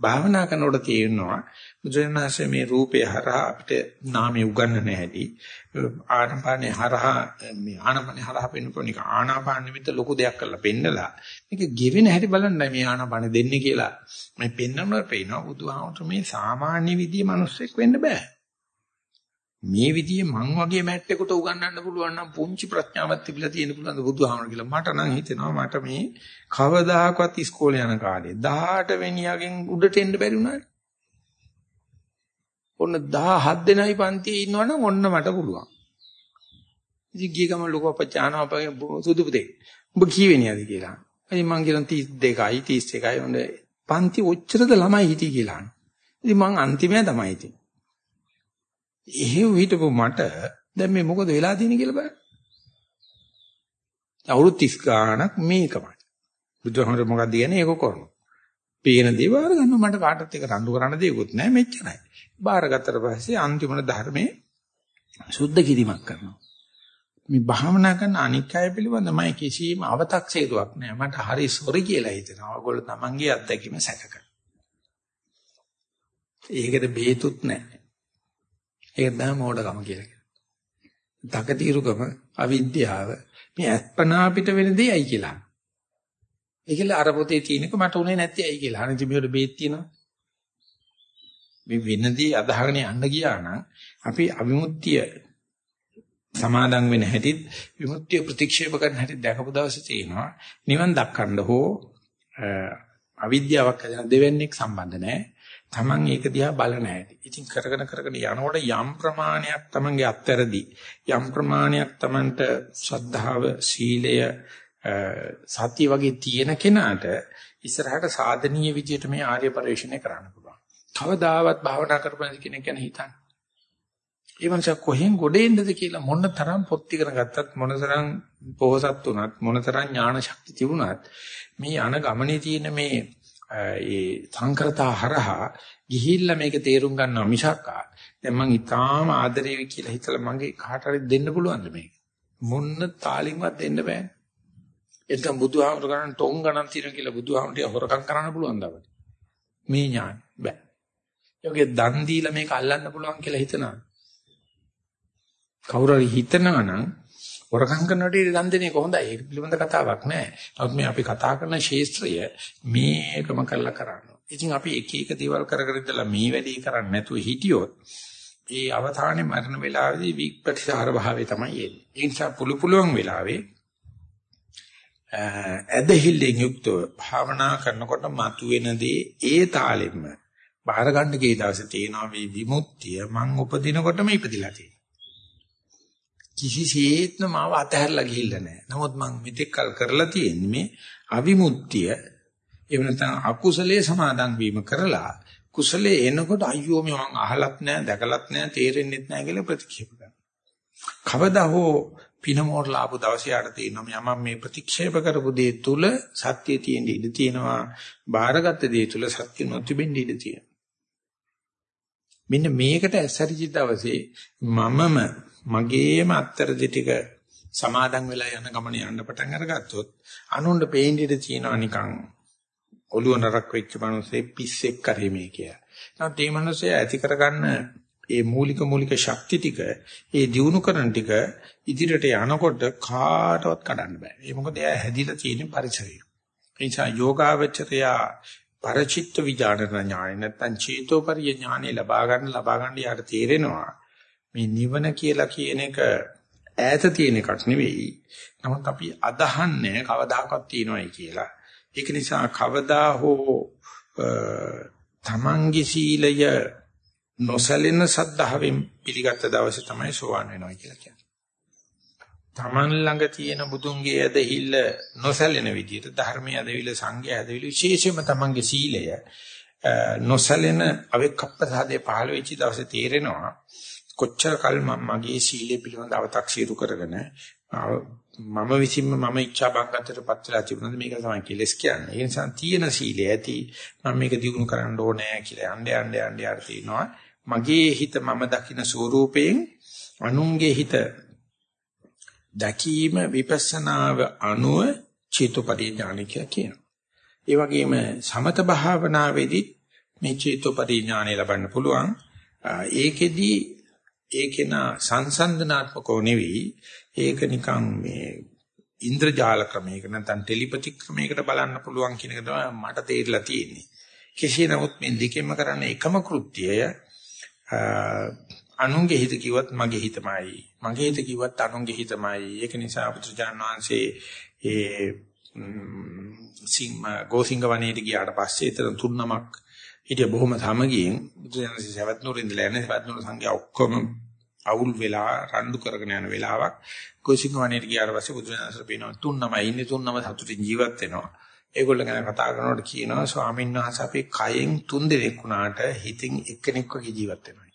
භාවනා කරනකොට තේරෙනවා බුදුරජාණන්සේ මේ රූපය හරහා අපිට නාමය උගන්වන්න හැටි ආනාපානේ හරහා මේ ආනාපානේ හරහා පෙන්වපොනික ආනාපාන නිමිත්ත ලොකු දෙයක් කරලා පෙන්නලා මේක ගෙවෙන හැටි බලන්නයි මේ ආනාපානේ දෙන්නේ කියලා මේ පෙන්නනකොට පේනවා බුදුහාමුදුර මේ සාමාන්‍ය විදිහේ මිනිස්සෙක් වෙන්න බෑ මේ විදිහේ මං වගේ මැට්ටෙකුට උගන්වන්න පුළුවන් නම් පුංචි ප්‍රඥාවක් තිබිලා තියෙන පුළුවන් බුදුහාමර කියලා මට නම් හිතෙනවා මට මේ කවදාකවත් ඉස්කෝලේ යන කාලේ 18 වෙනියගෙන් උඩට එන්න බැරි වුණා. ඔන්න 17 දෙනයි පන්තියේ ඉන්නවනම් ඔන්න මට පුළුවන්. ඉතින් ගිය ගමන් ලොකු අපච්චානවා අපගේ සුදු පුතේ. ඔබ කීවෙනියද කියලා. ඉතින් මං කියන 32යි 31යි හොඳ පන්ති ඔච්චරද ළමයි හිටි කියලා. ඉතින් මං අන්තිමයා තමයි ඉතින්. එහෙව් හිටපු මට දැන් මේ මොකද වෙලා තියෙන්නේ කියලා බලන්න. අවුරුදු 30 ගාණක් මේකමයි. බුදුහමර මොකක්ද කියන්නේ ඒක කරනවා. පේන දේ බාර ගන්නවා මට කාටවත් එක රණ්ඩු කරන්න දෙයක්වත් නැහැ මෙච්චරයි. බාරගත්තට පස්සේ අන්තිමන ධර්මයේ සුද්ධ කිරීමක් කරනවා. මේ භාවනා කරන අනික් අය පිළිබඳ මම කිසිම අව탁සේරුවක් නැහැ. මට හරි සොරි කියලා හිතෙනවා. ඔයගොල්ලෝ තමන්ගේ අත්දැකීම සැක කරනවා. ඒකට බේතුත් නැහැ. ඒක තමයි මෝඩකම කියලා කියන්නේ. තකතිරුකම අවිද්‍යාව මේ අත්පනා අපිට වෙන දෙයයි කියලා. ඒකල අර පොතේ තියෙනක මට උනේ නැති ඇයි කියලා. අනිත් මේකට බේත් තියෙනවා. මේ වෙනදී අදහගෙන යන්න ගියා නම් අපි අවිමුක්තිය සමාදන් වෙන හැටිත් විමුක්තිය ප්‍රතික්ෂේප කරන හැටි දැකපු දවසේ තියෙනවා. නිවන් දක්කන්න හෝ අවිද්‍යාවක් හදන දෙවන්නේක් සම්බන්ධ නැහැ. Taman ඒක දිහා බලන හැටි. ඉතින් කරගෙන කරගෙන යනකොට යම් ප්‍රමාණයක් Tamanගේ අත්තරදී යම් ප්‍රමාණයක් Tamanට ශ්‍රද්ධාව, සීලය, සත්‍ය වගේ තියෙන කෙනාට ඉස්සරහට සාධනීය විදියට මේ ආර්ය පරිශ්‍රණය කරන්න පුළුවන්. කවදාවත් භාවනා කරපන් කෙනෙක් ගැන හිතන්න. ඒ මනස කොහෙන් ගොඩේන්නද කියලා මොන තරම් පොත් ඉගෙන ගත්තත් මොන තරම් පොහසත් වුණත් මොන තරම් ඥාන ශක්තිය තිබුණත් මේ යන ගමනේ තියෙන මේ ඒ සංකරතා හරහා ගිහිල්ලා මේක තේරුම් ගන්නවා මිසක් දැන් මං ඊටාම ආදරේ කියලා හිතලා මගේ කාට හරි දෙන්න පුළුවන්ද මේක? මොන්න තාලින්වත් දෙන්න බෑ. එතන බුදුහාමර ගණන් ටොං ගණන් තියෙන කියලා බුදුහාමරට හොරකම් කරන්න පුළුවන්ද අපිට? මේ ඥාන. බෑ. යෝගේ දන් දීලා මේක අල්ලන්න පුළුවන් කියලා හිතනවා. කවුරු හරි හිතනවා නම් හොරකම් කරනකොට දන් දෙන එක හොඳයි. ඒක පිළිබඳ කතාවක් නෑ. නමුත් මේ අපි කතා කරන ශාස්ත්‍රය මේකම කරලා කරනවා. ඉතින් අපි එක එක දේවල් කර කර ඉඳලා මේ වැඩේ කරන්නේ නැතුව හිටියොත් ඒ අවධානයේ මරණ වේලාවේදී විප්‍රතිසාර භාවය තමයි එන්නේ. ඒ නිසා පුළු පුළුවන් වෙලාවේ ඇදහිල්ලෙන් යුක්තව භාවනා කරනකොට මතුවෙන දේ ඒ තාලෙම බාහිර ගන්න කී දවසේ තියෙනවා මේ විමුක්තිය මං උපදිනකොටම ඉපදිලා තියෙනවා. කිසිසේත්ම මාව අතහැරලා ගිහිල්ලා නැහැ. නමුත් මම මෙතෙක් කල් කරලා තියෙන්නේ මේ අවිමුක්තිය එහෙම නැත්නම් අකුසලයේ සමාදන් වීම කරලා කුසලයේ එනකොට අයියෝ මේ මං අහලත් නැහැ, දැකලත් නැහැ, තේරෙන්නෙත් නැහැ කියලා ප්‍රතික්ෂේප කරනවා. කවදා හෝ පිනමෝර ලාභ දවසේ ආට තියෙනවා මම මේ ප්‍රතික්ෂේප කරපු දේ තුල සත්‍ය තියෙන්න ඉඩ තියෙනවා. බාරගත් දේ තුල සත්‍ය නොතිබෙන්න ඉඩ තියෙනවා. මෙන්න මේකට ඇසරිචි දවසේ මමම මගේම අත්තරදි ටික සමාදන් වෙලා යන ගමන යන්න පටන් අරගත්තොත් අනුන්ට පේන්න ඉඩ තියෙනවා නිකන් ඔළුව නරක් වෙච්ච මිනිස්සේ පිස්සෙක් කරේ මේ කියලා. නැත්නම් මේ මිනිස්සේ ඇති කරගන්න ඒ මූලික මූලික ශක්ති ටික ඒ දියුණු කරන ටික ඉදිරියට යනකොට කාටවත් කඩන්න බෑ. ඒ මොකද එයා හැදිලා තියෙන පරිසරය. ඒ නිසා යෝගාවචරය පරචිත්ත විඥාන ඥානෙ නැත්නම් චේතෝපරිය ඥානෙ ලබා ගන්න ලබා ගන්න යාට තේරෙනවා මේ නිවන කියලා කියන එක ඈත තියෙන එකක් නෙවෙයි. නමුත් අපි අදහන්නේ කවදාකවත් තියනවායි කියලා. ඒක නිසා කවදා හෝ තමන්ගේ සීලය නොසලෙන සද්ධාවෙන් පිළිගත් දවසේ තමයි සෝවන් වෙනවා කියලා කියන්නේ. තමන් ළඟ තියෙන බුදුන්ගේ ඇදහිල්ල නොසලෙන විදිහට ධර්මයේ ඇදහිල්ල සංඝයේ ඇදහිල්ල විශේෂයෙන්ම තමන්ගේ සීලය නොසලෙන අවෙක්කප්පසාදේ පහළ වෙච්ච දවසේ තේරෙනවා කොච්චර කල් මම මගේ සීලය පිළිබඳ අව탁සීරු කරගෙන මම විසින්ම මම ඉච්ඡා බංගත්තටපත් වෙලා තිබුණාද මේක තමයි කෙලස් කියන්නේ. ඒ නිසා තියෙන සීලය ඇති මම මේක දිනු කරන්න ඕනේ කියලා යන්න යන්න යන්න යාර තිනවා. මගේ හිත මම දකින ස්වરૂපයෙන් අනුන්ගේ හිත දැකීම විපස්සනාව අනුව චේතෝපරිඥාන කියලා කියනවා. ඒ වගේම සමත භාවනාවේදී මේ චේතෝපරිඥානය ලබන්න පුළුවන්. ඒකෙදි ඒකේන සංසන්දනාත්මකව නෙවෙයි ඒක නිකන් මේ ඉන්ද්‍රජාල ක්‍රමයක නැත්නම් ටෙලිපති ක්‍රමයකට බලන්න පුළුවන් කියන එක තමයි මට තේරිලා තියෙන්නේ. කෙසේ නමුත් මේ දෙකෙන්ම කරන්නේ එකම කෘත්‍යය අනුන්ගේ හිත කිව්වත් මගේ හිතමයි. මගේ හිත කිව්වත් අනුන්ගේ හිතමයි. ඒක නිසා පුත්‍රජාන වහන්සේ ඒ සිංහ ගෝසිංග වනයේට ගියාට පස්සේ එතන තුන් නමක් හිටිය බොහොම සමගියෙන් බුදුසසුනේ සවැත් නුර ඉඳලා එන්නේ සවැත් නුර සංඝයා ඔක්කොම අවුල් වෙලා රණ්ඩු කරගෙන යන වෙලාවක්. ගෝසිංග වනයේට ගියාට පස්සේ බුදුසසුන පේනවා තුන් නමයි ඉන්නේ තුන් නම සතුටින් ජීවත් වෙනවා. ඒගොල්ලෝ ගැන කතා කරනකොට කියනවා ස්වාමීන් වහන්සේ අපි කයෙන් තුන් දෙනෙක් වුණාට හිතින් එක්කෙනෙක් වගේ ජීවත් වෙනවා.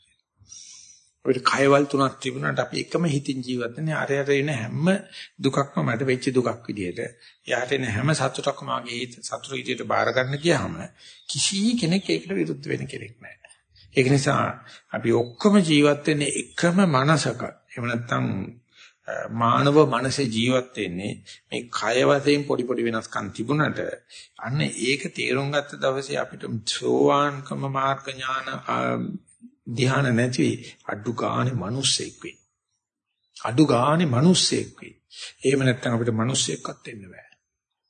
අපිට කයවල් තුනක් තිබුණාට අපි එකම හිතින් ජීවත් වෙන්නේ අරයට එන හැම දුකක්ම මට වෙච්ච දුකක් විදියට. යාට එන හැම සතුටක්ම මාගේ හිත සතුට විදියට බාර ගන්න ගියාම කිසි කෙනෙක් ඒකට විරුද්ධ වෙන කෙනෙක් නැහැ. ඒක නිසා අපි ඔක්කොම ජීවත් වෙන්නේ එකම මනසක. එහෙම නැත්නම් මානව මනසේ ජීවත් වෙන්නේ මේ කය වශයෙන් පොඩි පොඩි වෙනස්කම් තිබුණට අන්න ඒක තේරුම් ගත්ත දවසේ අපිට සෝවාන්කම මාර්ග ඥාන ධ්‍යාන නැති අඩු ගානේ මිනිස්සෙක් වෙයි. අඩු ගානේ මිනිස්සෙක් වෙයි. එහෙම නැත්නම් අපිට මිනිස්සෙක්වත් වෙන්න බෑ.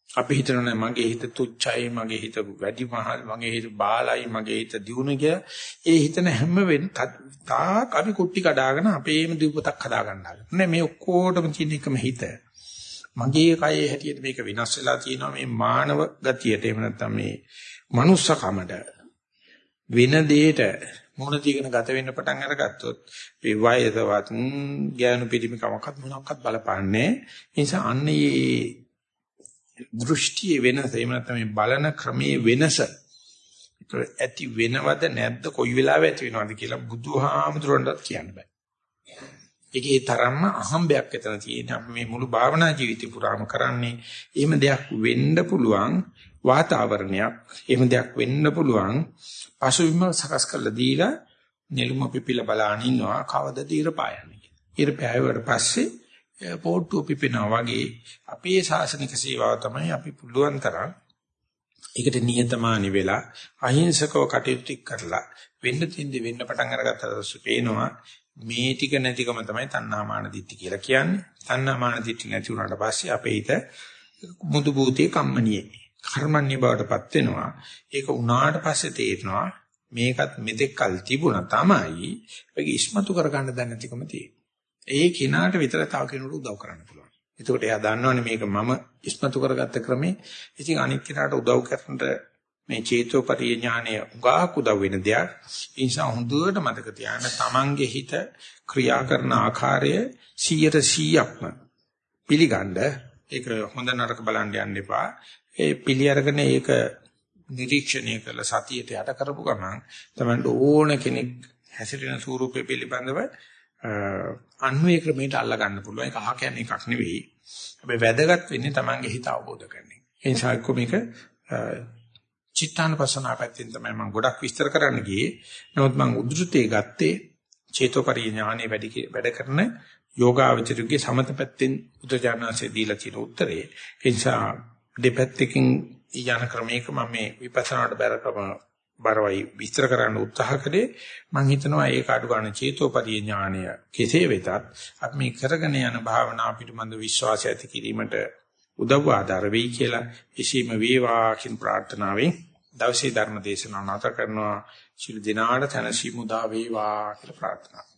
අපි හිතනවා මගේ හිත තුච්චයි, මගේ හිත වැඩි මහල්, මගේ හිත බාලයි, මගේ හිත දියුණු කිය. ඒ හිතන හැම වෙන තාක් අපි කුට්ටි කඩාගෙන අපේම දීපතක් හදා ගන්න හදන. නෑ මේ ඔක්කොටම තියෙන එකම හිත. මගේ කයේ හැටියට මේක විනාශ වෙලා තියෙනවා මේ මානව ගතියට. එහෙම නැත්නම් මේ මනුස්සකමට වෙන දෙයට මොන දිගන ගත වෙන්න පටන් අරගත්තොත් මේ වයසවත් ඥාන පිටිමකමක්වත් මොනක්වත් බලපාන්නේ ඒ නිසා අන්නේ දෘෂ්ටියේ වෙනස එහෙම නැත්නම් මේ බලන ක්‍රමයේ වෙනස ඇති වෙනවද නැද්ද කොයි වෙලාවෙ ඇති වෙනවද කියලා බුදුහාමුදුරන්ටත් කියන්න බෑ. ඒකේ තරම්ම අහම්බයක් එතන තියෙන අපි මේ මුළු භාවනා ජීවිතය පුරාම කරන්නේ එහෙම දෙයක් වෙන්න පුළුවන්. වාතාවරණයක් එහෙම දෙයක් වෙන්න පුළුවන් පසුබිම සකස් කරලා දීලා නෙළුම පිපිල බලාන ඉන්නවා කවදද ඉර පායන්නේ. ඉර පෑයුවට පස්සේ පොට්ටු පිපෙනවා වගේ අපේ ශාසනික සේවාව තමයි අපි පුළුවන් තරම් ඒකට නියතමානි වෙලා අහිංසකව කටයුතු කරලා වෙන්න තින්දි වෙන්න පටන් අරගත්තට පස්සේ පේනවා මේ ටික නැතිකම තමයි තණ්හාමාන දිට්ඨි කියලා කියන්නේ. තණ්හාමාන දිට්ඨි නැති වුණාට පස්සේ අපේ හිත මුදු භූතේ කම්මනියේ කර්මන්නේ බවටපත් වෙනවා. ඒක උනාට පස්සේ තේරෙනවා මේකත් මෙතෙක් කල් තිබුණා තමයි. ඒක ඉස්මතු කරගන්න දැන නැතිකම තියෙනවා. ඒ කිනාට විතර තව කෙනෙකුට උදව් කරන්න පුළුවන්. එතකොට එයා දන්නවනේ මේක මම ඉස්මතු කරගත්ත ක්‍රමේ. ඉතින් අනිත් කෙනාට උදව් කරන්නට මේ චේතෝපරිය ඥානය උගාක් උදව් වෙන දෙයක්. ඒ නිසා හොඳට මතක තියාගන්න තමන්ගේ හිත ක්‍රියා කරන ආකාරය 100%ක්ම පිළිගන්න ඒක හොඳ නරක බලන්න යන්න එපා. ඒ පිළි අරගෙන ඒක නිරීක්ෂණය කළ සතියට යට කරපු ගමන් තමයි ඕන කෙනෙක් හැසිරෙන ස්වරූපය පිළිබඳව අන්වේ ක්‍රමයට අල්ලා ගන්න පුළුවන්. ඒක අහ කියන්නේ එකක් නෙවෙයි. හැබැයි වැදගත් වෙන්නේ Tamange හිත අවබෝධ කරගන්න. ඒ නිසා කොමික චිත්තානපසනාව පැත්තෙන් තමයි මම ගොඩක් විස්තර කරන්න ගියේ. නමුත් මම උද්ෘතේ ගත්තේ චේතෝපරි ඥානෙ වැඩි වැඩ කරන යෝගාවචරයේ සමත පැත්තෙන් උද්දජානසේ දීලා තියෙන උත්තරේ. ඒ නිසා දෙපැත්තකින් යන ක්‍රමයක මම මේ විපස්සනාට බැරකම බරවයි විස්තර කරන්න උත්සාහ කළේ. මම හිතනවා ඒක අඩු ගන්න චේතෝපදී ඥානය කෙසේ වෙතත් අපි මේ කරගෙන යන භාවනා පිටමන්ද විශ්වාසය ඇති කිරීමට උදව් ආධාර වෙයි කියලා එසේම වේවා කියන ප්‍රාර්ථනාවෙන් දවසේ ධර්ම දේශනාව නැවත කරනවා. ශිළු දිනාට තනසි මුදා වේවා කියලා ප්‍රාර්ථනා.